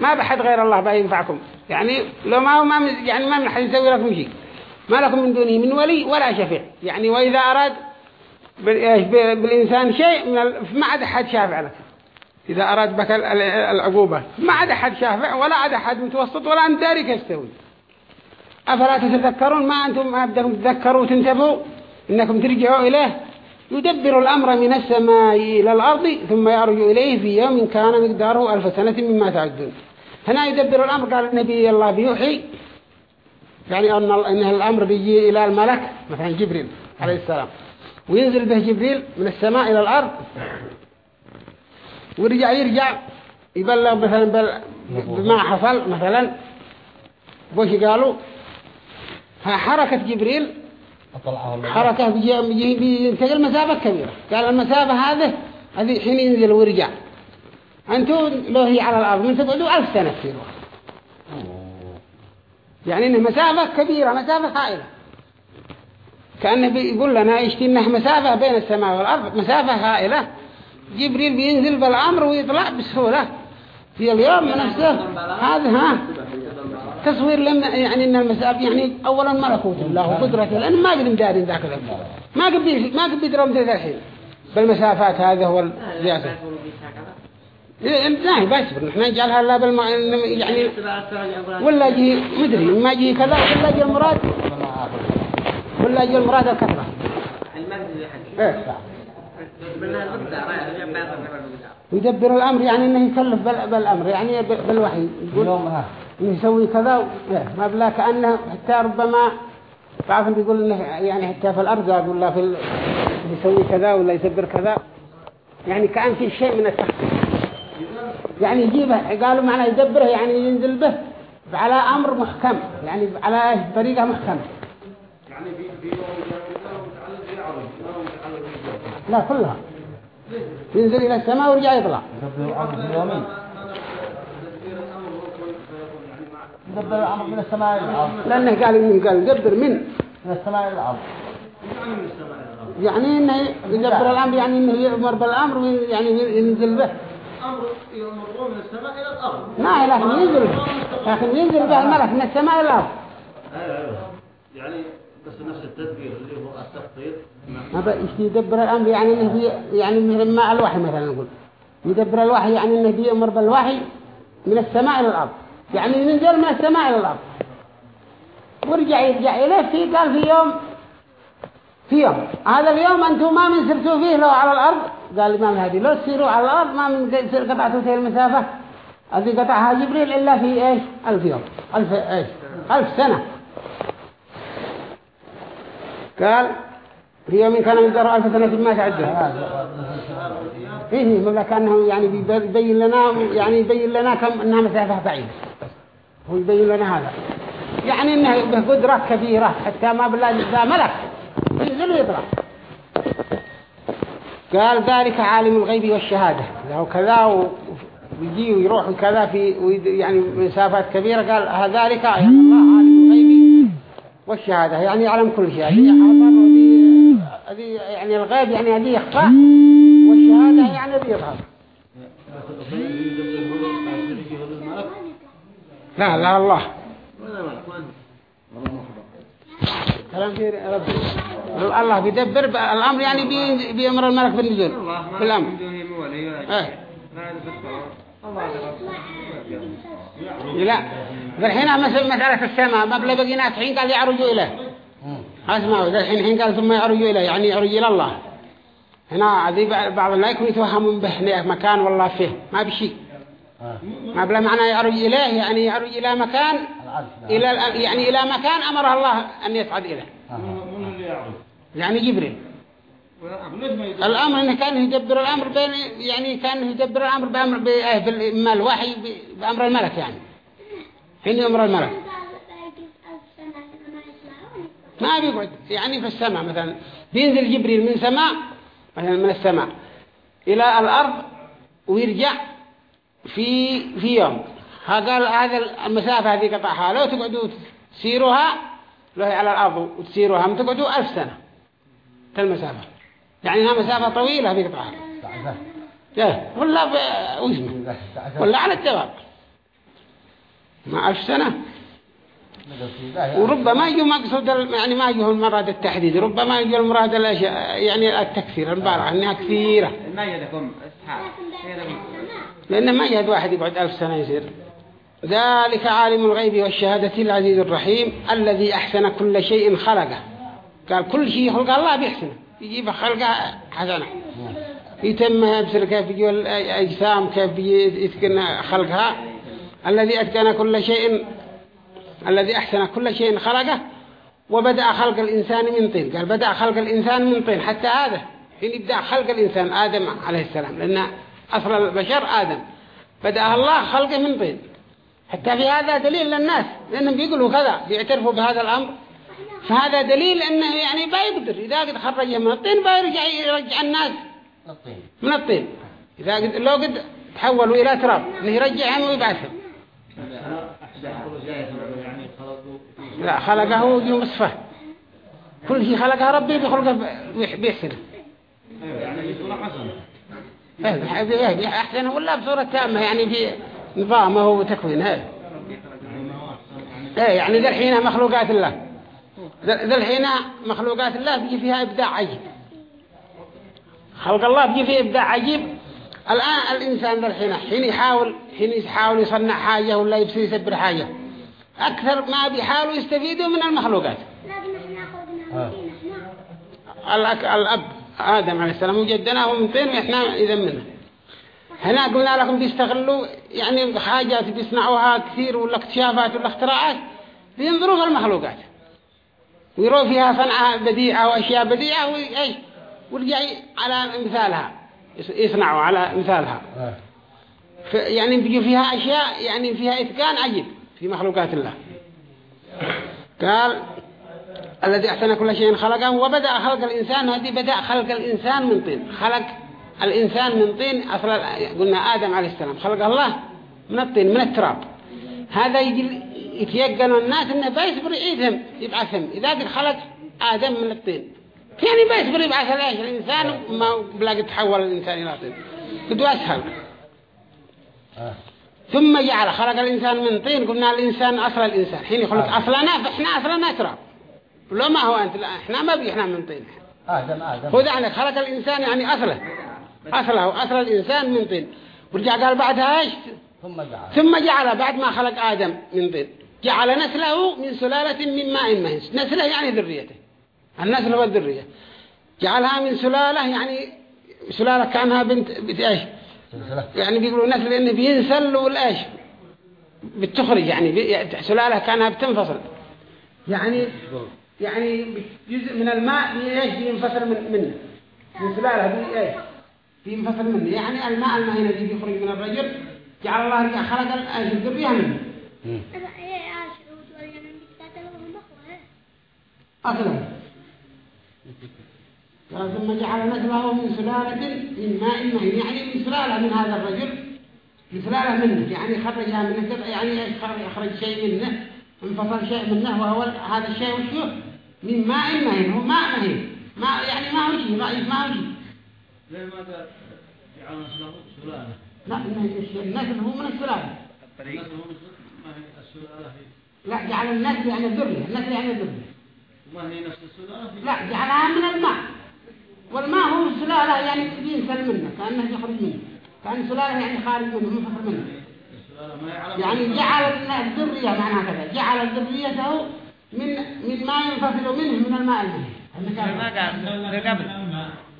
ما بحد غير الله بينفعكم يعني لو ما هو ما يعني ما من حد يسوي لكم شيء. ما لكم من دونه من ولي ولا شفيع يعني وإذا أراد بالإنسان شيء. ما عاد أحد شافع لك إذا أراد بك ال- ال- العقوبة. ما عاد أحد شافع ولا عاد أحد متوسط ولا أنت داري يستوي أفلا تتذكرون؟ ما أنتم بدكم تذكروا وتنتبهوا. إنكم ترجعوا إليه. يدبر الأمر من السماء إلى الأرض ثم يرجع إليه في يوم كان مقداره ألف سنة مما تعدون. هنا يدبر الأمر قال النبي الله بيوحي يعني أن الأمر بيجي إلى الملك مثلا جبريل عليه السلام. وينزل به جبريل من السماء إلى الأرض. ويرجع يرجع يبلغ مثلا بل بما حصل مثلا بوش قالوا ها حركة جبريل حركة بينتقل مسافة كبيرة. قال المسافة هذه هذه حين ينزل ويرجع أنتم لو هي على الأرض من تقعدوا ألف سنة تصيروا يعني إنه مسافة كبيرة مسافة هائلة. كأنه بيقول لنا يشتي إنه مسافة بين السماء والأرض مسافة هائلة. جبريل بينزل بالأمر ويطلع بسهولة. في اليوم نفسه هذا ها؟ تصوير لما يعني إن المسافة يعني اولا ملكوت الله وقدرته لأن ما قد مدارين ذاك الوقت. ما قد بي- ما قد بيدروا مثل الحين. بالمسافات هذا هو الزياسة لا بس نحن نجعلها لا بالم يعني ولا يجي مدري ما يجي كذا ولا يجي المراد ولا يجي المراد الكثرة. المنزل حق إيه. ويدبر الأمر يعني إنه يكلف بال- بالأمر يعني بال- بالوحي. يقول إنه يسوي كذا و- لا، ما بلا كأنه حتى ربما بعض بيقول إنه يعني حتى في الأرزاق ولا في ال... يسوي كذا ولا يدبر كذا. يعني كأن في شيء من التخطيط يعني يجيبه قالوا معنى يدبره يعني ينزل به على أمر محكم يعني على طريقة محكمة. لا كلها. ينزل إلى السماء ويرجع يطلع. دبر الأمر من السماء إلى الأرض لأنه قال إنه قال يدبر من؟ من السماء إلى الأرض يعني إنه يدبر الأمر يعني إنه يأمر بالأمر يعني ينزل به. أمر يمرون من السماء إلى الأرض. ما لكن ينزل لكن ينزل به الملك من السماء إلى الأرض. يعني بس نفس التدبير اللي هو التخطيط. ما بقى يدبر الأمر يعني إنه يعني مثل ما الوحي مثلا نقول. يدبر الوحي يعني إنه بيأمر بالوحي من السماء إلى الأرض. يعني ينزل من السماء إلى الأرض. ورجع يرجع إليه في قال في يوم في يوم. هذا اليوم أنتم ما من سرتوا فيه لو على الأرض. قال الإمام الهادي لو تسيروا على الأرض ما من يصير قطعتوا فيه المسافة. الذي قطعها جبريل إلا في إيش؟ ألف يوم. ألف إيش؟ ألف سنة. قال في يوم كان مقداره ألف سنة ما تعدل فيه مبلغ كأنه يعني بيبين لنا يعني يبين لنا كم أنها مسافة بعيدة هو يبين لنا هذا يعني إنه به قدرة كبيرة حتى ما بالله ذا ملك ينزل ويطلع قال ذلك عالم الغيب والشهادة له كذا ويجي ويروح كذا في يعني مسافات كبيرة قال ذلك يعني الله عالم الغيب والشهادة يعني يعلم كل شيء. هذه يعني الغيب يعني هذه يخفى والشهادة يعني هذه يظهر لا لا الله. كلام في ربي الله بيدبر الأمر يعني بي- بيأمر الملك بالنزول الله ما من ولي. ولا لا فالحين مثل مسألة السماء. ما بلا بقي ناس حين قال يعرجوا إليه اسمعوا الحين حين قال ثم يعرجوا إليه يعني يعرج إلى الله. هنا هذه بعض- الناس يكون يتوهمون به مكان والله فيه. ما بشيء ما بلا معنى يعرج إليه يعني يعرج إلى مكان إلى يعني إلى مكان أمره الله أن يصعد إليه من اللي يعرف يعني جبريل. الأمر إنه كان يدبر الأمر بين يعني كان يدبر الأمر بأمر ب- آه، بال- ما الوحي بأمر الملك يعني. حين يأمر الملك؟ ما بيقعد. يعني في السماء مثلا. بينزل جبريل من سماء مثلا من السماء إلى الأرض ويرجع في في يوم. قال هذا المسافة هذه قطعها. لو تقعدوا تسيروها لو هي على الأرض وتسيروها تقعدوا ألف سنة. المسافة يعني انها مسافة طويلة بيقطعها إيه، ولا. واسمه ولا على الجواب ما ألف سنة. وربما يجوا مقصود يعني ما يجوا المراد التحديد. ربما يجوا المراد الأشياء يعني التكثير المبالغة أنها كثيرة. ما يدكم لأن ما يهد واحد يقعد ألف سنة يصير. ذلك عالم الغيب والشهادة العزيز الرحيم الذي أحسن كل شيء خلقه. قال كل شيء خلق الله بيحسنه. يجيب خلقه حسنة. يتم بسر كيف يجي الأجسام كيف يتقن خلقها. الذي أتقن كل شيء الذي أحسن كل شيء خلقه وبدأ خلق الإنسان من طين. قال بدأ خلق الإنسان من طين. حتى هذا حين يبدأ خلق الإنسان آدم عليه السلام. لأن أصل البشر آدم. بدأ الله خلقه من طين. حتى في هذا دليل للناس. لأنهم بيقولوا كذا بيعترفوا بهذا الأمر. فهذا دليل أنه يعني بيقدر إذا قد خرجه من الطين بيرجع يرجع الناس. من الطين. إذا قد لو قد تحولوا إلى تراب إنه يرجعهم ويبعثهم لا خلقه بمصفى كل شيء خلقه ربي بخلقه بيح- بيحسنه. يعني أحسنه ولا بصورة تامة؟ يعني في نظامه وتكوينه. إيه يعني ذا الحين مخلوقات الله. ذا الحين مخلوقات الله بيجي فيها إبداع عجيب. خلق الله بيجي فيه إبداع عجيب. الآن الإنسان ذا الحين حين يحاول حين يحاول يصنع حاجة ولا يبصير يسبر حاجة أكثر ما بيحاولوا يستفيدوا من المخلوقات. إحنا الأك... الأب آدم عليه السلام وجدناه من طين وإحنا إذا منه هنا قلنا لكم بيستغلوا يعني حاجات بيصنعوها كثير ولا اكتشافات ولا اختراعات بينظروا في المخلوقات. ويروا فيها صنعة بديعة وأشياء بديعة وإيش ورجع على مثالها يص- يصنعوا على مثالها ف- يعني بيجوا فيها أشياء يعني فيها إتقان عجيب في مخلوقات الله. قال الذي أحسن كل شيء خلقه وبدأ خلق الإنسان. هذه بدأ خلق الإنسان من طين. خلق الإنسان من طين أصل قلنا آدم عليه السلام. خلق الله من الطين من التراب. هذا يجي يتيقن الناس إنه بيصبر يعيدهم يبعثهم. إذا قد خلق آدم من الطين. يعني بيصبر يبعث الإيش الإنسان ما بلاقي تحول الإنسان إلى طين. قدوا أسهل. ثم جعل خلق الإنسان من طين. قلنا الإنسان أصل الإنسان. حين يخلق أصلنا فإحنا أصلنا تراب لو ما هو أنت لا إحنا ما بي إحنا من طين. آدم آدم. هو ده يعني خلق الإنسان يعني أصله. أصله أصل الإنسان من طين. ورجع قال بعدها إيش؟ ثم جعل. ثم جعل بعد ما خلق آدم من طين. جعل نسله من سلالة من ماء مهين نسله يعني ذريته. النسل هو الذرية. جعلها من سلالة يعني سلالة كأنها بنت سلسلة. يعني بيقولوا نسل إنه بينسل والإيش؟ بتخرج يعني. بي- سلالة كأنها بتنفصل. يعني يعني جزء من الماء بإيش بينفصل من منه. من سلالة بإيش بينفصل منه. يعني الماء المهين الذي بيخرج من الرجل. جعل الله خلق الذرية منه. أصلا قال ثم جعل نسله من سلالة من ماء مهين. يعني من سلالة من هذا الرجل من سلالة منه. يعني خرجها منه قطع يعني إيش خرج أخرج شيء منه انفصل شيء منه وهو هذا الشيء وشو من ماء مهين. هو ماء مهين. ماء يعني ما هو شيء ضعيف ما هو شيء. ليه ما جعل نسله سلالة؟ لا النسل هو من السلالة. النسل هو ما هي السلالة. هي لا جعل النسل يعني الذرية. النسل يعني الذرية. ما هي نفس السلالة؟ لا جعلها من الماء. والماء هو السلالة يعني ينسل منه كأنه يخرج منه. كأن سلالة يعني خارج منه منفخر منه. يعني جعل الذرية معناها كذا جعل ذريته من من ما ينفصل منه من الماء المهي ما قال؟ في قبل.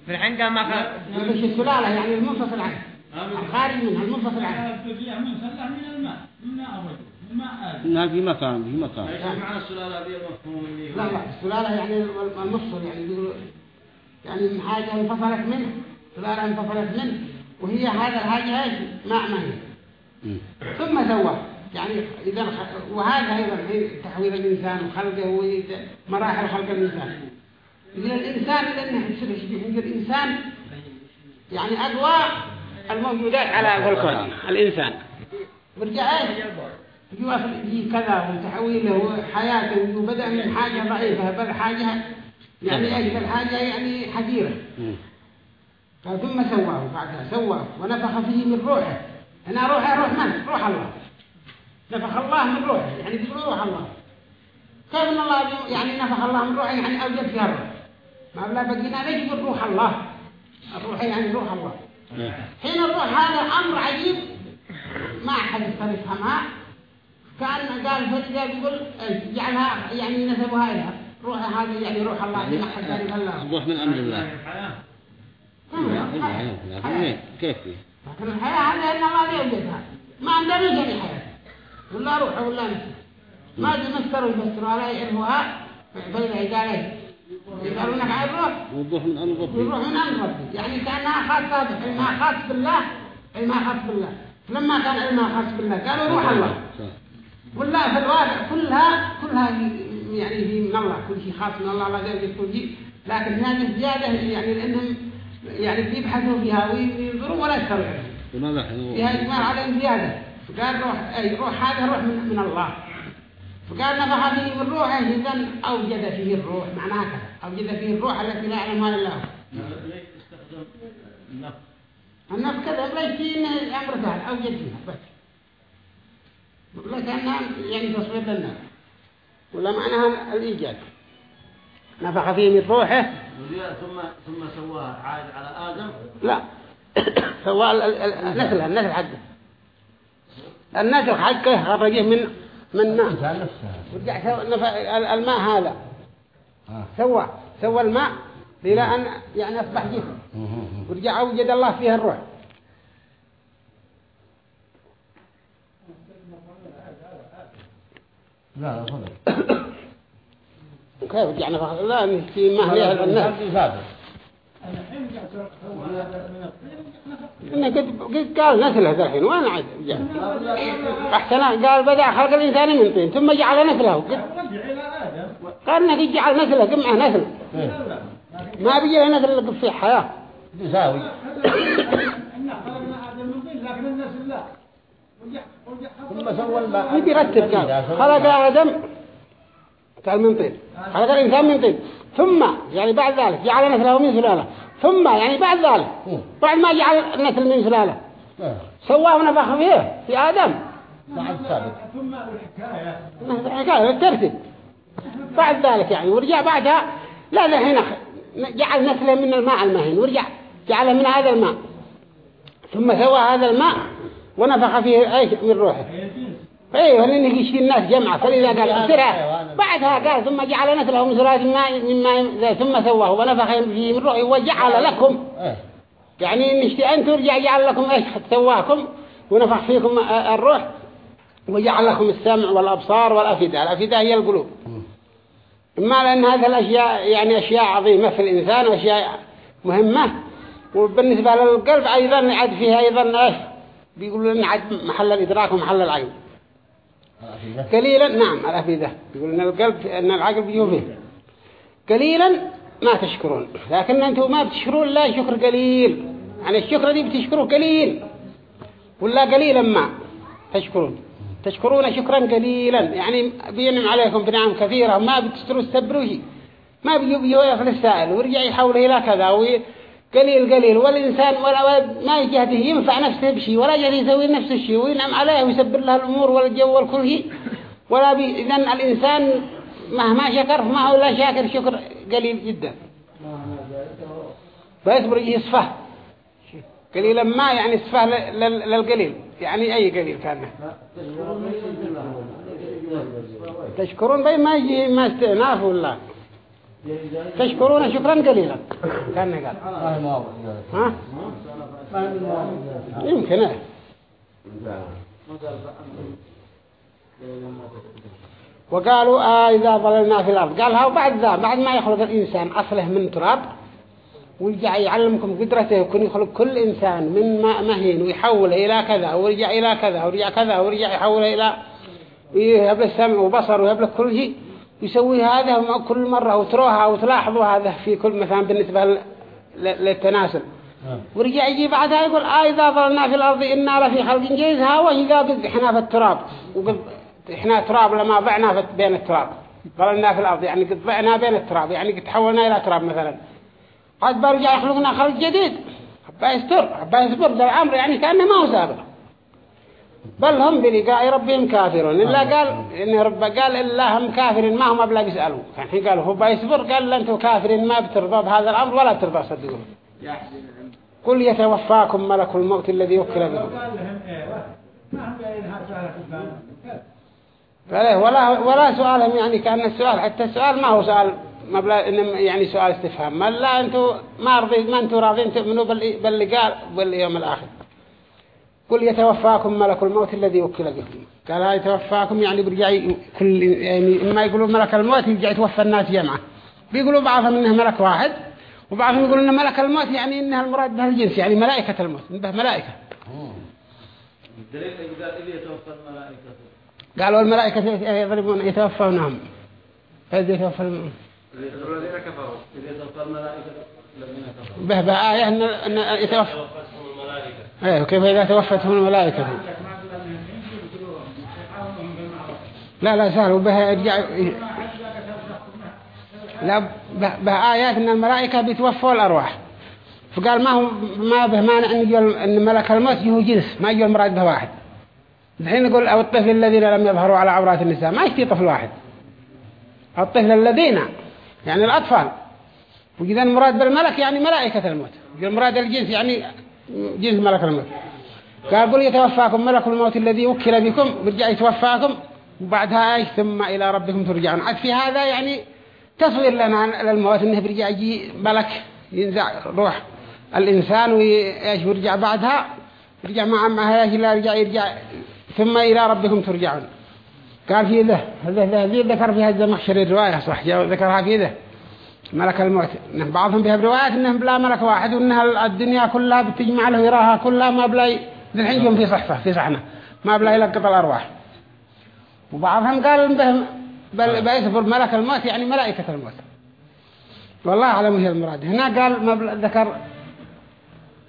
في الحين قال ما قال؟ مش السلالة يعني المنفصل عنه. الخارج منها المنفصل عنه. الذرية منسلة من الماء من الرجل من آدم إنها في مكان في مكان. إيش معنى السلالة ذي المفهوم اللي لا لا السلالة يعني المفصل يعني بيقولوا يعني من حاجة انفصلت منه سلالة انفصلت منه وهي هذا الحاجة إيش مهي ثم سوى. يعني إذا خ- وهذا أيضا هي تحويل الإنسان وخلقه ومراحل خلق الإنسان. إذا الإنسان لأنه يصير يشبه يقول؟ الإنسان يعني أقوى الموجودات على الكون الإنسان. ورجع إيش؟ يوافق يجي كذا وتحويله وحياته وبدأ من حاجة ضعيفة بل حاجة يعني إيش بل حاجة يعني حقيرة قال ثم سواه بعدها سواه ونفخ فيه من روحه. هنا روحه روح من؟ روح الله. نفخ الله من روحه يعني بيقول روح الله. كيف إن الله يعني نفخ الله من روحه؟ يعني اوجد فيها الروح. ما بلا بقينا ليش يقول روح الله. الروح يعني روح الله. حين الروح هذا أمر عجيب ما يقدر يفهمها. كان قال فجأة يقول إيه، جعلها يعني نسبها لها روحها هذه يعني روح الله ما حد قال يفهمها روح من أمر الله. الحياة كيف لكن الحياة هذا إن الله يوجدها ما عنده من جميع حياة ولا روح ولا نفس. ما مستر يفسروا عليه يعرفوها بين عقاليه يسألونك عن الروح. وضوح من أمر ربي. والروح من أمر ربي. يعني كأنها خاصة علمها خاص بالله علمها خاص بالله. لما كان علمها خاص بالله قالوا روح الله. ولا في الواقع كلها كلها يعني هي من الله كل شيء خاص من الله لا يوجد كل شيء لكن هذه زيادة يعني لأنهم يعني بيبحثوا فيها وينظروا ولا يستوعبوا. فيها إجماع عليهم زيادة. فقال روح أي روح هذا روح من, من الله. فقال نفخ فيه من روحه إذا أوجد فيه الروح معناها كذا. أوجد فيه الروح التي لا يعلمها إلا الله النفس. كذا إنه الأمر سهل أوجد فيها بس. لكنها يعني تصوير للنفس ولا معناها الإيجاد. نفخ فيه من روحه. ثم ثم سواها عاد على آدم. لا. ال- النسل النسل حقه. النسل حقه خرجه من من ماء ورجع الماء هذا. سوى سوى الماء إلى أن يعني أصبح جسم. ورجع أوجد الله فيها الروح. لا لا كيف يعني فخ- لا في تسوي هذا من الطين إنه قد قد قال نسله ذا الحين وين عاد جاء أحسن قال بدأ خلق الإنسان من طين ثم جعل نسله. قد رجع إلى آدم قال إنه قد جعل نسله معه نسل. لا ما بيجي له نسل اللي فيه حياة. يساوي. ثم سوى الماء. يبي يرتب قال خلق آدم قال من طين. خلق الإنسان من طين. ثم يعني بعد ذلك جعل نسله من سلالة. ثم يعني بعد ذلك بعد ما جعل النسل من سلالة. سواه ونفخ فيه في آدم. بعد سابق ثم الحكاية حكاية الترتيب. بعد ذلك يعني ورجع بعدها لا لا هنا جعل نسله من الماء المهين. ورجع جعله من هذا الماء. ثم سوى هذا الماء. ونفخ فيه إيش من روحه. أيوه لأنه يشفي الناس جمعة فلذا قال بسرعة بعدها قال ثم جعل ماء من ماء ثم سواه ونفخ فيه من روحه وجعل لكم. يعني إن اشتي أن ترجع جعل لكم إيش؟ سواكم. ونفخ فيكم الروح. وجعل لكم السمع والأبصار والأفئدة. الأفئدة هي القلوب. إما لأن هذه الأشياء يعني أشياء عظيمة في الإنسان وأشياء مهمة. وبالنسبة للقلب أيضا عد فيها أيضا إيش؟ بيقولوا إن عد محل الإدراك ومحل العقل قليلا نعم الأفئدة. يقول إن القلب إن العقل بيجوا فيه. قليلا ما تشكرون. لكن أنتم ما بتشكرون لا شكر قليل. يعني الشكر دي بتشكروه قليل. ولا قليلا ما تشكرون. تشكرون شكرا قليلا. يعني بينعم عليكم بنعم كثيرة. ما بتستروا استبروا شيء ما بيجوا يأكل السائل. ويرجع يحول إلى كذا. قليل قليل والإنسان ولا ما يجهده ينفع نفسه بشيء ولا جهده يسوي نفسه الشيء وينعم عليه ويسبر له الأمور والجو والكل شيء. ولا بي إذن الإنسان مهما شكر ما هو لا شاكر شكر قليل جدا. فيصبر يصفه. قليلا ما يعني صفه للقليل يعني أي قليل كان. تشكرون بين ما يجي ما استئناف ولا؟ تشكرون شكرا قليلا. كان قال ها؟ يمكن. وقالوا آه إذا ضللنا في الأرض. قالها وبعد ذا بعد ما يخلق الإنسان أصله من تراب ويرجع يعلمكم قدرته يكون يخلق كل إنسان من ماء مهين ويحوله إلى كذا ويرجع إلى كذا ويرجع كذا ويرجع يحوله إلى ويهب له سمع وبصر ويهب كل شيء. يسوي هذا كل مرة وتروها وتلاحظوا هذا في كل مثلا بالنسبة للتناسل. ورجع يجي بعدها يقول آه إذا ضلنا في الأرض إنا لفي خلق جيد ها وإذا قد إحنا في التراب. وقد إحنا تراب لما ضعنا بين التراب. ضلنا في الأرض يعني قد ضعنا بين التراب يعني قد تحولنا إلى تراب مثلا. قد برجع يخلقنا خلق جديد. حبا يستر حبا يصبر ذا الأمر يعني كأنه ما هو سابق. بل هم بلقاء ربهم كافرون. إلا قال إن رب قال إلا هم كافرين ما هم أبلا بيسألوا كان حين قالوا هو بيصبر؟ قال أنتم كافرين ما بترضى بهذا الأمر ولا ترضى صدقون قل يتوفاكم ملك الموت الذي وكل بكم فليه ولا ولا سؤالهم يعني كأن السؤال حتى السؤال ما هو سؤال ما بلا إنما يعني سؤال استفهام. ما لا أنتوا ما رضي ما أنتوا راضين تؤمنوا بال باللي قال باليوم الآخر. قل يتوفاكم ملك الموت الذي وكل بكم قال يتوفاكم يعني برجع كل يعني إما يقولوا ملك الموت يرجع يتوفى الناس جمعة. بيقولوا بعضهم إنه ملك واحد وبعضهم يقولوا إن ملك الموت يعني إنها المراد به الجنس يعني ملائكة الموت به ملائكة. قالوا الملائكة يضربون يتوفونهم إذ يتوفى الم- الذين كفروا إذا يتوفى الملائكة الذين كفروا. به به آية أن أن يتوفى إيه وكيف إذا توفتهم الملائكة؟ لا لا سهل وبه يرجع لا به, به آيات أن الملائكة بيتوفوا الأرواح. فقال ما هو ما به مانع أن يقول أن ملك الموت هو جنس ما يقول مراد به واحد. الحين نقول أو الطفل الذين لم يظهروا على عورات النساء ما يشتي طفل واحد. الطفل الذين يعني الأطفال. وإذا المراد بالملك يعني ملائكة الموت. المراد الجنس يعني جنس ملك الموت. قال قل يتوفاكم ملك الموت الذي وكل بكم برجع يتوفاكم. وبعدها إيش؟ ثم إلى ربكم ترجعون. عاد في هذا يعني تصوير لنا للموت إنه برجع يجي ملك ينزع روح الإنسان ويش يرجع بعدها. يرجع مع معها لا يرجع يرجع. ثم إلى ربكم ترجعون. قال في ذا هذا هذه ذكر في هذا محشر الرواية صح؟ ذكرها في ذا. ملك الموت. إنه بعضهم بها بروايات إنهم بلا ملك واحد وإنها الدنيا كلها بتجمع له يراها كلها ما بلا الحين يوم في صحفة في صحنة. ما بلا يلقط الأرواح. وبعضهم قال بهم بل بيصبر ملك الموت يعني ملائكة الموت. والله أعلم هي المراد. هنا قال ما بلا ذكر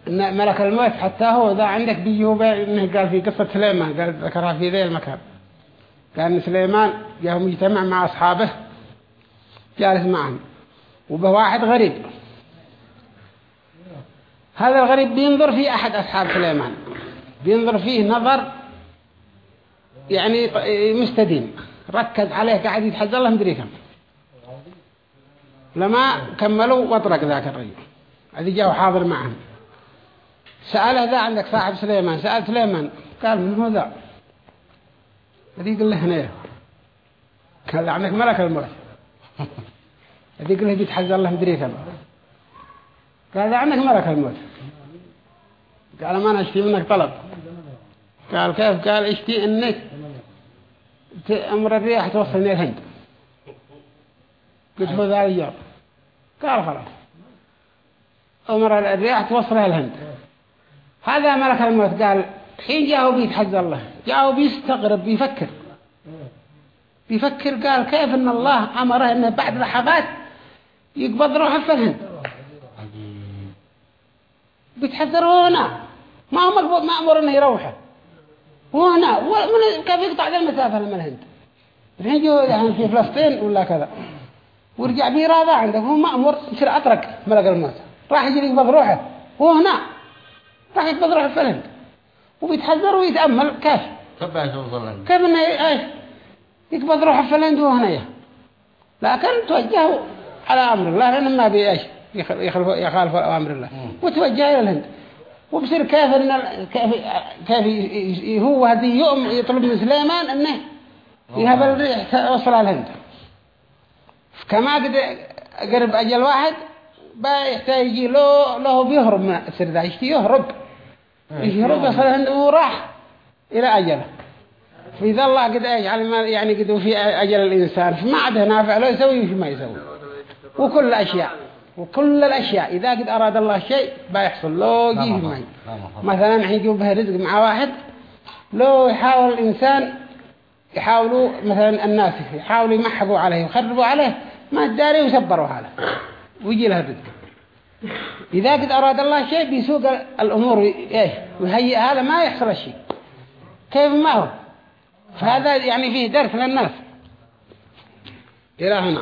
إن ملك الموت حتى هو ذا عندك بيجي هو بي- إنه قال في قصة سليمان قال ذكرها في ذي المكان. قال إن سليمان يوم يجتمع مع أصحابه جالس معهم وبواحد غريب. هذا الغريب بينظر في أحد أصحاب سليمان. بينظر فيه نظر يعني مستديم ركز عليه قاعد يتحدى الله مدري كم. لما كملوا واطرق ذاك الرجل. الذي جاء حاضر معهم. سأله ذا عندك صاحب سليمان. سأل سليمان. قال من هو ذا؟ الذي يقول له هنا. قال عندك ملك الموت الذي يقول له بيتحدى الله مدري كم قال ذا عندك ملك الموت قال ما أنا أشتي منك طلب. قال كيف؟ قال اشتي إنك تأمر الرياح توصلني الهند قلت هو ذا الجار قال خلاص. أمر الرياح توصلها الهند هذا ملك الموت. قال حين جاءوا بيتحدى الله جاءوا بيستغرب بيفكر. بيفكر قال كيف إن الله أمره إنه بعد لحظات يقبض روحه في الهند. هنا. ما هو مقبوض ما أمر إنه يروحه. وهنا ومن كيف يقطع ذا المسافة لما الهند؟ الحين جو يعني في فلسطين ولا كذا. ورجع بيه راضى عنده هو مأمور يصير أطرق ملك الموت. راح يجي يقبض روحه. هو هنا. راح يقبض روحه في الهند. وبيتحذر ويتأمل. كيف؟ كيف إنه يقبض روحه في الهند وهو هنا لكن توجهوا على أمر الله لأنهم ما بي إيش؟ يخالفوا يخالفوا أمر الله. وتوجه إلى الهند. وبصير كيف إن ال- كيف هو هذه يوم يطلب من سليمان إنه يهب الريح توصل على الهند. كما قد قرب أجل واحد بيحتاج يجي له له بيهرب من السر ذا يشتي يهرب. يهرب يصل الهند وراح إلى أجله. فإذا الله قد يجعل ما يعني قد في أجل الإنسان. فما عده نافع له يسوي وش ما يسوي. وكل الأشياء. وكل الأشياء. إذا قد أراد الله شيء بيحصل. له يجيه معي مثلا الحين يجيب به رزق مع واحد. لو يحاول الإنسان يحاولوا مثلا الناس يحاولوا يمحقوا عليه ويخربوا عليه ما الداري ويسبروا عليه ويجي له الرزق إذا قد أراد الله شيء بيسوق الأمور ويهيئ هذا ما يحصل الشيء كيف ما هو؟ فهذا يعني فيه درس للناس. إلى هنا.